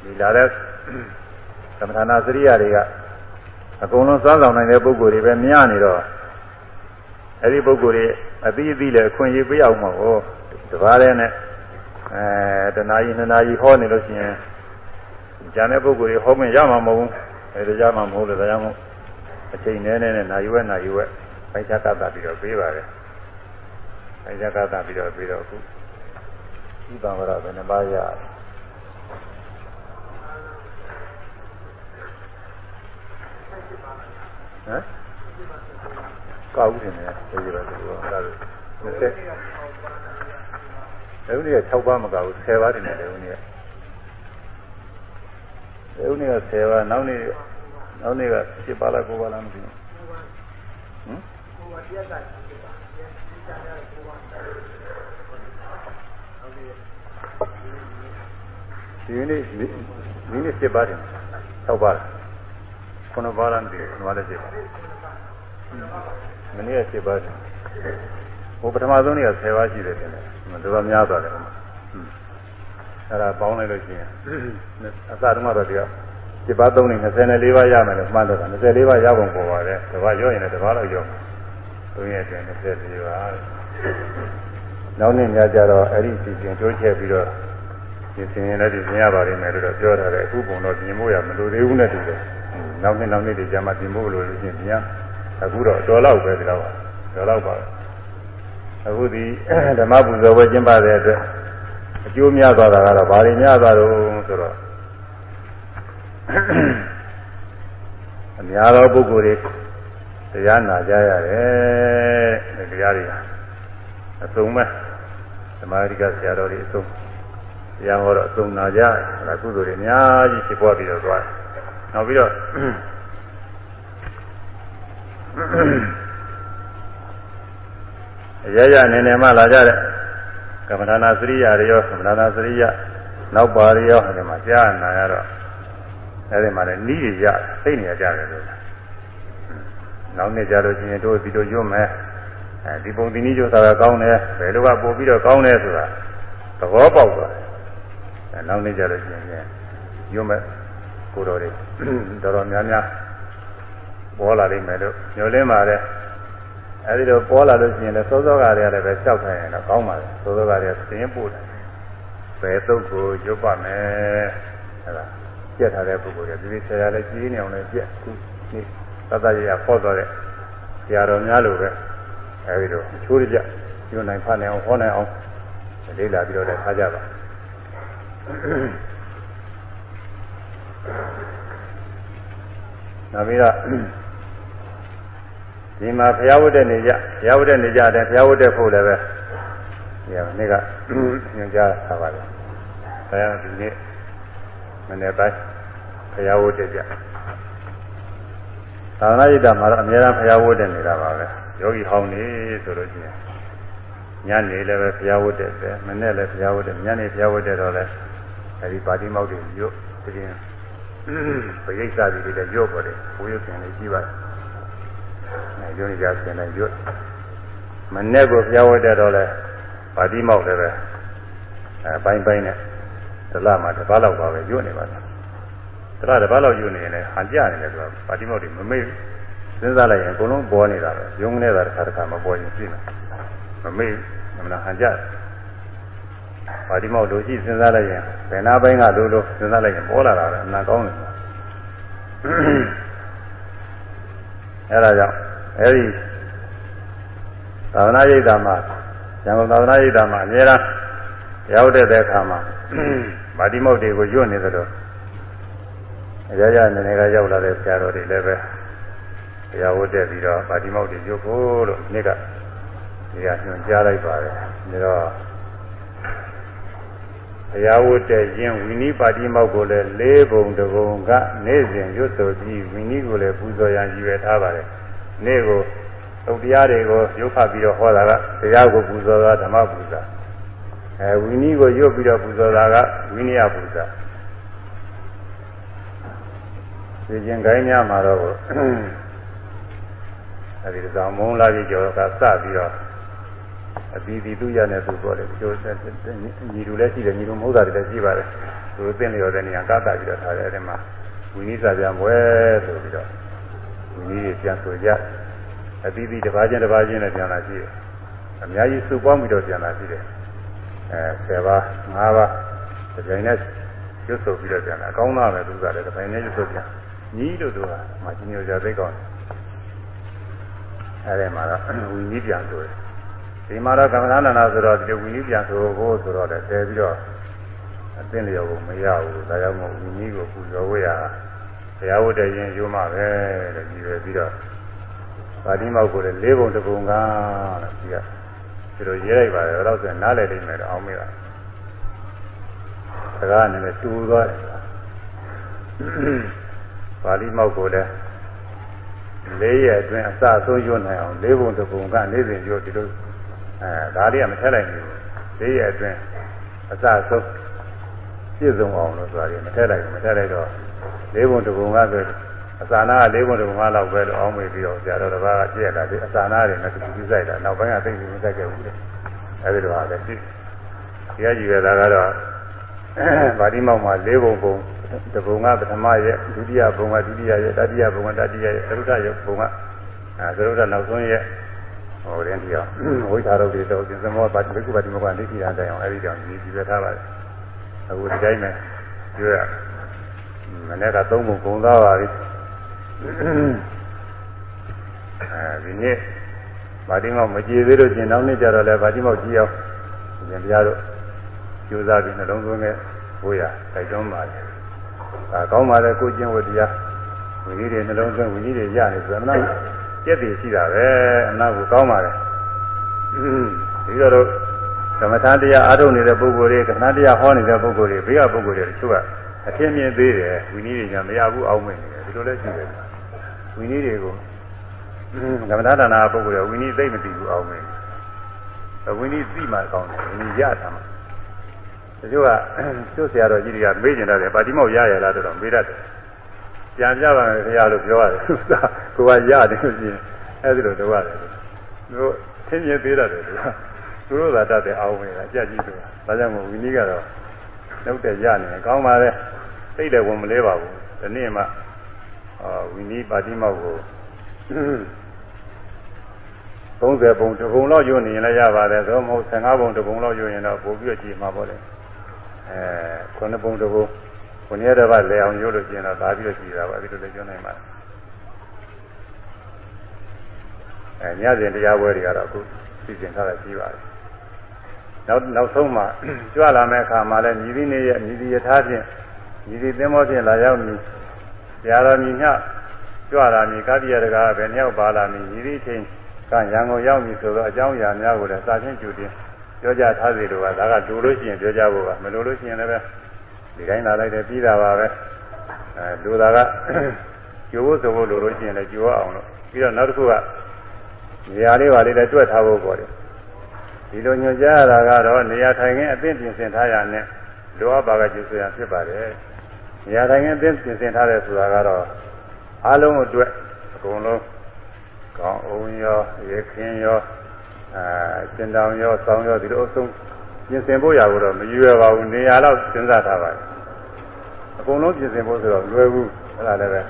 ဒီလာတဲ့သမထနာစရိယာတွေကအကုန်လုံးစောင့်ဆောင်နိုင်တဲ့ပုဂ္ဂိုလ်တွေပဲမြနေတော့အဲ့ဒီပုဂ္ဂိုလ်တွေအသီးအသီးလည်းအခွင့်အရေးပေးအောင်မှာဟောတပါးတည်းနဲ့အဲတနာကြီးနှစ်နာကြီးဟောနေလို့ရှိရင်ဉာဏ်တဲ့ပုဂ္ဂိုလ်တွေဟောမရမှာမဟုတ်ဘူး အဲဒါကြမှာမဟုတ်လို့ဒါကြောင့်မို့အချိန်နည်းနည်းနဲ့နာယူဝဲနာယူဝဲပိုက်ချကတာပြီးတော့ပေးပါတယ်ပိုက်ချကတာပြီးတော့ပြီးတော့အခုဒီပါဝရဘယ်နှပါးရဟမ်ကောက်နေတယ်ဒီလိုပဲသူကဒါလို့20ဒုနည်း6ပါးမကောက်ဘူး10ပါးတင်တယ်ဒုနည်း ဒုနည်းက10ပါးနောက်နေ့နောက်နေ့က7ပါးလား9ပါးလားမသိဘူးဟမ်9ပါးတရားက7ပါးတရားဒီချာရ9ပါးဟုတ်ကဲ့ဒီနေ့ဒီနေ့7ပါးတယ်6ပါး9ပါးလားမသိဘူး9ပါးလည်း7ပါးမနေ့က7ပါးတယ်ဟိုပထမဆုံးနေ့က10ပါးရှိတယ်တင်တယ်တော်များသွားတယ် အဲ့ဒါပေါင်းလိုက်လို့ရှိရင်အစတုန်းကတော့ဒီက7ပါး3နဲ့24ပါးရမယ်လို့မှတ်တော့တာ24ပါးရပုံပေါ်ပါတယ်တပါးရောရင်လည်းတပါးတော့ရောသုံးရက်အတွင်း24ပါးနောက်နေ့ညကျတော့အဲ့ဒီစီစဉ်တိုးချက်ပြီးတော့ဒီစဉ်ရင်လည်းဒီစဉ်ရပါလိမ့်မယ်လို့တော့ပြောထားတယ်အခုပုံတော့ပြင်ဖို့ရမလိုသေးဘူးနဲ့တူတယ်နောက်နေ့နောက်နေ့ဒီကျမှပြင်ဖို့လို့လို့ရှိရင်ပြင်အခုတော့တော်လောက်ပဲဒီတော့တော်လောက်ပါအခုဒီဓမ္မပူဇော်ပွဲကျင်းပတဲ့အတွက် အကျိုးများသွားတာကတော့ဘာတွေများသွားတော့ဆိုတော့အများသောပုဂ္ဂိုလ်တွေတရားနာကြရတယ်တရားတွေအစုံမဲ့ဓမ္မရိကဆရာတော်တွေအစုံတရားဟောတော့အစုံနာကြတယ်ကုသိုလ်တွေအများကြီးဖြစ်ပေါ်ပြီးတော့သွားတယ်နောက်ပြီးတော့ရရနေနေမှလာကြတဲ့ ကမ္မဋ္ဌာနာစရိယာတွေရောကမ္မဋ္ဌာနာစရိယနောက်ပါတွေရောအဲဒီမှာကြားနာရတော့အဲဒီမှာလည်းနီးရရသိနေရကြတယ်လို့နောက်နေ့ကြလို့ရှိရင်တို့ဒီလိုရွတ်မယ်အဲဒီပုံဒီနည်းကျိုးသာကောင်းတယ်ဘယ်လိုကပို့ပြီးတော့ကောင်းတယ်ဆိုတာသဘောပေါက်သွားတယ်အဲနောက်နေ့ကြလို့ရှိရင်ရွတ်မယ်ကိုတော်တွေတော်တော်များများပေါ်လာလိမ့်မယ်လို့ညှို့လင်းပါတယ် အဲဒီတော့ပေါ်လာလို့ရှိရင်လည်းစောစောကတည်းကလည်းပဲလျှောက်ထိုင်ရင်တော့ကောင်းပါလေစောစောကတည်းကသင်ပို့တယ်ဘယ်သုတ်ကိုရွတ်ပါမယ်အဲဒါကြက်ထားတဲ့ပုဂ္ဂိုလ်တွေဒီဒီဆရာလည်းကြီးနေအောင်လည်းကြက်ခုနေ့သတ္တရရဖော့သွားတဲ့ဆရာတော်များလိုပဲအဲဒီတော့ချိုးရကြညွှန်နိုင်ဖတ်နိုင်အောင်ဟောနိုင်အောင်လေ့လာပြီးတော့လည်းထားကြပါနောက်ပြီးတော့ ဒီမှာဘုရားဝတ်တဲ့နေကြဘုရားဝတ်တဲ့နေကြတယ်ဘုရားဝတ်တဲ့ဖို့လည်းပဲဒီကနေ့ကညွှန်ကြားထားပါလေဆရာဒီနေ့မနေ့ပိုင်းဘုရားဝတ်တဲ့ကြသာသနာ့ရည်တာမှာတော့အများအားဘုရားဝတ်တဲ့နေတာပါပဲယောဂီဟောင်းနေဆိုလို့ရှိရင်ညနေလည်းပဲဘုရားဝတ်တဲ့ပဲမနေ့လည်းဘုရားဝတ်တဲ့ညနေဘုရားဝတ်တဲ့တော့လည်းအဲဒီပါတိမောက်တွေရွတ်တင်းပရိစ္ဆာတွေလည်းရွတ်ပေါ်တယ်ဘုရားရှင်လေးကြီးပါတယ် အဲယုံကြဆင်းတယ်ရွတ်မနဲ့ကိုဖျားဝတ်တဲ့တော့လဲပါတိမောက်လည်းပဲအဲပိုင်းပိုင်းနဲ့တလမှာတစ်ပတ်လောက်ပါပဲရွတ်နေပါလားတလတစ်ပတ်လောက်ရွတ်နေရင်လည်းဟန်ကြနေတယ်ဆိုတော့ပါတိမောက်တွေမမေ့စဉ်းစားလိုက်ရင်အကုန်လုံးပေါ်နေတာပဲယုံနေတာတစ်ခါတစ်ခါမပေါ်ရင်ရှိမယ်မမေ့မနာဟန်ကြပါတိမောက်လို့ရှိစဉ်းစားလိုက်ရင်ဘယ်နာပိုင်းကလို့လို့စဉ်းစားလိုက်ရင်ပေါ်လာတာပဲအနာကောင်းတယ် အဲဒါကြောင့်အဲဒီသာသနာ့ရိပ်သာမှာရန်ကုန်သာသနာ့ရိပ်သာမှာအများအားရောက်တဲ့အခါမှာဗာတိမုတ်တွေကိုညွတ်နေသလိုအကြကြနေနေကရောက်လာတဲ့ဆရာတော်တွေလည်းပဲတရားဝတ်တဲ့ပြီးတော့ဗာတိမုတ်တွေညွတ်ဖို့လို့နေ့ကဒီကညွှန်ကြားလိုက်ပါတယ်ဒါတော့ တရားဝတ်တဲ့ရင်ဝိနည်းပါတိမောက်ကိုလည်းလေးပုံတပုံကနေ့စဉ်ရွတ်ဆိုပြီးဝိနည်းကိုလည်းပူဇော်ရန်ရည်ရွယ်ထားပါတယ်နေ့ကိုသုတ်တရားတွေကိုရုပ်ဖတ်ပြီးတော့ဟောတာကတရားကိုပူဇော်တာဓမ္မပူဇာအဲဝိနည်းကိုရွတ်ပြီးတော့ပူဇော်တာကဝိနည်းပူဇာဒီကျင်ခိုင်းများမှာတော့အဲဒီကောင်မုံလာပြီးကြောကစပြီးတော့ အပြီးပြီးသူရနဲ့သူပေါ်တယ်ကျိုးညီလူလည်းရှိတယ်ညီလူမဟုတ်တာတွေလည်းရှိပါတယ်သူသိလျော်တဲ့နေရာကတာပြီးတော့ထားတယ်အဲဒီမှာဝိနည်းစာပြန်ပွဲဆိုပြီးတော့ဝိနည်းပြန်ဆိုကြအပြီးပြီးတစ်ပါးချင်းတစ်ပါးချင်းနဲ့ပြန်လာရှိတယ်အများကြီးစုပေါင်းပြီးတော့ပြန်လာရှိတယ်အဲ10ပါး5ပါးဒီကြိမ်နဲ့ရွတ်ဆိုပြီးတော့ပြန်လာအကောင်းသားပဲသူကလည်းဒီပိုင်းနဲ့ရွတ်ဆိုပြန်ညီတို့တို့ကမကြီးညိုကြသိကောင်းတယ်အဲဒီမှာတော့ဝိနည်းပြန်ဆိုတယ် ဒီမှာတော့ကမ္မဋ္ဌာန်းနာဆိုတော့ဒီဝိနည်းပြန်ဆိုဖို့ဆိုတော့လည်းတည်ပြီးတော့အသိလျော်ကိုမရဘူးဒါကြောင့်မို့ဝိနည်းကိုပူဇော်ဝေးရဘုရားဝတ်တဲ့ရင်ယူမှပဲတဲ့ဒီပဲပြီးတော့ပါဠိမောက်ကိုလည်းလေးပုံတစ်ပုံကတဲ့ဒီကဒီလိုရေးလိုက်ပါတယ်တော့ဆိုနားလည်လိမ့်မယ်တော့အောင်မေးတာစကားနည်းနည်းတူသွားတယ်ပါဠိမောက်ကိုလည်းလေးရက်အတွင်းအစအဆုံးရွတ်နိုင်အောင်လေးပုံတစ်ပုံကနေ့စဉ်ရွတ်ဒီလို အဲဒါလေးကမထက်လိုက်ဘူးလေးရက်အတွင်းအအစဆုံးပြည့်စုံအောင်လို့ဆိုတာကြီးမထက်လိုက်မထက်လိုက်တော့လေးပုံတစ်ပုံကဆိုအစာနာကလေးပုံတစ်ပုံကလောက်ပဲလို့အောင်းမေးပြီးတော့ဆရာတော်တစ်ပါးကပြည့်လာတယ်အစာနာတွေနဲ့တူတူစိုက်တာနောက်ပိုင်းကသိပြီးမစိုက်ခဲ့ဘူးလေအဲဒီတော့ဟာလည်းရှိဒီကကြီးပဲဒါကတော့ဗာတိမောက်မှာလေးပုံပုံတပုံကပထမရဲ့ဒုတိယပုံကဒုတိယရဲ့တတိယပုံကတတိယရဲ့သရုဒ္ဓရဲ့ပုံကအဲသရုဒ္ဓနောက်ဆုံးရဲ့ ဟိုရင်တရားဝိသရုပ်တွေတော့သင်္မောပါတိဘိက္ခုပါတိမောကနိတိယတိုင်အောင်အဲဒီကြောင့်ဒီဒီပဲထားပါတယ်အခုဒီတိုင်းပဲပြောရမနေ့ကသုံးပုံပုံသားပါပြီအဲဒီနေ့ဗာတိမောက်မကြည်သေးလို့ကျင်နောက်နေ့ကျတော့လည်းဗာတိမောက်ကြည့်အောင်ရှင်ဘုရားတို့ကြိုးစားပြီးနှလုံးသွင်းခဲ့ဘိုးရတိုက်တွန်းပါတယ်ဒါကောင်းပါတယ်ကိုကျင့်ဝတ်တရားဝိနည်းတွေနှလုံးသွင်းဝိနည်းတွေရနေဆိုတော့အနာ ကျက်တည်ရှိတာပဲအနာကိုကောင်းပါတယ်ဒီတော့ဓမ္မထာတရားအားထုတ်နေတဲ့ပုဂ္ဂိုလ်တွေကဏ္ဍတရားဟောနေတဲ့ပုဂ္ဂိုလ်တွေဘေးကပုဂ္ဂိုလ်တွေတချို့ကအထင်မြင်သေးတယ်ဝိနည်းတွေညာမရဘူးအောင်းမင်းနေတယ်ဒီလိုလဲရှိတယ်ဝိနည်းတွေကိုဓမ္မထာဒါနာပုဂ္ဂိုလ်တွေဝိနည်းသိမသိဘူးအောင်းမင်းဝိနည်းသိမှကောင်းတယ်ဝိနည်းရတာမှတချို့ကကျုပ်ဆရာတော်ကြီးတွေကမေးကျင်တယ်ပါတိမောက်ရရလားတော့မေးတတ်တယ် ပြန်ပြပါမယ်ခင်ဗျာလို့ပြောရတယ်ကိုကရတယ်လို့ရှိရင်အဲဒီလိုတော့ရတယ်သူတို့သင်မြင်သေးတယ်သူကသူတို့သာတတ်တယ်အောင်းဝင်တာကြက်ကြီးဆိုတာဒါကြောင့်မို့ဝီနည်းကတော့နှုတ်တဲ့ရနေတယ်ကောင်းပါလေသိတယ်ဝင်မလဲပါဘူးဒီနေ့မှအာဝီနည်းပါတိမောက်ကို30ပုံတစ်ပုံလောက်ယူနေရင်လည်းရပါတယ်သို့မဟုတ်15ပုံတစ်ပုံလောက်ယူရင်တော့ပို့ပြီးကြည့်မှာပေါ့လေအဲခုနှစ်ပုံတစ်ပုံ ခုနှစ်ရက်တော့လဲအောင်ယူလို့ရှိရင်တော့ဒါပြီးတော့ကြည့်တာပါဒီလိုလည်းကျွန်းနိုင်ပါတယ်အဲညစဉ်တရားပွဲတွေကတော့အခုစီစဉ်ထားတာရှိပါတယ်နောက်နောက်ဆုံးမှကြွလာမယ့်အခါမှာလည်းညီဒီနေရဲ့ညီဒီယထာဖြင့်ညီဒီသင်္ဘောဖြင့်လာရောက်မည်ဆရာတော်မြညကြွလာမည်ကာတိယတကားပဲမြောက်ပါလာမည်ညီဒီချင်းကရန်ကုန်ရောက်ပြီဆိုတော့အကြောင်းအရာများကိုလည်းစာချင်းကြိုတင်ပြောကြထားစီလို့ကဒါကလူလို့ရှိရင်ပြောကြဖို့ကမလိုလို့ရှိရင်လည်းပဲ ဒီတိုင်းလာလိုက်တယ်ပြီးတာပါပဲအဲလူသားကကြိုးဖို့ဆိုဖို့လိုလို့ရှိရင်လည်းကြိုးအောင်လို့ပြီးတော့နောက်တစ်ခုကနေရာလေးပါလေးလည်းတွက်ထားဖို့ပေါ့တယ်ဒီလိုညွှန်ကြားရတာကတော့နေရာထိုင်ခင်းအသင့်ပြင်ဆင်ထားရတဲ့လိုအပ်ပါကကျူဆိုရဖြစ်ပါတယ်နေရာထိုင်ခင်းအသင့်ပြင်ဆင်ထားတယ်ဆိုတာကတော့အားလုံးအတွက်အကုန်လုံးကောင်းအောင်ရောရေခင်းရောအဲစင်တောင်ရောဆောင်းရောဒီလိုအဆုံး ပြင်ဆင်ဖို့ရတော့မရွယ်ပါဘူးနေရာတော့စဉ်းစားထားပါတယ်အကုန်လုံးပြင်ဆင်ဖို့ဆိုတော့လွယ်ဘူးအဲ့ဒါလည်းပဲ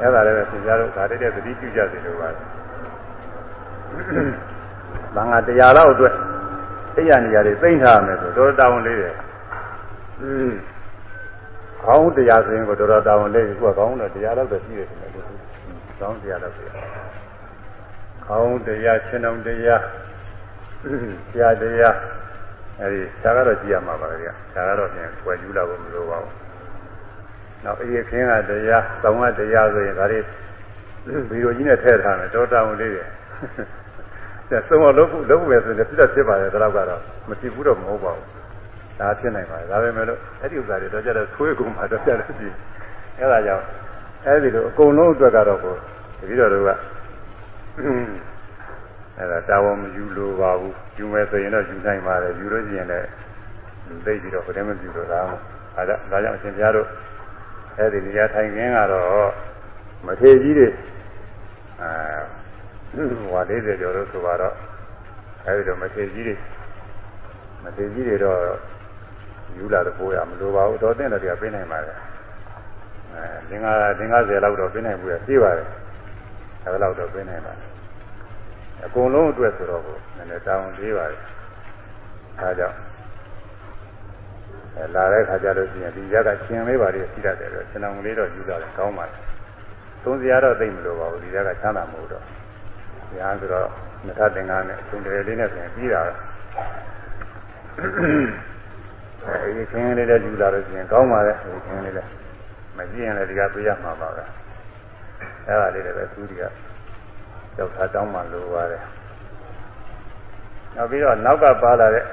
အဲ့ဒါလည်းပဲသင်ကြားလို့ဒါတိတဲ့သတိပြုကြစေလိုပါတယ်ဘာငါတရားလောက်အတွက်အိယာနေရာတွေသိမ့်ထားရမယ်ဆိုတော့တောင်းလေးတယ်อืมခေါင်းတရားဆိုရင်ကိုတော်တော်တောင်းလေးကိုကခေါင်းတော့တရားလောက်တော့ရှိတယ်ဆိုတယ်ခေါင်းတရားလောက်ပြခေါင်းတရားရှင်းအောင်တရားဆရာတရား အဲဒီဆရာကတော့ကြည့်ရမှာပါဗျာဆရာကတော့ပြန်ွယ်ယူလာဖို့မလိုပါဘူးနောက်အေးခင်းကတရားတောင်းကတရားဆိုရင်ဒါတွေဗီဒီယိုကြီးနဲ့ထည့်ထားမယ်တော်တောင်းလေးတယ်ဆက်ဆုံးအောင်လုပ်ဖို့လုပ်ဖို့ပဲဆိုရင်ဖြစ်တော့ဖြစ်ပါတယ်ဒါတော့ကတော့မဖြစ်ဘူးတော့မဟုတ်ပါဘူးဒါဖြစ်နိုင်ပါတယ်ဒါပဲမဲ့လို့အဲ့ဒီဥစ္စာတွေတော့ကြတော့ဆွေးကုန်မှာတော့ကြတော့ဒီအဲ့ဒါကြောင့်အဲ့ဒီလိုအကုန်လုံးအတွက်ကတော့ကိုတတိတော်တို့က အဲ့ဒါတာဝန်မယူလိုပါဘူးယူမယ်ဆိုရင်တော့ယူနိုင်ပါတယ်ယူလို့ရှိရင်လည်းသိပြီးတော့ဘယ်တည်းမပြူတော့ဒါအဲဒါဒါကြောင့်အရှင်ဘုရားတို့အဲ့ဒီနေရာထိုင်ခင်းကတော့မထေကြီးတွေအဲဟွာ40ကျော်လို့ဆိုတော့အဲဒီတော့မထေကြီးတွေမထေကြီးတွေတော့ယူလာတော့ပိုးရမလိုပါဘူးတော့တဲ့တော်တွေကပြနိုင်ပါလေအဲသင်္ဃာသင်္ဃာ10လောက်တော့ပြနိုင်ဘူးရပြပါတယ်အဲလောက်တော့ပြနိုင်ပါ အကုန်လုံးအတွက်ဆိုတော့ကိုနည်းနည်းတောင်းသေးပါတယ်အဲကြောင့်အဲလာတဲ့ခါကျလို့ရှိရင်ဒီရက်ကရှင်လေးပါလေရှိတတ်တယ်တော့ရှင်တော်ကလေးတော့ယူလာတယ်ကောင်းပါတယ်သုံးစရာတော့သိမလို့ပါဘူးဒီရက်ကချမ်းသာမှုတော့ညာဆိုတော့မထသင်္ကန်းနဲ့အရှင်တယ်လေးနဲ့ဆိုရင်ပြီးတာအဲဒီခင်းလေးလည်းယူလာလို့ရှိရင်ကောင်းပါလေဒီခင်းလေးလည်းမကြည့်ရင်လည်းဒီကပေးရမှာပါပဲအဲဒါလေးလည်းပဲသူဒီက ကြောက်ထားတောင်းမှလိုပါတယ်နောက်ပြီးတော့နောက်ကပါလာတဲ့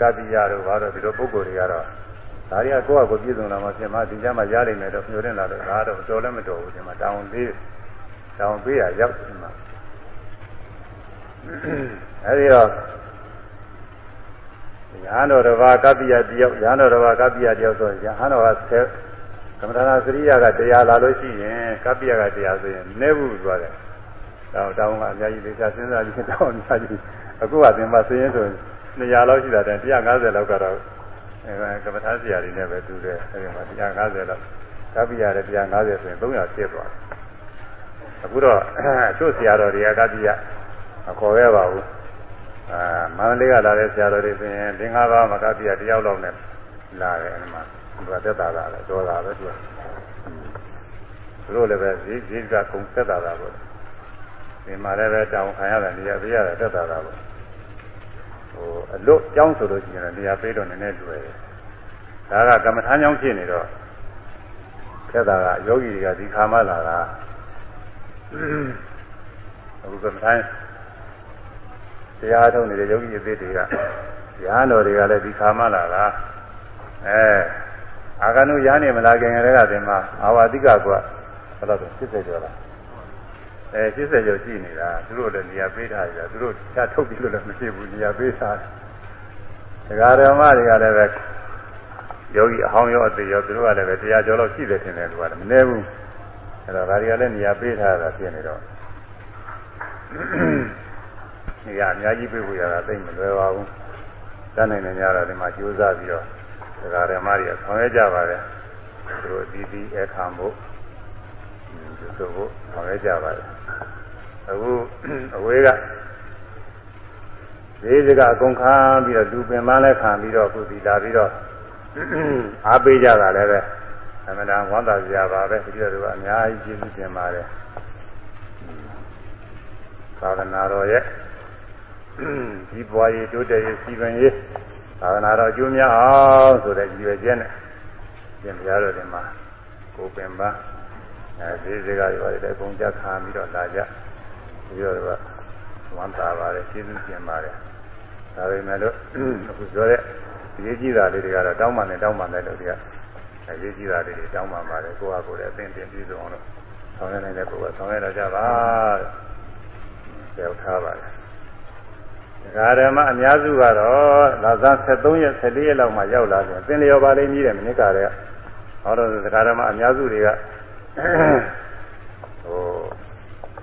ကတိယတို့ဘာလို့ဒီလိုပုံကိုယ်တွေကတော့ဒါတွေကကိုယ့်အကိုပြည့်စုံလာမှပြင်မှဒီကြမှာရနိုင်မယ်တော့ညှို့တင်လာတော့ဒါတော့တော်လည်းမတော်ဘူးဒီမှာတောင်းသေးတောင်းပေးရရောက်ဒီမှာအဲဒီတော့ရဟန်းတော်တစ်ပါးကပ္ပိယတယောက်ရဟန်းတော်တစ်ပါးကပ္ပိယတယောက်ဆိုရဟန်းတော်က10ကမ္မထာစရိယကတရားလာလို့ရှိရင်ကပ္ပိယကတရားဆိုရင်နည်းဘူးသွားတယ် တောင်းတောင်းကအများကြီးသိချစဉ်းစားကြည့်တောင်းအများကြီးအခုကသင်္ပါစရင်ဆို200လောက်ရှိတာတဲ့150လောက်ကတော့အဲကမ္မထာဆရာတွေနဲ့ပဲတူတယ်အဲဒီမှာ150လောက်ကပ္ပိယတဲ့150ဆိုရင်300ဖြစ်သွားတယ်အခုတော့သူ့ဆရာတော်တွေကကပ္ပိယမခေါ်ရပါဘူးအာမန္တလေးကလာတဲ့ဆရာတော်တွေဆိုရင်သင်္ဃဘာမကပ္ပိယတယောက်လောက်နဲ့လာတယ်အဲဒီမှာသူကသက်သာတာလေတော်တာပဲသူကသူတို့လည်းပဲဈေးဈေးကကုန်သက်သာတာပေါ့ ဒီမှာလည်းပဲတောင်းခံရတယ်နေရာပေးရတယ်သက်သာတာပေါ့ဟိုအလွတ်ကြောင်းဆိုလို့ရှိရင်နေရာပေးတော့နည်းနည်းလွယ်တယ်ဒါကကမ္မထာကြောင်းဖြစ်နေတော့သက်သာကယောဂီတွေကဒီခါမှလာတာအခုကမ္မထာတရားထုတ်နေတဲ့ယောဂီအသေးတွေကရဟန်းတော်တွေကလည်းဒီခါမှလာတာအဲအာဂနုရဟန်းနေမလာခင်ကတည်းကဒီမှာအာဝတိကကွာဘယ်တော့80ကျော်လား အဲ80ကျော်ရှိနေတာသူတို့လည်းနေရာပေးထားကြသူတို့ချထုတ်ပြီးလို့လည်းမရှိဘူးနေရာပေးထားတယ်ဒကာဓမ္မတွေကလည်းပဲယောဂီအဟောင်းရောအသေးရောသူတို့ကလည်းပဲတရားကျော်လောက်ရှိတယ်ထင်တယ်သူကလည်းမနေဘူးအဲတော့ဒါတွေကလည်းနေရာပေးထားတာဖြစ်နေတော့နေရာအများကြီးပြေးဖို့ရတာသိမလွယ်ပါဘူးတန်းနိုင်နေကြတော့ဒီမှာကြိုးစားပြီးတော့ဒကာဓမ္မတွေကဆောင်ရွက်ကြပါတယ်သူတို့ဒီဒီအခါမို့ဒီ ဆိုဖို့ဆောင်ရွက်ကြပါတယ်အခုအဝေးကဒီစကအကုန်ခံပြီးတော့လူပင်မလဲခံပြီးတော့အခုဒီလာပြီးတော့အားပေးကြတာလည်းပဲသမဏဝန္တာစရာပါပဲဒီလိုကအများကြီးကျေးဇူးတင်ပါတယ်သာသနာတော်ရဲ့ဒီဘွားရေးတိုးတက်ရေးစီပင်ရေးသာသနာတော်အကျိုးများအောင်ဆိုတဲ့ရည်ရွယ်ချက်နဲ့ပြင်ပြရတော့ဒီမှာကိုပင်ပါ အဲဒီစကားတွေပါတယ်အကုန်ကြခံပြီးတော့လာကြပြီးတော့ကဝမ်းသာပါတယ်ကျေးဇူးတင်ပါတယ်ဒါပေမဲ့လို့အခုပြောတဲ့ရေးကြည့်တာလေးတွေကတော့တောင်းပန်နဲ့တောင်းပန်တဲ့လူတွေကရေးကြည့်တာလေးတွေတောင်းပန်ပါတယ်ကိုယ့်ဟာကိုယ်လည်းအသိတင်ပြီးဆုံးအောင်လို့ဆောင်ရနိုင်တဲ့ပုဂ္ဂိုလ်ဆောင်ရတော့ကြပါတဲ့ပြောထားပါတယ်ဒကာဓမ္မအများစုကတော့လာဇန်73ရက်14ရက်လောက်မှရောက်လာတယ်သင်လျော်ပါလိမ့်မည်တဲ့မိနစ်ကတည်းကဟောတော့ဒကာဓမ္မအများစုတွေက ဟို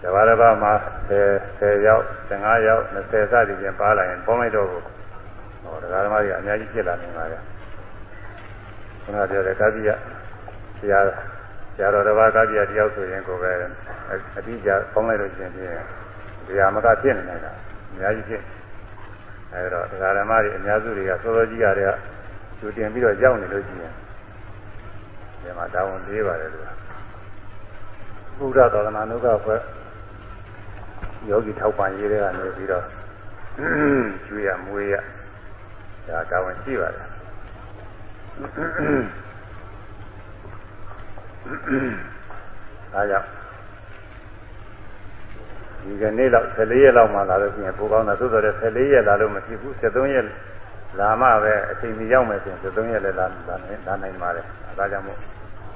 တဘာတဘာမှာ10 10ရောက်15ရောက်20စသည်ဖြင့်ပါလာရင်ပေါင်းလိုက်တော့ဟိုဒကာဓမ္မတွေအများကြီးဖြစ်လာနေပါလေခုနပြောတဲ့ကာပိယဆရာဆရာတော်တစ်ပါးကာပိယတယောက်ဆိုရင်ကိုပဲအတိအကျပေါင်းလိုက်လို့ရှင်ဖြင့်တရားမကဖြစ်နေနေတာအများကြီးဖြစ်အဲဒါဒကာဓမ္မတွေအများစုတွေကစောစောကြီးကတည်းကကျူတင်ပြီးတော့ရောက်နေလို့ရှိရင်ဒီမှာတာဝန်လေးပါတယ်လို့ ဘုရားသာသနာ့ကဖွဲ့ယောဂီထောက်ပံ့ရေးတဲ့ကနေပြီးတော့ကျွေးရမွေးရဒါတာဝန်ရှိပါတယ်ဒါကြောင့်ဒီကနေ့တော့14ရက်လောက်မှလာလို့ရှိရင်ပိုကောင်းတာသို့တော်လည်း14ရက်လာလို့မရှိဘူး73ရက်လာမှပဲအချိန်ကြီးရောက်မယ်ဆိုရင်73ရက်လည်းလာလာလာနိုင်ပါတယ်အဲဒါကြောင့်မို့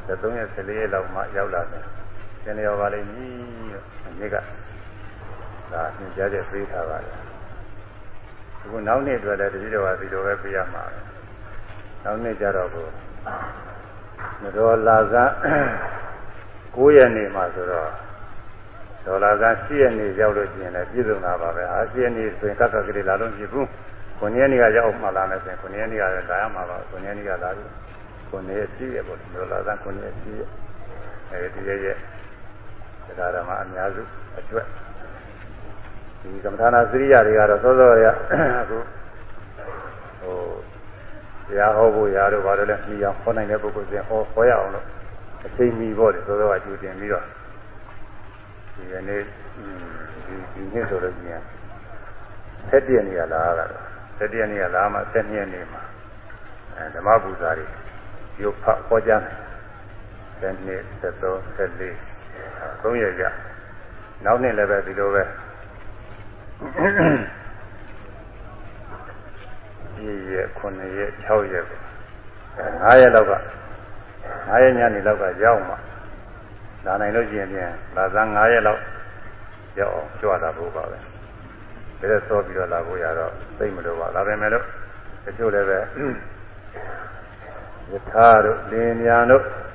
73ရက်14ရက်လောက်မှရောက်လာတယ် သင်လျော်ပါလိမ့်မည်လို့အမြစ်ကဒါသင်ကြားချက်ပေးထားပါတယ်အခုနောက်နေ့အတွက်လည်းတတိတော်ကဒီလိုပဲပြရမှာပဲနောက်နေ့ကျတော့ကိုမတော်လာစား9ရက်နေ့မှဆိုတော့ဒေါ်လာက10ရက်နေ့ရောက်လို့ရှိရင်လည်းပြည့်စုံတာပါပဲအား10ရက်နေ့ဆိုရင်ကတ်ကကလေးလာလို့ဖြစ်ဘူး9ရက်နေ့ကရောက်မှလာမယ်ဆိုရင်9ရက်နေ့ကလည်းလာရမှာပါ9ရက်နေ့ကလာပြီ9ရက်10ရက်ပေါ့ဒေါ်လာက9ရက်10ရက်အဲဒီရက် ရက်တရားဓမ္မအများစုအတွက်ဒီကမ္မထာနာစရိယာတွေကတော့စောစောရအခုဟိုတရားဟောဖို့ရာတို့ဘာလို့လဲမြည်အောင်ဟောနိုင်တဲ့ပုဂ္ဂိုလ်ချင်းဟောဟောရအောင်လို့အချိန်မီပေါ့လေစောစောကကြိုတင်ပြီးတော့ဒီကနေ့ဒီဒီနေ့ဆိုလို့ရှိရင်ဆက်တည့်နေရလားကတော့ဆက်တည့်နေရလားမှဆက်နှစ်နေမှာအဲဓမ္မပူဇာတွေရုပ်ဖတ်ဟောကြားတယ်ဆက်နှစ်ဆက် သုံးဆက်လေးသုံးရကြနောက်နှစ်လည်းပဲဒီလိုပဲဒီရက်9ရက်6ရက်9ရက်လောက်က9ရက်ညနေလောက်ကရောက်မှလာနိုင်လို့ရှိရင်ပြန်လာစား9ရက်လောက်ရောက်အောင်ကြွလာဖို့ပါပဲဒါလည်းစောပြီးတော့လာဖို့ရတော့သိမလို့ပါဒါပဲမဲ့လို့တချို့လည်းပဲယထာတို့လင်းမြန်တို့အ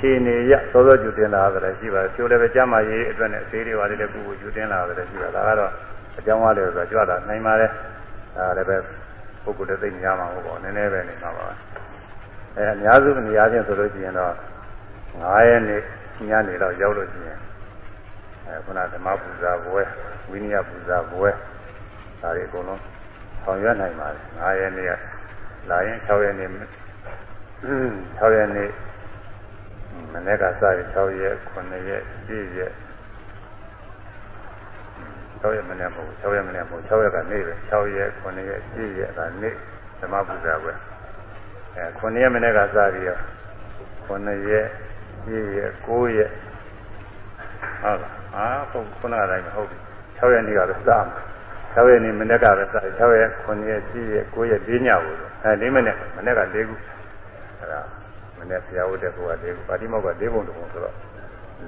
ခြေအနေရသောသောယူတင်လာတယ်ရှိပါတယ်ချို့လည်းပဲကြမ်းမာရေးအတွက်နဲ့အသေးတွေပါလေလည်းကုကိုယူတင်လာတယ်ရှိပါဒါကတော့အကြောင်းအားလည်းဆိုကြွတာနိုင်ပါတယ်ဒါလည်းပဲပုဂ္ဂိုလ်တွေသိများမှာဟုတ်ပါနည်းနည်းပဲနေမှာပါအဲအများစုနေရာချင်းဆိုလို့ရှိရင်တော့9ရက်နေ့ညနေတော့ရောက်လို့ရှိရင်အဲခုနဓမ္မပူဇာပွဲဝိနည်းပူဇာပွဲဒါတွေအကုန်လုံးဆောင်ရွက်နိုင်ပါတယ်9ရက်နေ့ကလာရင်6ရက်နေ့6ရက်နေ့ မနေ့ကစပြီး6ရက်9ရက်10ရက်6ရက်မနေ့မဟုတ်6ရက်မနေ့မဟုတ်6ရက်ကနေပဲ6ရက်9ရက်10ရက်ကနေ့ဓမ္မပူဇာပွဲအဲ9ရက်မနေ့ကစပြီးတော့9ရက်10ရက်9ရက်ဟုတ်လားအာဟုတ်ခုနကတိုင်းမဟုတ်ဘူး6ရက်နေ့ကပဲစမှာ6ရက်နေ့မနေ့ကပဲစ6ရက်9ရက်10ရက်9ရက်၄ညဘူးအဲ၄မိနစ်မနေ့က၄ခုအဲဒါမ နေ့ဆရာဝတ်တဲ့ကောက၄ခုပါတိမောက်က၄ပုံတစ်ပုံဆိုတော့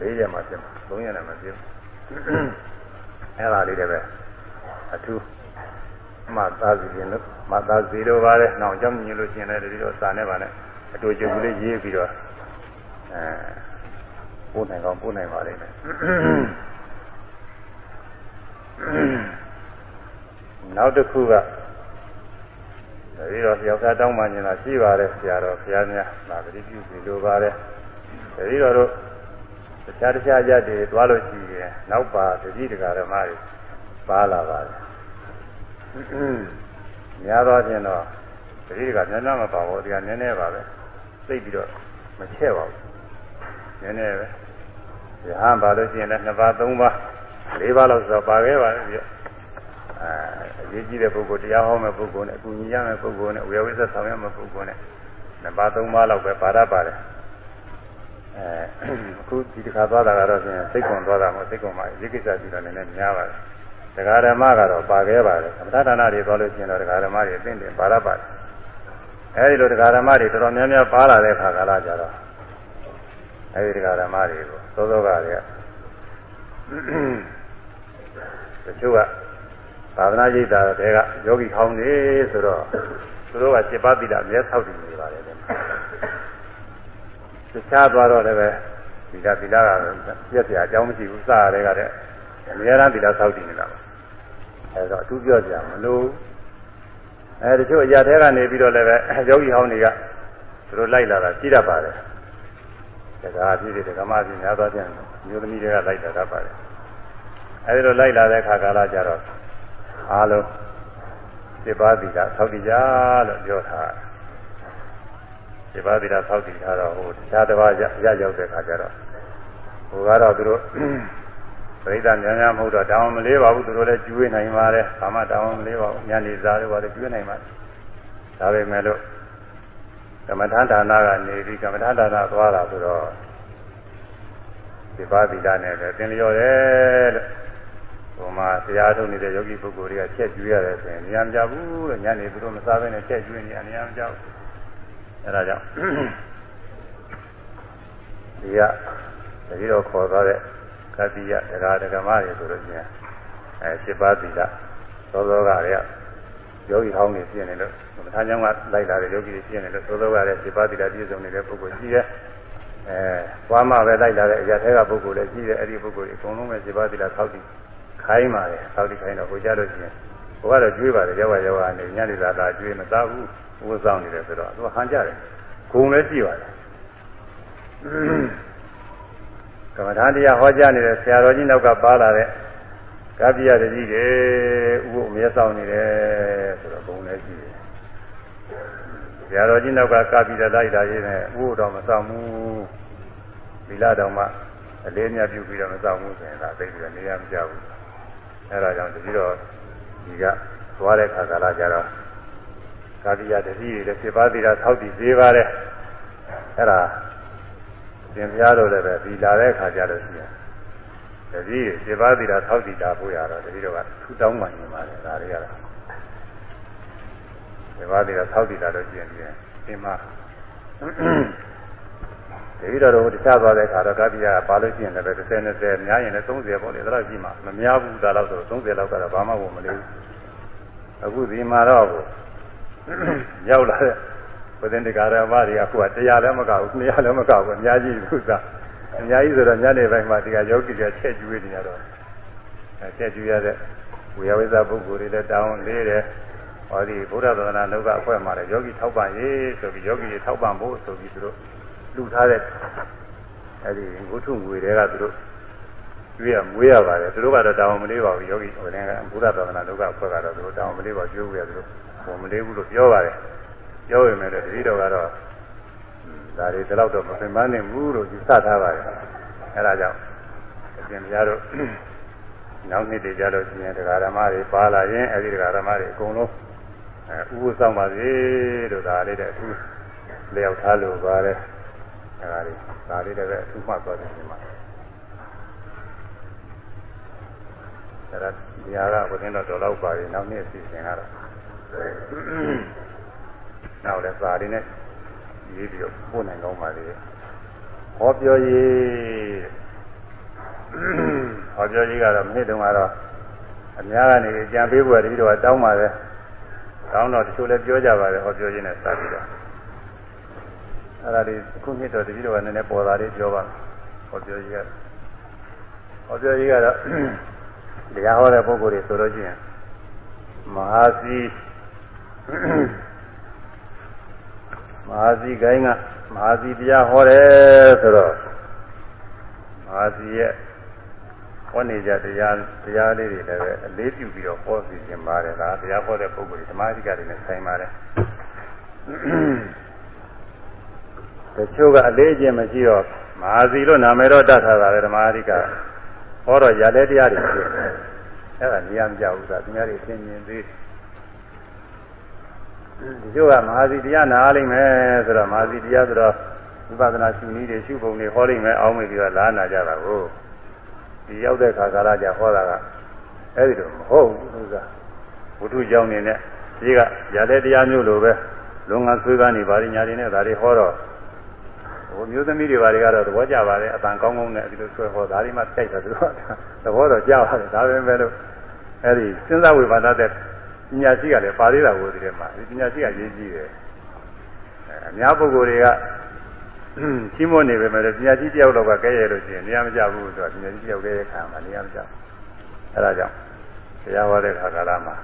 ၄ရက်မှဖြစ်မှာ၃ရက်နဲ့မဖြစ်အဲဒါလေးတည်းပဲအထူးမသားစီရင်လို့မသားစီလိုပါတယ်။နောက်ကြောင့်မြင်လို့ရှိရင်လည်းဒီလိုစာနဲ့ပါနဲ့အတူတူလေးရေးပြီးတော့အဲပို့နိုင်ကောင်းပို့နိုင်ပါလိမ့်မယ်နောက်တစ်ခုက ဒီတော့ယောက်ျားတောင်းမှနေတာရှိပါတယ်ဆရာတော်ဘုရားများဒါပရိပြုစီလိုပါတယ်ဒီတော့တို့တခြားတခြားရက်တွေသွားလို့ရှိရင်နောက်ပါတတိတကာဓမ္မတွေပါလာပါတယ်များသောဖြင့်တော့တတိတကာများများမပါဘူးဒီကနည်းနည်းပါပဲသိပြီးတော့မချဲ့ပါဘူးနည်းနည်းပဲယဟန်ပါလို့ရှိရင်လည်း2ပါး3ပါး4ပါးလောက်ဆိုပါခဲ့ပါလေပြ အဲအရေးကြီးတဲ့ပုဂ္ဂိုလ်တရားဟောမဲ့ပုဂ္ဂိုလ်နဲ့အကူညီရမဲ့ပုဂ္ဂိုလ်နဲ့ဝေယဝိသဆောင်ရမဲ့ပုဂ္ဂိုလ်နဲ့2ပါး3ပါးလောက်ပဲပါရပါတယ်အဲအခုဒီတစ်ခါသွားတာကတော့ဖြင့်စိတ်ကွန်သွားတာမဟုတ်စိတ်ကွန်မှာရေးကိစ္စကြည့်တော့လည်းနည်းများပါတယ်တရားဓမ္မကတော့ပါခဲ့ပါတယ်သမထဒါနတွေသွားလို့ရှိရင်တော့တရားဓမ္မတွေအသိတင်ပါရပါတယ်အဲဒီလိုတရားဓမ္မတွေတော်တော်များများပါလာတဲ့ခါကာလကြတော့အဲဒီတရားဓမ္မတွေကိုသောသောကတွေကတချို့က သာသနာ့ရိပ်သာတွေကယောဂီခေါင်းနေဆိုတော့သူတို့က7ပါးသီလအမြဲဆောက်တည်နေပါတယ်လေတခြားသွားတော့လည်းပဲဒီကသီလကပြည့်စရာအကြောင်းမရှိဘူးစရတဲ့ကတည်းကအများအားသီလဆောက်တည်နေတာပါအဲဒါအထူးပြောကြမလို့အဲတချို့အရာတွေကနေပြီးတော့လည်းပဲယောဂီဟောင်းတွေကသူတို့လိုက်လာတာရှိတတ်ပါတယ်တက္ကရာပြည်တွေဓမ္မပြည်များသောဖြင့်မျိုးသမီးတွေကလိုက်လာတတ်ပါတယ်အဲဒီလိုလိုက်လာတဲ့အခါကာလကျတော့ အားလုံးစေပါတိကသောက်တည်ကြလို့ပြောထားစေပါတိကသောက်တည်ထားတော့ဟိုတခြားတစ်ပါးရရောက်တဲ့အခါကျတော့ဟိုကတော့သူတို့ပရိသတ်များများမဟုတ်တော့တောင်းမလေးပါဘူးသူတို့လည်းကျွေးနိုင်ပါတယ်ဘာမှတောင်းမလေးပါဘူးညနေစားတွေပါလေကျွေးနိုင်ပါတယ်ဒါပေမဲ့လို့ကမ္မထာဌာနကနေပြီးကမ္မထာဌာနသွားတာဆိုတော့ဒီပါတိကနဲ့လည်းသင်လျော်တယ်လို့ဟို မှာတရားထုတ်နေတဲ့ယောဂီပုဂ္ဂိုလ်တွေကချက်ကျွေးရတယ်ဆိုရင်ဉာဏ်မကြဘူးလို့ညနေသူတို့မစားဘဲနဲ့ချက်ကျွေးနေဉာဏ်မကြဘူးအဲဒါကြောင့်ဒီကတတိတော်ခေါ်သွားတဲ့ကတိယတရားဓမ္မတွေဆိုလို့ရှိရင်အဲ7ပါးသီလသောသောကတွေကယောဂီဟောင်းနေပြည့်နေလို့မထာကြောင့်ကလိုက်လာတဲ့ယောဂီတွေပြည့်နေလို့သောသောကလည်း7ပါးသီလပြည့်စုံနေတဲ့ပုဂ္ဂိုလ်ကြီးရဲ့အဲဘွားမပဲလိုက်လာတဲ့အရာထဲကပုဂ္ဂိုလ်လည်းကြီးတယ်အဲ့ဒီပုဂ္ဂိုလ်တွေအကုန်လုံးပဲ7ပါးသီလဆောက်တည် ခိုင်းပါတယ်ဆောက်တည်ခိုင်းတော့ကိုကြလို့ရှိရင်ဘုရားတော့ကျွေးပါတယ်ရောက်ရောက်ကနေညနေသာသာကျွေးမသားဘူးဘုရားဆောင်နေတယ်ဆိုတော့သူကဟန်ကြတယ်ဂုံလည်းကြည့်ပါတယ်ကမ္မထာတရားဟောကြားနေတဲ့ဆရာတော်ကြီးနောက်ကပါလာတဲ့ကပ္ပိယတကြီးတွေဥပုအမြဲဆောင်နေတယ်ဆိုတော့ဘုံလည်းရှိတယ်ဆရာတော်ကြီးနောက်ကကပ္ပိယလိုက်တာရေးနဲ့ဥပုတော်မဆောင်ဘူးသီလတော်မှအလေးမြတ်ပြုပြီးတော့မဆောင်ဘူးဆိုရင်ဒါသိပြီးတော့နေရာမကျဘူး အဲဒါကြောင့်တတိတော်ဒီကသွားတဲ့ခါကာလကျတော့ကာတိယတတိတွေလည်းဖြစ်ပါသေးတာသောက်တည်သေးပါတယ်အဲ့ဒါသင်ပြတော့လည်းပဲဒီလာတဲ့ခါကျတော့ရှိတယ်တတိဖြစ်ပါသေးတာသောက်တည်တာဖို့ရတော့တတိတော်ကထူတောင်းမှနေပါတယ်ဒါတွေကတော့ဖြစ်ပါသေးတာသောက်တည်တာတော့ရှိရင်ဒီမှာ တတိတော်တို့တခြားသွားတဲ့ခါတော့ကာတိယပါလို့ရှိရင်လည်း30 20များရင်လည်း30ပေါ့လေဒါတော့ရှိမှမများဘူးဒါတော့ဆို30လောက်ကတော့ဘာမှမမလေးဘူးအခုဒီမှာတော့ရောက်လာတဲ့ဘုရင်တရားဓမ္မတွေကအခုကတရားလည်းမကောက်ဘူးနှစ်ရလည်းမကောက်ဘူးအများကြီးဥစ္စာအများကြီးဆိုတော့ညနေပိုင်းမှာတရားယောဂီတွေချက်ကျွေးနေရတော့အဲချက်ကျွေးရတဲ့ဝေယဝိဇ္ဇပုဂ္ဂိုလ်တွေလည်းတောင်းလေးတယ်ဟောဒီဗုဒ္ဓသာသနာ့လောကအဖွဲ့မှာလည်းယောဂီထောက်ပံ့ရေးဆိုပြီးယောဂီတွေထောက်ပံ့ဖို့ဆိုပြီးသူတို့ လူထားတဲ့အဲဒီဝုထုငွေတွေကသူတို့ကျွေးရမွေးရပါတယ်သူတို့ကတော့တောင်းမလေးပါဘူးယောဂီဟိုလည်းဘုရားသာသနာ့လောကအဖွဲ့ကတော့သူတို့တောင်းမလေးပါကျွေးဖို့ရသူတို့ဘုံမလေးဘူးလို့ပြောပါတယ်ပြောရမယ်တတိတော်ကတော့ဒါတွေဒီလောက်တော့မပင်ပန်းနိုင်ဘူးလို့ယူဆထားပါတယ်အဲဒါကြောင့်အရှင်ဘုရားတို့နောက်နှစ်တည်းကြလို့ရှင်တရားဓမ္မတွေပါလာရင်အဲဒီတရားဓမ္မတွေအကုန်လုံးအဲဥပ္ပဆောင်ပါစေလို့ဒါလေးတဲ့အထူးလျောက်ထားလို့ပါတယ် အဲဒါလေးဒါလေးလည်းအထူးမှတ်သွားတယ်ဒီမှာအဲဒါဒီဟာကဘုရင်တော်တော်လောက်ပါပြီနောက်နှစ်အစီအစဉ်ကတော့နောက်လည်းစာရင်းနဲ့ရေးပြီးတော့ပို့နိုင်ကောင်းပါလေဟောပြောရေးဟောပြောရေးကတော့မိနစ်တုန်းကတော့အများကနေကြံပေးဖို့တတိတော့တောင်းပါတယ်တောင်းတော့တချို့လည်းပြောကြပါတယ်ဟောပြောရေးနဲ့စပြီးတော့ အဲ့ဒါဒီခုနှစ်တော့တတိတော့နည်းနည်းပေါ်လာလေးပြောပါဟောပြောရေးကဟောပြောရေးကတော့တရားဟောတဲ့ပုဂ္ဂိုလ်တွေဆိုလို့ရှိရင်မဟာစီမဟာစီကိုင်းကမဟာစီတရားဟောတယ်ဆိုတော့မဟာစီရဲ့ဟောနေကြတရားတရားလေးတွေလည်းပဲအလေးပြုပြီးတော့ဟောစီခြင်းပါတယ်ဒါတရားဟောတဲ့ပုဂ္ဂိုလ်တွေဓမ္မအဓိကတွေနဲ့ဆိုင်ပါတယ် တချို့ကအလေးခြင်းမရှိတော့မဟာစီလို့နာမည်တော့တတ်ထားတာပဲဓမ္မအဓိကဟောတော့ရလဲတရားတွေဖြစ်တယ်အဲ့ဒါနေရာမကြဘူးသာသူများတွေသင်မြင်သေးဒီကျိုးကမဟာစီတရားနားလိမ့်မယ်ဆိုတော့မဟာစီတရားဆိုတော့ဝိပဿနာရှုနည်းတွေရှုပုံတွေဟောလိမ့်မယ်အောင်းမိပြီးတော့လာနာကြတာကိုဒီရောက်တဲ့ခါကာလကြာဟောတာကအဲ့ဒီတော့မဟုတ်ဘူးသူကဝိတုကြောင့်နေနဲ့ဒီကရတဲ့တရားမျိုးလိုပဲလုံငန်းဆွေးကားနေပါလိညာတွေနဲ့ဒါတွေဟောတော့ ဟိုမျိုးသမီးတွေဘာတွေကတော့သဘောကျပါတယ်အတန်ကောင်းကောင်းနဲ့ဒီလိုဆွဲဟောဒါတွေမှကြိုက်တာသူကသဘောတော့ကြပါတယ်ဒါပဲပဲလို့အဲ့ဒီစဉ်းစားဝေဘာဒတဲ့ပညာရှိကလည်းပါသေးတာကိုဒီထဲမှာဒီပညာရှိကရေးကြည့်တယ်အများပုဂ္ဂိုလ်တွေကချင်းမွနေပဲမဲ့ပညာရှိတယောက်တော့ကကဲရလို့ရှိရင်နေရာမကျဘူးဆိုတော့ပညာရှိတယောက်ကဲရခံမှာနေရာမကျဘူးအဲဒါကြောင့်တရားဟောတဲ့ခါကာလမှာ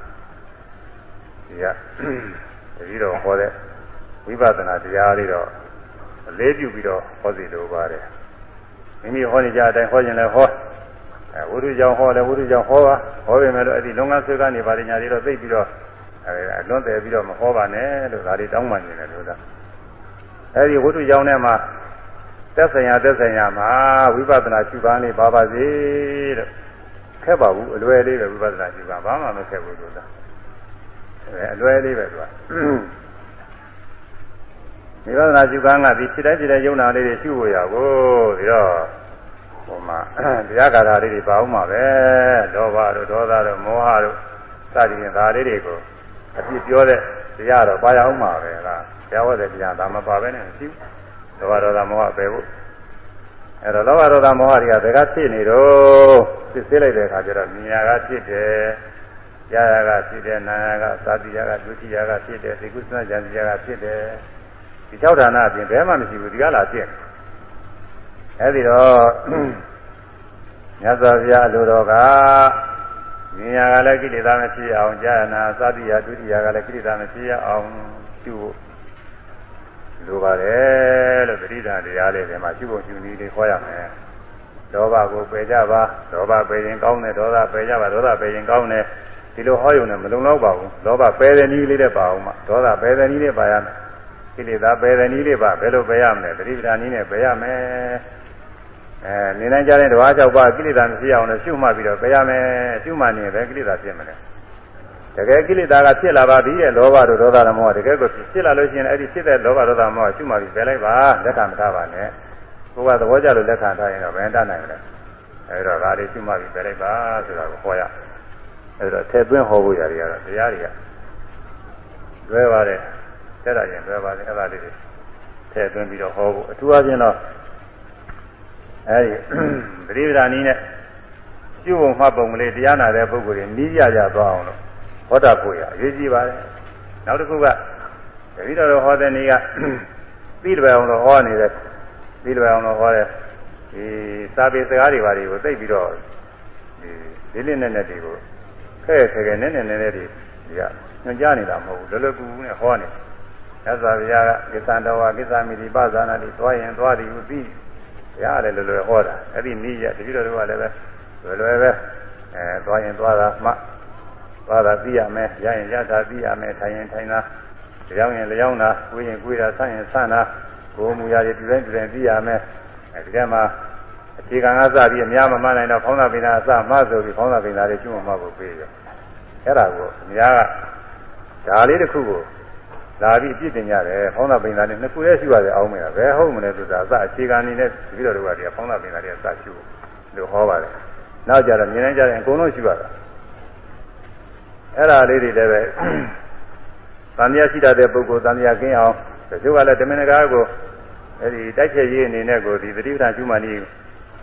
ဒီကတတိတော်ဟောတဲ့ဝိပဿနာတရားလေးတော့ အလေးပြုပြီးတော့ဟောစီလိုပါတယ်မိမိဟောနေကြတဲ့အတိုင်းဟောခြင်းလည်းဟောအဲဝိရုကြောင့်ဟောတယ်ဝိရုကြောင့်ဟောပါဟောပေမဲ့လို့အဲ့ဒီလုံငန်းဆွေးကနေပါရညာတွေတော့သိပြီးတော့အဲလွန်တယ်ပြီးတော့မဟောပါနဲ့လို့ဒါတွေတောင်းပန်နေတယ်လို့သာအဲ့ဒီဝိရုကြောင့်ထဲမှာသက်ဆိုင်ရာသက်ဆိုင်ရာမှာဝိပဿနာရှုပါနေပါပါစေလို့ခက်ပါဘူးအလွယ်လေးပဲဝိပဿနာရှုပါဘာမှမခက်ဘူးလို့သာအဲအလွယ်လေးပဲသူက ဝိပဿနာရှုကန်းကဒီစိတ်တိုင်းစိတ်တိုင်းယုံနာလေးတွေရှုဖို့ရကိုဒီတော့ဟိုမှာတရားကာထာလေးတွေပါအောင်ပါပဲလောဘတို့ဒေါသတို့မောဟတို့စသည်ဖြင့်ဒါလေးတွေကိုအပြစ်ပြောတဲ့တရားတော့ပါရအောင်ပါပဲလားတရားဝတ်တဲ့တရားဒါမပါပဲနဲ့မရှိဘူးလောဘဒေါသမောဟပဲဖို့အဲတော့လောဘဒေါသမောဟတွေကဘယ်ကဖြစ်နေတော့စစ်ဆေးလိုက်တဲ့အခါကျတော့မြင်ရကဖြစ်တယ်ရာရကဖြစ်တယ်နာရကသာတိရကဒုတိယကဖြစ်တယ်ဒီကုသနာဉာဏ်တိယကဖြစ်တယ် ဒီ၆ဌာနအပြင်ဘယ်မှမရှိဘူးဒီကလာဖြစ်အဲဒီတော့မြတ်စွာဘုရားအလိုတော်ကဉာဏ်ကလည်းကိလေသာမဖြစ်အောင်ကြာနာသာတိယဒုတိယကလည်းကိလေသာမဖြစ်အောင်ပြုလိုပါတယ်လို့ပရိဒါတရားလေးတွေမှာရှုဖို့ရှုနည်းလေးခေါ်ရမယ်ဒေါဘကိုပယ်ကြပါဒေါဘပယ်ရင်ကောင်းတယ်ဒေါသပယ်ကြပါဒေါသပယ်ရင်ကောင်းတယ်ဒီလိုဟောရုံနဲ့မလုံလောက်ပါဘူးဒေါဘပယ်တဲ့နည်းလေးနဲ့ပါအောင်မှဒေါသပယ်တဲ့နည်းနဲ့ပါရမယ် ကိလေသာပယ်တဲ့နည်းလေးပါဘယ်လိုပယ်ရမလဲပရိဒါနည်းနဲ့ပယ်ရမယ်အဲနေနိုင်ကြတဲ့ဓဝါ၆ပါးကိလေသာမရှိအောင်လို့ရှုမှတ်ပြီးတော့ပယ်ရမယ်ရှုမှတ်နေပဲကိလေသာဖြစ်မလဲတကယ်ကိလေသာကဖြစ်လာပါပြီရဲ့လောဘတို့ဒေါသတို့မောဟတကယ်ကိုဖြစ်လာလို့ရှိရင်အဲ့ဒီဖြစ်တဲ့လောဘဒေါသမောဟရှုမှတ်ပြီးပယ်လိုက်ပါလက်ခံမထားပါနဲ့ကိုယ်ကသဘောကျလို့လက်ခံထားရင်တော့ဘယ်တတ်နိုင်မလဲအဲ့တော့ဒါလေးရှုမှတ်ပြီးပယ်လိုက်ပါဆိုတာကိုဟောရအဲ့တော့ထဲသွင်းဟောဖို့ရတွေကတော့တရားတွေကလွဲပါတယ် တဲ့တာရင်လွဲပါတယ်အဲ့ဒါလေးတွေထဲသွင်းပြီးတော့ဟောဖို့အထူးအချင်းတော့အဲဒီပရိပဒာနည်းနဲ့ပြုပုံမှတ်ပုံကလေးတရားနာတဲ့ပုဂ္ဂိုလ်တွေနီးကြကြသွားအောင်လို့ဟောတာကိုရအရေးကြီးပါတယ်နောက်တစ်ခုကတတိတော်ဟောတဲ့နေ့ကပြီးတယ်အောင်လို့ဟောနေတယ်ပြီးတယ်အောင်လို့ဟောတဲ့ဒီစာပေစကားတွေပါတွေကိုသိပြီးတော့ဒီလေးလေးနဲ့နဲ့တွေကိုခဲခဲခဲနဲ့နဲ့နဲ့နဲ့တွေဒီကညွှန်ကြားနေတာမဟုတ်ဘူးလောလောကူကူနဲ့ဟောနေ သစ္စာဗျာကကိစ္စတော်ဝကိစ္စမိတိပဇာနာတိသွားရင်သွားသည်ဟုသိဘုရားလည်းလောလောဟောတာအဲ့ဒီနေ့ရတတိတော်တို့ကလည်းပဲလွယ်လွယ်ပဲအဲသွားရင်သွားတာမှသွားတာသိရမယ်ရရင်ရတာသိရမယ်ထိုင်ရင်ထိုင်တာလျောင်းရင်လျောင်းတာကိုယ်ရင်ကိုယ်တာဆန့်ရင်ဆန့်တာကိုယ်မူရာတွေဒီတိုင်းဒီတိုင်းသိရမယ်အဲဒီကမှာအခြေခံကစပြီးအများမမှန်နိုင်တော့ဖောင်းတာပိနာအစမှဆိုပြီးဖောင်းတာပိနာတွေကျွတ်မှကိုပေးတယ်အဲ့ဒါကိုအများကဒါလေးတစ်ခုကို လာပြီးအပြစ်တင်ကြတယ်ဖောင်းတာပိနာနဲ့နှစ်ခုရဲ့ရှိရတယ်အောင်းမယ်ဘယ်ဟုတ်မလဲဆိုတာအစအခြေခံနေနဲ့ပြီးတော့တို့ကဒီဖောင်းတာပိနာတွေအစရှိလို့ဟောပါတယ်နောက်ကြတော့မြင်နိုင်ကြတယ်အကုန်လုံးရှိပါတာအဲ့ဒါလေးတွေလည်းပဲသံဃာရှိတတ်တဲ့ပုဂ္ဂိုလ်သံဃာကင်းအောင်တချို့ကလည်းဓမ္မနဂါကိုအဲ့ဒီတိုက်ချက်ရေးအနေနဲ့ကိုဒီသတိပဋ္ဌာန်ကျူးမှန်ကြီး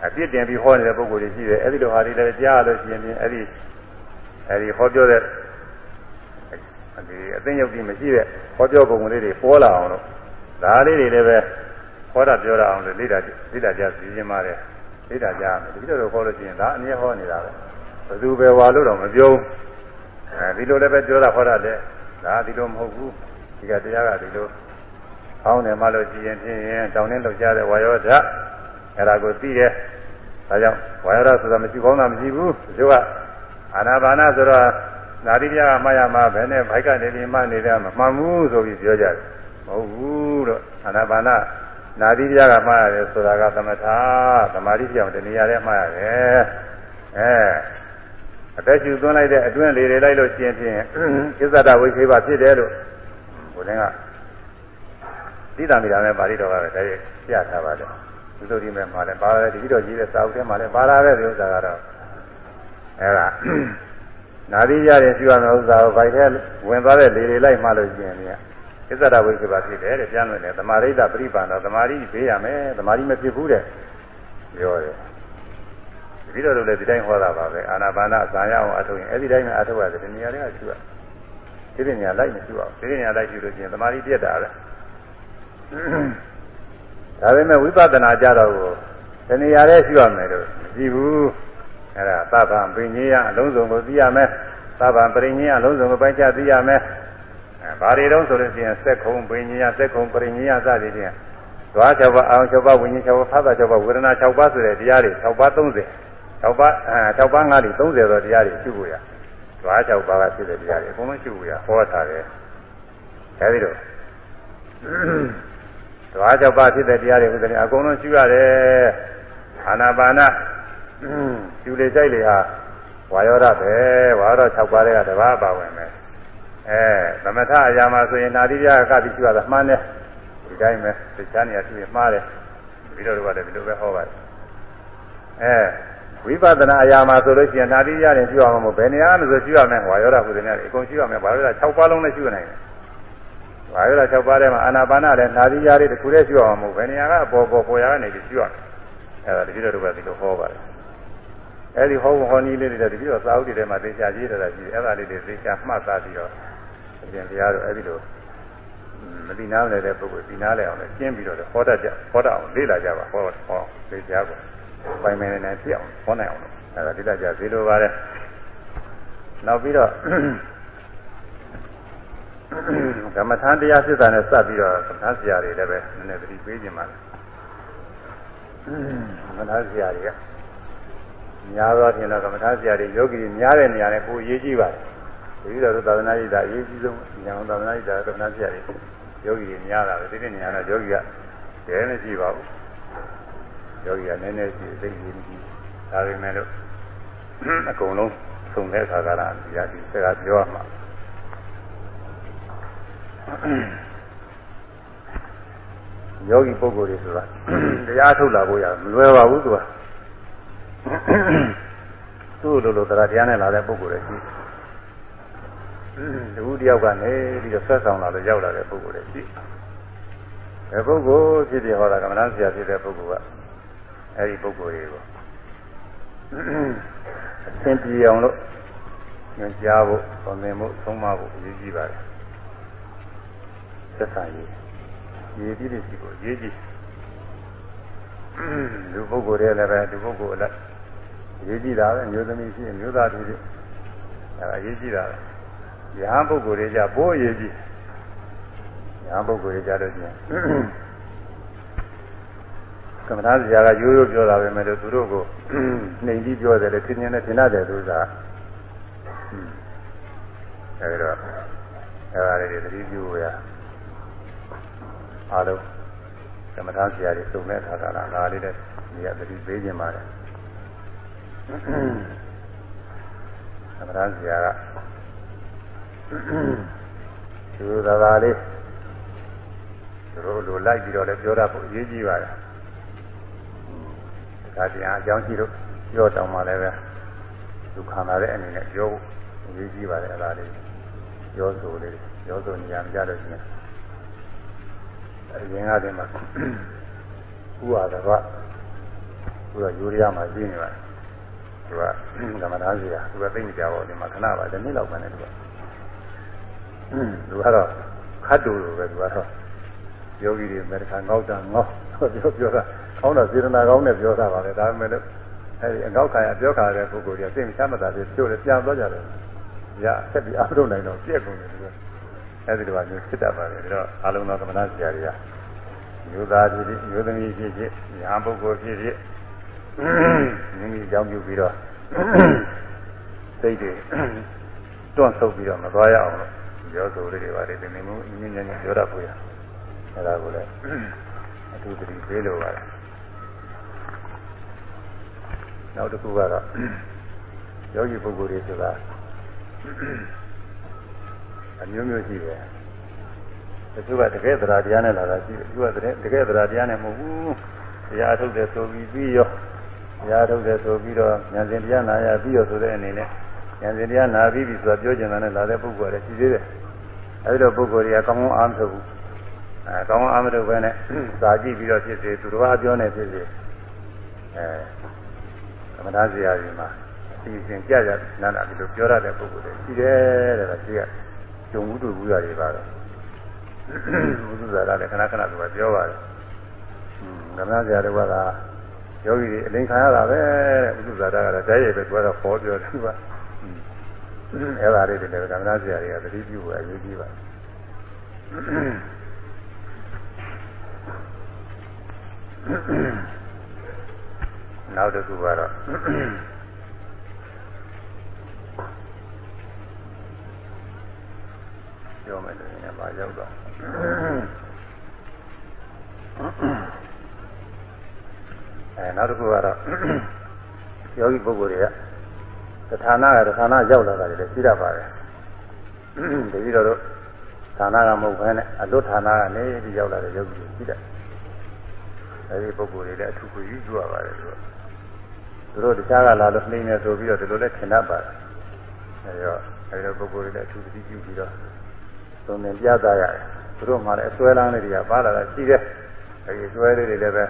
အပြစ်တင်ပြီးဟောနေတဲ့ပုဂ္ဂိုလ်တွေရှိတယ်အဲ့ဒီလိုဟာတွေလည်းကြားလို့ရှိရင်အဲ့ဒီအဲ့ဒီဟောပြောတဲ့ ဒီအသိဉာဏ်ကြီးမရှိတဲ့ဟောပြောပုံလေးတွေပေါ်လာအောင်လို့ဒါလေးတွေလည်းပဲဟောတာပြောတာအောင်လို့လေ့လာလေ့လာကြစီရင်ပါတယ်လေ့လာကြမယ်ဒီလိုတော့ဟောလို့ရှိရင်ဒါအနည်းဟောနေတာပဲဘယ်သူပဲဝါလို့တော့မပြောဘူးအဲဒီလိုလည်းပဲပြောတာဟောတာလည်းဒါဒီလိုမဟုတ်ဘူးဒီကတရားကဒီလိုအောင်းတယ်မှလို့ရှိရင်ဖြင့်တောင်းနေလောက်ကြတဲ့ဝါယောဓာတ်အဲ့ဒါကိုသိတယ်ဒါကြောင့်ဝါယောဓာတ်ဆိုတာမရှိကောင်းတာမရှိဘူးဒီကအာနာပါနာဆိုတော့ နာတိပြာကမှားရမှာဘယ်နဲ့ဘိုက်ကနေဒီမှနေတဲ့မမှန်ဘူးဆိုပြီးပြောကြတယ်မဟုတ်ဘူးလို့အာနာပါနာနာတိပြာကမှားရတယ်ဆိုတာကသမထသမာဓိပြောင်းတဏှာရဲမှားရတယ်အဲအသက်ရှူသွင်းလိုက်တဲ့အတွင်းလေတွေလိုက်လို့ရှင်းဖြင့်ကိစ္စတဝိခေဘဖြစ်တယ်လို့ဘုရင်ကသိတာမိတာနဲ့ပါဠိတော်ကပဲတည်းပြထားပါတယ်ဒီလိုဒီမဲ့မှာလည်းပါတယ်ဒီလိုကြီးတဲ့စာအုပ်ထဲမှာလည်းပါလာတဲ့ဥစ္စာကတော့အဲဒါ နာသီရရင်ပြုရမယ့်ဥစ္စာကိုဗိုက်ထဲဝင်သွားတဲ့လေတွေလိုက်မှလို့ရှင်းနေကိစ္စတဝိခေဘဖြစ်တယ်တဲ့ပြန်လို့လေသမာရိတပရိပန္နောသမာရိဘေးရမယ်သမာရိမဖြစ်ဘူးတဲ့ပြောတယ်ပြီးတော့လည်းဒီတိုင်းဟောတာပါပဲအာနာပါနအစာရအောင်အထုတ်ရင်အဲ့ဒီတိုင်းမှာအထုတ်ရတယ်ဒီနေရာတွေကရှိရဒီပညာလိုက်မရှိပါဘူးဒီပညာလိုက်ရှိလို့ရှိရင်သမာဓိပြတ်တာပဲဒါပေမဲ့ဝိပဿနာကြတော့ကိုဒီနေရာလေးရှိရမယ်လို့မရှိဘူး အဲ့ဒါသဗ္ဗံပင်ကြီးရအလုံးစုံကိုသိရမယ်သဗ္ဗံပရိညင်အလုံးစုံကိုပိုင်းခြားသိရမယ်အဲဘာတွေတုံးဆိုလို့ရှိရင်စက်ခုံပင်ကြီးရစက်ခုံပရိညင်ရစသည်ဖြင့်ဓဝါ၆ပါးအောင်၆ပါးဝိညာဉ်၆ပါးဖသ၆ပါးဝေဒနာ၆ပါးဆိုတဲ့တရားတွေ၆ပါး30 6ပါးအဲ6ပါး5လိ30သောတရားတွေရှိဖို့ရဓွား6ပါးကဖြစ်တဲ့တရားတွေအကုန်လုံးရှိဖို့ရဟောထားတယ်အဲဒီတော့ဓွား6ပါးဖြစ်တဲ့တရားတွေဥဒ္ဒရာအကုန်လုံးရှိရတယ်အာနာပါန ကျူလေကြိုက်လေဟာဝါယောဓပဲဝါယောဓ6ပါးတွေကတပါးပါဝင်မယ်အဲသမထအရာမှာဆိုရင်နာတိပြကတိရှိရတာမှန်းတယ်ဒီတိုင်းပဲသိချာနေရရှိရင်မှားတယ်ပြီးတော့တော့လည်းဒီလိုပဲဟောပါတယ်အဲဝိပဿနာအရာမှာဆိုလို့ရှိရင်နာတိရတယ်ပြုအောင်မဟုတ်ဘယ်နေရာမှဆိုပြုရမယ်ဝါယောဓာဟုတဲ့နေရာအကုန်ပြုရမယ်ဘာလို့လဲ6ပါးလုံးနဲ့ပြုနိုင်တယ်ဝါယောဓာ6ပါးထဲမှာအာနာပါနလည်းနာတိရတယ်တစ်ခုတည်းပြုအောင်မဟုတ်ဘယ်နေရာကအပေါ်ပေါ်ပေါ်ရာကနေပြီးပြုရမယ်အဲဒါတတိယတို့ကဒီလိုဟောပါတယ် အဲဒီဟောဟောနည်းလေးတွေတတိယစာအုပ်တွေထဲမှာသိချာရေးထားတာရှိတယ်အဲဒါလေးတွေသိချာမှတ်သားပြီးတော့အရှင်ဘုရားတို့အဲဒီလိုမသိနာလည်းတဲ့ပုဂ္ဂိုလ်သိနာလဲအောင်လည်းကျင်းပြီးတော့ဟောတတ်ကြဟောတတ်အောင်လေ့လာကြပါဟောဟောသိချာပါပိုင်မယ်နဲ့ပြအောင်ဟောနိုင်အောင်လို့အဲဒါတိတ္တကြသေးလိုပါတယ်နောက်ပြီးတော့ဓမ္မထန်တရားစစ်တာနဲ့စပ်ပြီးတော့သမထဆရာတွေလည်းပဲနည်းနည်းသတိပေးခြင်းပါလေသမထဆရာတွေက များသောဖြင့်တော့ကမ္မထာဆရာတွေယောဂီတွေများတဲ့နေရာနဲ့ပိုအရေးကြီးပါတယ်။ဒီလိုတော့သာသနာ့ရေးတာအရေးကြီးဆုံးညာသာသနာ့ရေးတာကမ္မထာဆရာတွေယောဂီတွေများတာပဲဒီနေ့နေရာတော့ယောဂီကတည်းမရှိပါဘူးယောဂီကနည်းနည်းရှိသိရင်းကြီးဒါပေမဲ့လို့အကုန်လုံးသုံးတဲ့အခါကလာဒီကဒီစကားပြောရမှာယောဂီပုဂ္ဂိုလ်တွေဆိုတာတရားထုတ်လာဖို့ရမလွယ်ပါဘူးသူက သူ့လိုလိုတရားတရားနဲ့လာတဲ့ပုဂ္ဂိုလ်တွေရှိတခုတယောက်ကနေပြီးတော့ဆက်ဆောင်လာလို့ရောက်လာတဲ့ပုဂ္ဂိုလ်တွေရှိဘယ်ပုဂ္ဂိုလ်ဖြစ်ဖြစ်ဟောတာကမ္မဋ္ဌာန်းဆရာဖြစ်တဲ့ပုဂ္ဂိုလ်ကအဲဒီပုဂ္ဂိုလ်တွေကိုအသင်ပြေအောင်လို့ညွှန်ကြားဖို့ပုံသင်ဖို့သုံးမဖို့အရေးကြီးပါတယ်သက်ဆိုင်ရေးရေးပြီးတဲ့စီကိုရေးကြည့်လူပုဂ္ဂိုလ်တွေလည်းပဲလူပုဂ္ဂိုလ်အလိုက် ရေးကြည့်တာပဲမျိုးသမီးရှိမျိုးသားတွေအဲရေးကြည့်တာပဲယဟန်ပုဂ္ဂိုလ်တွေကြပိုးရေးကြည့်ယဟန်ပုဂ္ဂိုလ်တွေကြတော့ကျင်ကမ္မထာဆရာကရိုးရိုးပြောတာပဲမဲ့လို့သူတို့ကိုနှိမ်ပြီးပြောတယ်လေသင်ញနဲ့သင်ရတယ်သူကအဲဒီတော့အဲဒါလေးတွေသတိပြုရအားလုံးကမ္မထာဆရာတွေစုံမဲ့ထားတာလားငါလေးတဲ့ဒီကသတိပေးခြင်းပါတယ် ကမ္မထာဆရာကသူသာသာလေးသူတို့လိုလိုက်ပြီးတော့လည်းပြောတာဖို့အရေးကြီးပါတယ်ဒါတရားအကြောင်းရှိလို့ပြောတောင်းမှလည်းပဲသူခံလာတဲ့အနေနဲ့ပြောဖို့အရေးကြီးပါတယ်အဲ့ဒါလေးပြောဆိုလေးပြောဆိုနေရမကြလို့ရှိရင်အရင်ကတည်းကဥပါဒကသူကယူရီးယားမှာရှိနေပါတယ် သူကကမ္မထာစီကသူကသိနေကြပါဦးဒီမှာခဏပါတစ်နှစ်လောက်ပဲနဲ့သူကသူကတော့ခတ်တူလိုပဲသူကတော့ယောဂီတွေမေတ္တာငေါက်တာငေါပြောပြောတာကောင်းတော့စေတနာကောင်းနဲ့ပြောတာပါလေဒါပေမဲ့လို့အဲဒီအငေါက်ခါရပြောခါတဲ့ပုဂ္ဂိုလ်တွေကသိမချမ်းသာတယ်ပြောတယ်ပြန်သွားကြတယ်ရဆက်ပြီးအားထုတ်နိုင်တော့ပြက်ကုန်တယ်သူကအဲဒီလိုပါမျိုးဖြစ်တတ်ပါတယ်ဒါတော့အလုံးသောကမ္မနာဆရာတွေကမျိုးသားဖြစ်ဖြစ်မျိုးသမီးဖြစ်ဖြစ်ညာပုဂ္ဂိုလ်ဖြစ်ဖြစ် မိမိကြောင်းပြုပြီးတော့စိတ်တွေတွန့်ဆုတ်ပြီးတော့မသွားရအောင်လို့ပြောဆိုလေးတွေပါတယ်ဒီနေ့မျိုးအင်းင်းညံ့ညံ့ပြောတတ်ဖို့ရအဲဒါကိုလည်းအထူးသတိပေးလိုပါတယ်နောက်တစ်ခုကတော့ယောဂီပုဂ္ဂိုလ်တွေဆိုတာအမျိုးမျိုးရှိတယ်တချို့ကတကယ်တရားတရားနဲ့လာတာရှိတယ်သူကတကယ်တကယ်တရားတရားနဲ့မဟုတ်ဘူးတရားထုတ်တယ်ဆိုပြီးပြီးရော တရားထုတ်တယ်ဆိုပြီးတော့ဉာဏ်စဉ်တရားနာရပြီးရောဆိုတဲ့အနေနဲ့ဉာဏ်စဉ်တရားနာပြီးပြီဆိုတာပြောကျင်တာနဲ့လာတဲ့ပုဂ္ဂိုလ်တွေရှိသေးတယ်အဲဒီလိုပုဂ္ဂိုလ်တွေကကောင်းကောင်းအားမထုတ်ဘူးအဲကောင်းကောင်းအားမထုတ်ဘဲနဲ့စာကြည့်ပြီးတော့ဖြစ်စေသူတော်ဘာပြောနေဖြစ်စေအဲသမထဆရာကြီးမှာအစီအစဉ်ကြကြနာနာဒီလိုပြောရတဲ့ပုဂ္ဂိုလ်တွေရှိတယ်တဲ့ဒါရှိရဂျုံမှုတူဘူးရတယ်ပါတော့ဘုသူဇာတာလည်းခဏခဏသူကပြောပါတယ်။ကမ္မဆရာတွေက ယောဂီတွေအလိန်ခံရတာပဲတဲ့ဘုသူဇာတာကတော့တရားရည်ပဲသူကတော့ပေါ်ပြောတယ်သူက။အဲ့ဒါလေးတွေလည်းကမ္မဆရာတွေကသတိပြုဖို့အရေးကြီးပါတယ်။နောက်တစ်ခုကတော့ပြောမယ်လို့ရင်ပါရောက်တော့ အဲနောက်တစ်ခုကတော့ယောဂီပုဂ္ဂိုလ်တွေကဌာနကဌာနရောက်လာတာတွေလည်းရှိတတ်ပါတယ်တတိတော်တို့ဌာနကမဟုတ်ဘဲနဲ့အလွတ်ဌာနကနေပြီးရောက်လာတဲ့ယောဂီတွေရှိတတ်အဲဒီပုဂ္ဂိုလ်တွေလည်းအထူးကိုယူကြရပါတယ်သူတို့သူတို့တခြားကလာလို့နှိမ့်နေဆိုပြီးတော့ဒီလိုလည်းထင်တတ်ပါတယ်အဲဒီတော့အဲဒီလိုပုဂ္ဂိုလ်တွေလည်းအထူးသတိပြုပြီးတော့သုံးသင်ပြသရတယ်သူတို့မှလည်းအစွဲလန်းလေးတွေကပါလာတာရှိတယ်အဲဒီအစွဲလေးတွေလည်းပဲ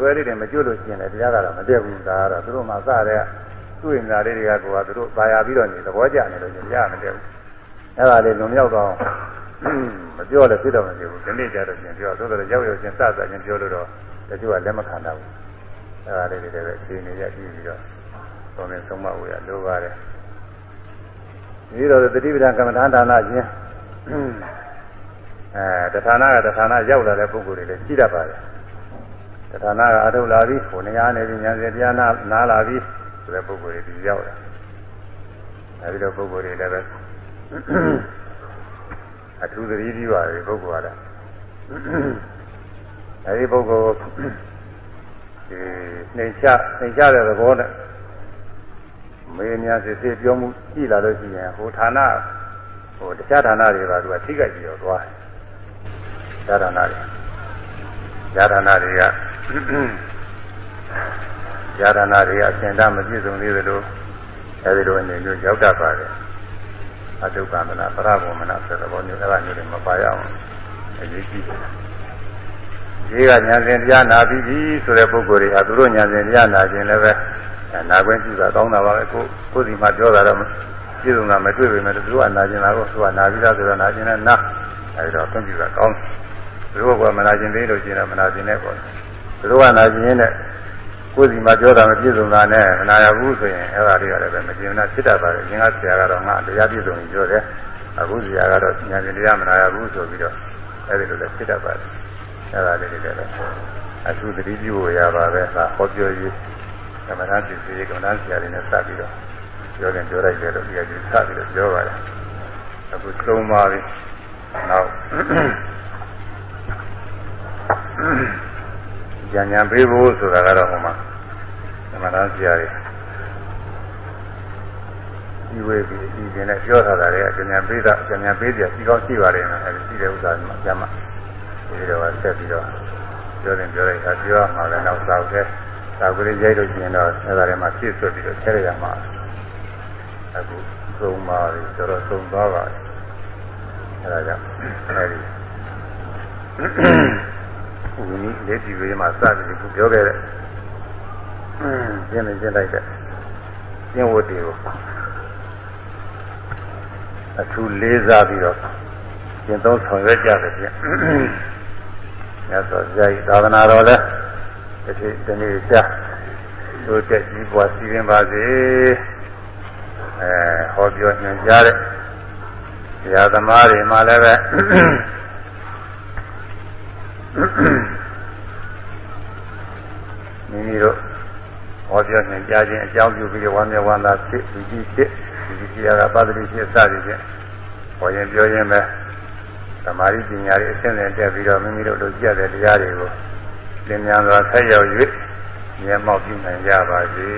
အစွဲလေးတွေမကျွတ်လို့ရှိရင်လည်းတရားကတော့မတက်ဘူးဒါကတော့သူတို့မှစတဲ့သူ့ရင်သားလေးတွေကကိုယ်ကသူတို့ပါရပြီးတော့နေသဘောကျနေလို့ရှင်တရားမတက်ဘူးအဲ့ဒါလေးလွန်မြောက်တော့မပြောလည်းဖြစ်တော့မဖြစ်ဘူးဒီနေ့ကျတော့ရှင်ပြောသို့တော်ရောက်ရောက်ချင်းစစချင်းပြောလို့တော့တချို့ကလက်မခံတော့ဘူးအဲ့ဒါလေးတွေလည်းအခြေအနေရပြီးပြီးတော့သုံးသင်ဆုံးမဝေရလိုပါတယ်ဒီတော့တတိပဒံကမ္မဋ္ဌာန်းဒါနချင်းအဲတဌာနကတဌာနရောက်လာတဲ့ပုဂ္ဂိုလ်တွေလည်းရှိတတ်ပါတယ်တ ဌာနကအထုတ်လာပြီးကိုနေရာနေပြီးဉာဏ်စဉ်တရားနာနားလာပြီးဆိုတဲ့ပုဂ္ဂိုလ်တွေဒီရောက်တယ်အဲဒီတော့ပုဂ္ဂိုလ်တွေလည်းပဲအထူးသတိပြုပါတယ်ပုဂ္ဂိုလ်ကလည်းအဲဒီပုဂ္ဂိုလ်ဒီနှိမ်ချနှိမ်ချတဲ့သဘောနဲ့မေးများစစ်စစ်ပြောမှုကြည့်လာလို့ရှိရင်ဟိုဌာနဟိုတခြားဌာနတွေကသူကထိခိုက်ပြီးတော့သွားတယ်ဌာနတွေဌာနတွေက ญาဏတွေအရှင်တမပြည့်စုံသေးသလိုအဲဒီလိုအနေမျိုးရောက်တတ်ပါတယ်အတုကမနာပရဘုံမနာဆိုတဲ့ဘောမျိုးအဲ့ဒါမျိုးတွေမပါရအောင်အရေးကြီးတယ်ဒီကညာစဉ်တရားနာပြီးပြီဆိုတဲ့ပုဂ္ဂိုလ်တွေဟာသူတို့ညာစဉ်တရားနာခြင်းလည်းပဲနာခွင့်ပြုတာကောင်းတာပါပဲကိုကိုယ်စီမှာပြောတာတော့ပြည်စုံတာမတွေ့ပေမဲ့သူကနာကျင်လာတော့သူကနာပြီးသားဆိုတော့နာကျင်တဲ့နာအဲဒီတော့သွန်ပြတာကောင်းသူတို့ကမနာကျင်သေးလို့ကျင်တော့မနာကျင်တဲ့ပေါ့ သူတို့ကနာကျင်ရင်လည်းကိုယ်စီမှာပြောတာမပြည့်စုံတာနဲ့မနာရဘူးဆိုရင်အဲ့ဒါတွေကလည်းပဲမကျင်နာဖြစ်တတ်ပါတယ်။ငါဆရာကတော့ငါတရားပြည့်စုံရင်ပြောတယ်။အခုဆရာကတော့ဉာဏ်ရှင်တရားမနာရဘူးဆိုပြီးတော့အဲ့ဒီလိုလည်းဖြစ်တတ်ပါတယ်။အဲ့ဒါလေးတွေလည်းအထူးသတိပြုရပါပဲ။ဟာဟောပြောရေးကမ္မဋ္ဌာန်းပြည်စီကမ္မဋ္ဌာန်းဆရာတွေနဲ့စပ်ပြီးတော့ပြောတယ်ပြောလိုက်တယ်လို့ဒီကကြီးစပ်ပြီးတော့ပြောပါတယ်။အခုသုံးပါပြီ။နောက် ဉာဏ်ဉာဏ်ပေးဖို့ဆိုတာကတော့ဟိုမှာသမဏဆရာတွေဒီဝေပြီးအစီအစဉ်နဲ့ပြောထားတာလေဉာဏ်ဉာဏ်ပေးတာဉာဏ်ဉာဏ်ပေးကြရှိကောင်းရှိပါတယ်နော်အဲဒီရှိတဲ့ဥစ္စာမှာကျမ်းမှာဒီတော့ဆက်ပြီးတော့ပြောရင်ပြောလိုက်တာပြောမှလည်းနောက်သောက်တဲ့သာဝတိရိုက်လို့ကျင်တော့အဲဒါတွေမှာပြည့်စွတ်ပြီးတော့ဆဲရရမှာအခုသုံးပါပြီတော်တော်သုံးသွားပါပြီအဲဒါကြောင့်အဲဒီ ဝိနည်းလက်ဒီဝေးမှာစပြီးခုပြောခဲ့တဲ့ကျင်းနေကျင်းလိုက်တဲ့ကျင်းဝတ်တွေကိုအထူးလေးစားပြီးတော့ကျင့်သုံးဆောင်ရွက်ကြတယ်ဖြင့်ညသောဇာတိသာသနာတော်လည်းတစ်ခေတနေ့ချတို့တက်ကြီးပွားစီရင်ပါစေအဲဟောပြောညွှန်ကြားတဲ့ဆရာသမားတွေမှလည်းပဲ မိမိတို့ဟောပြောနေကြခြင်းအကြောင်းပြုပြီးဝမ်းမြောက်ဝမ်းသာဖြစ်ဒီကြီးဖြစ်ဒီကြီးဖြစ်ရတာပါတိဖြစ်စသည်ဖြင့်ဟောရင်ပြောရင်ပဲသမာဓိပညာတွေအရှင်းနဲ့တက်ပြီးတော့မိမိတို့လိုကြည့်ရတဲ့တရားတွေကိုသင်ညာစွာဆက်ရောက်၍မျက်မှောက်ပြုနိုင်ကြပါစေ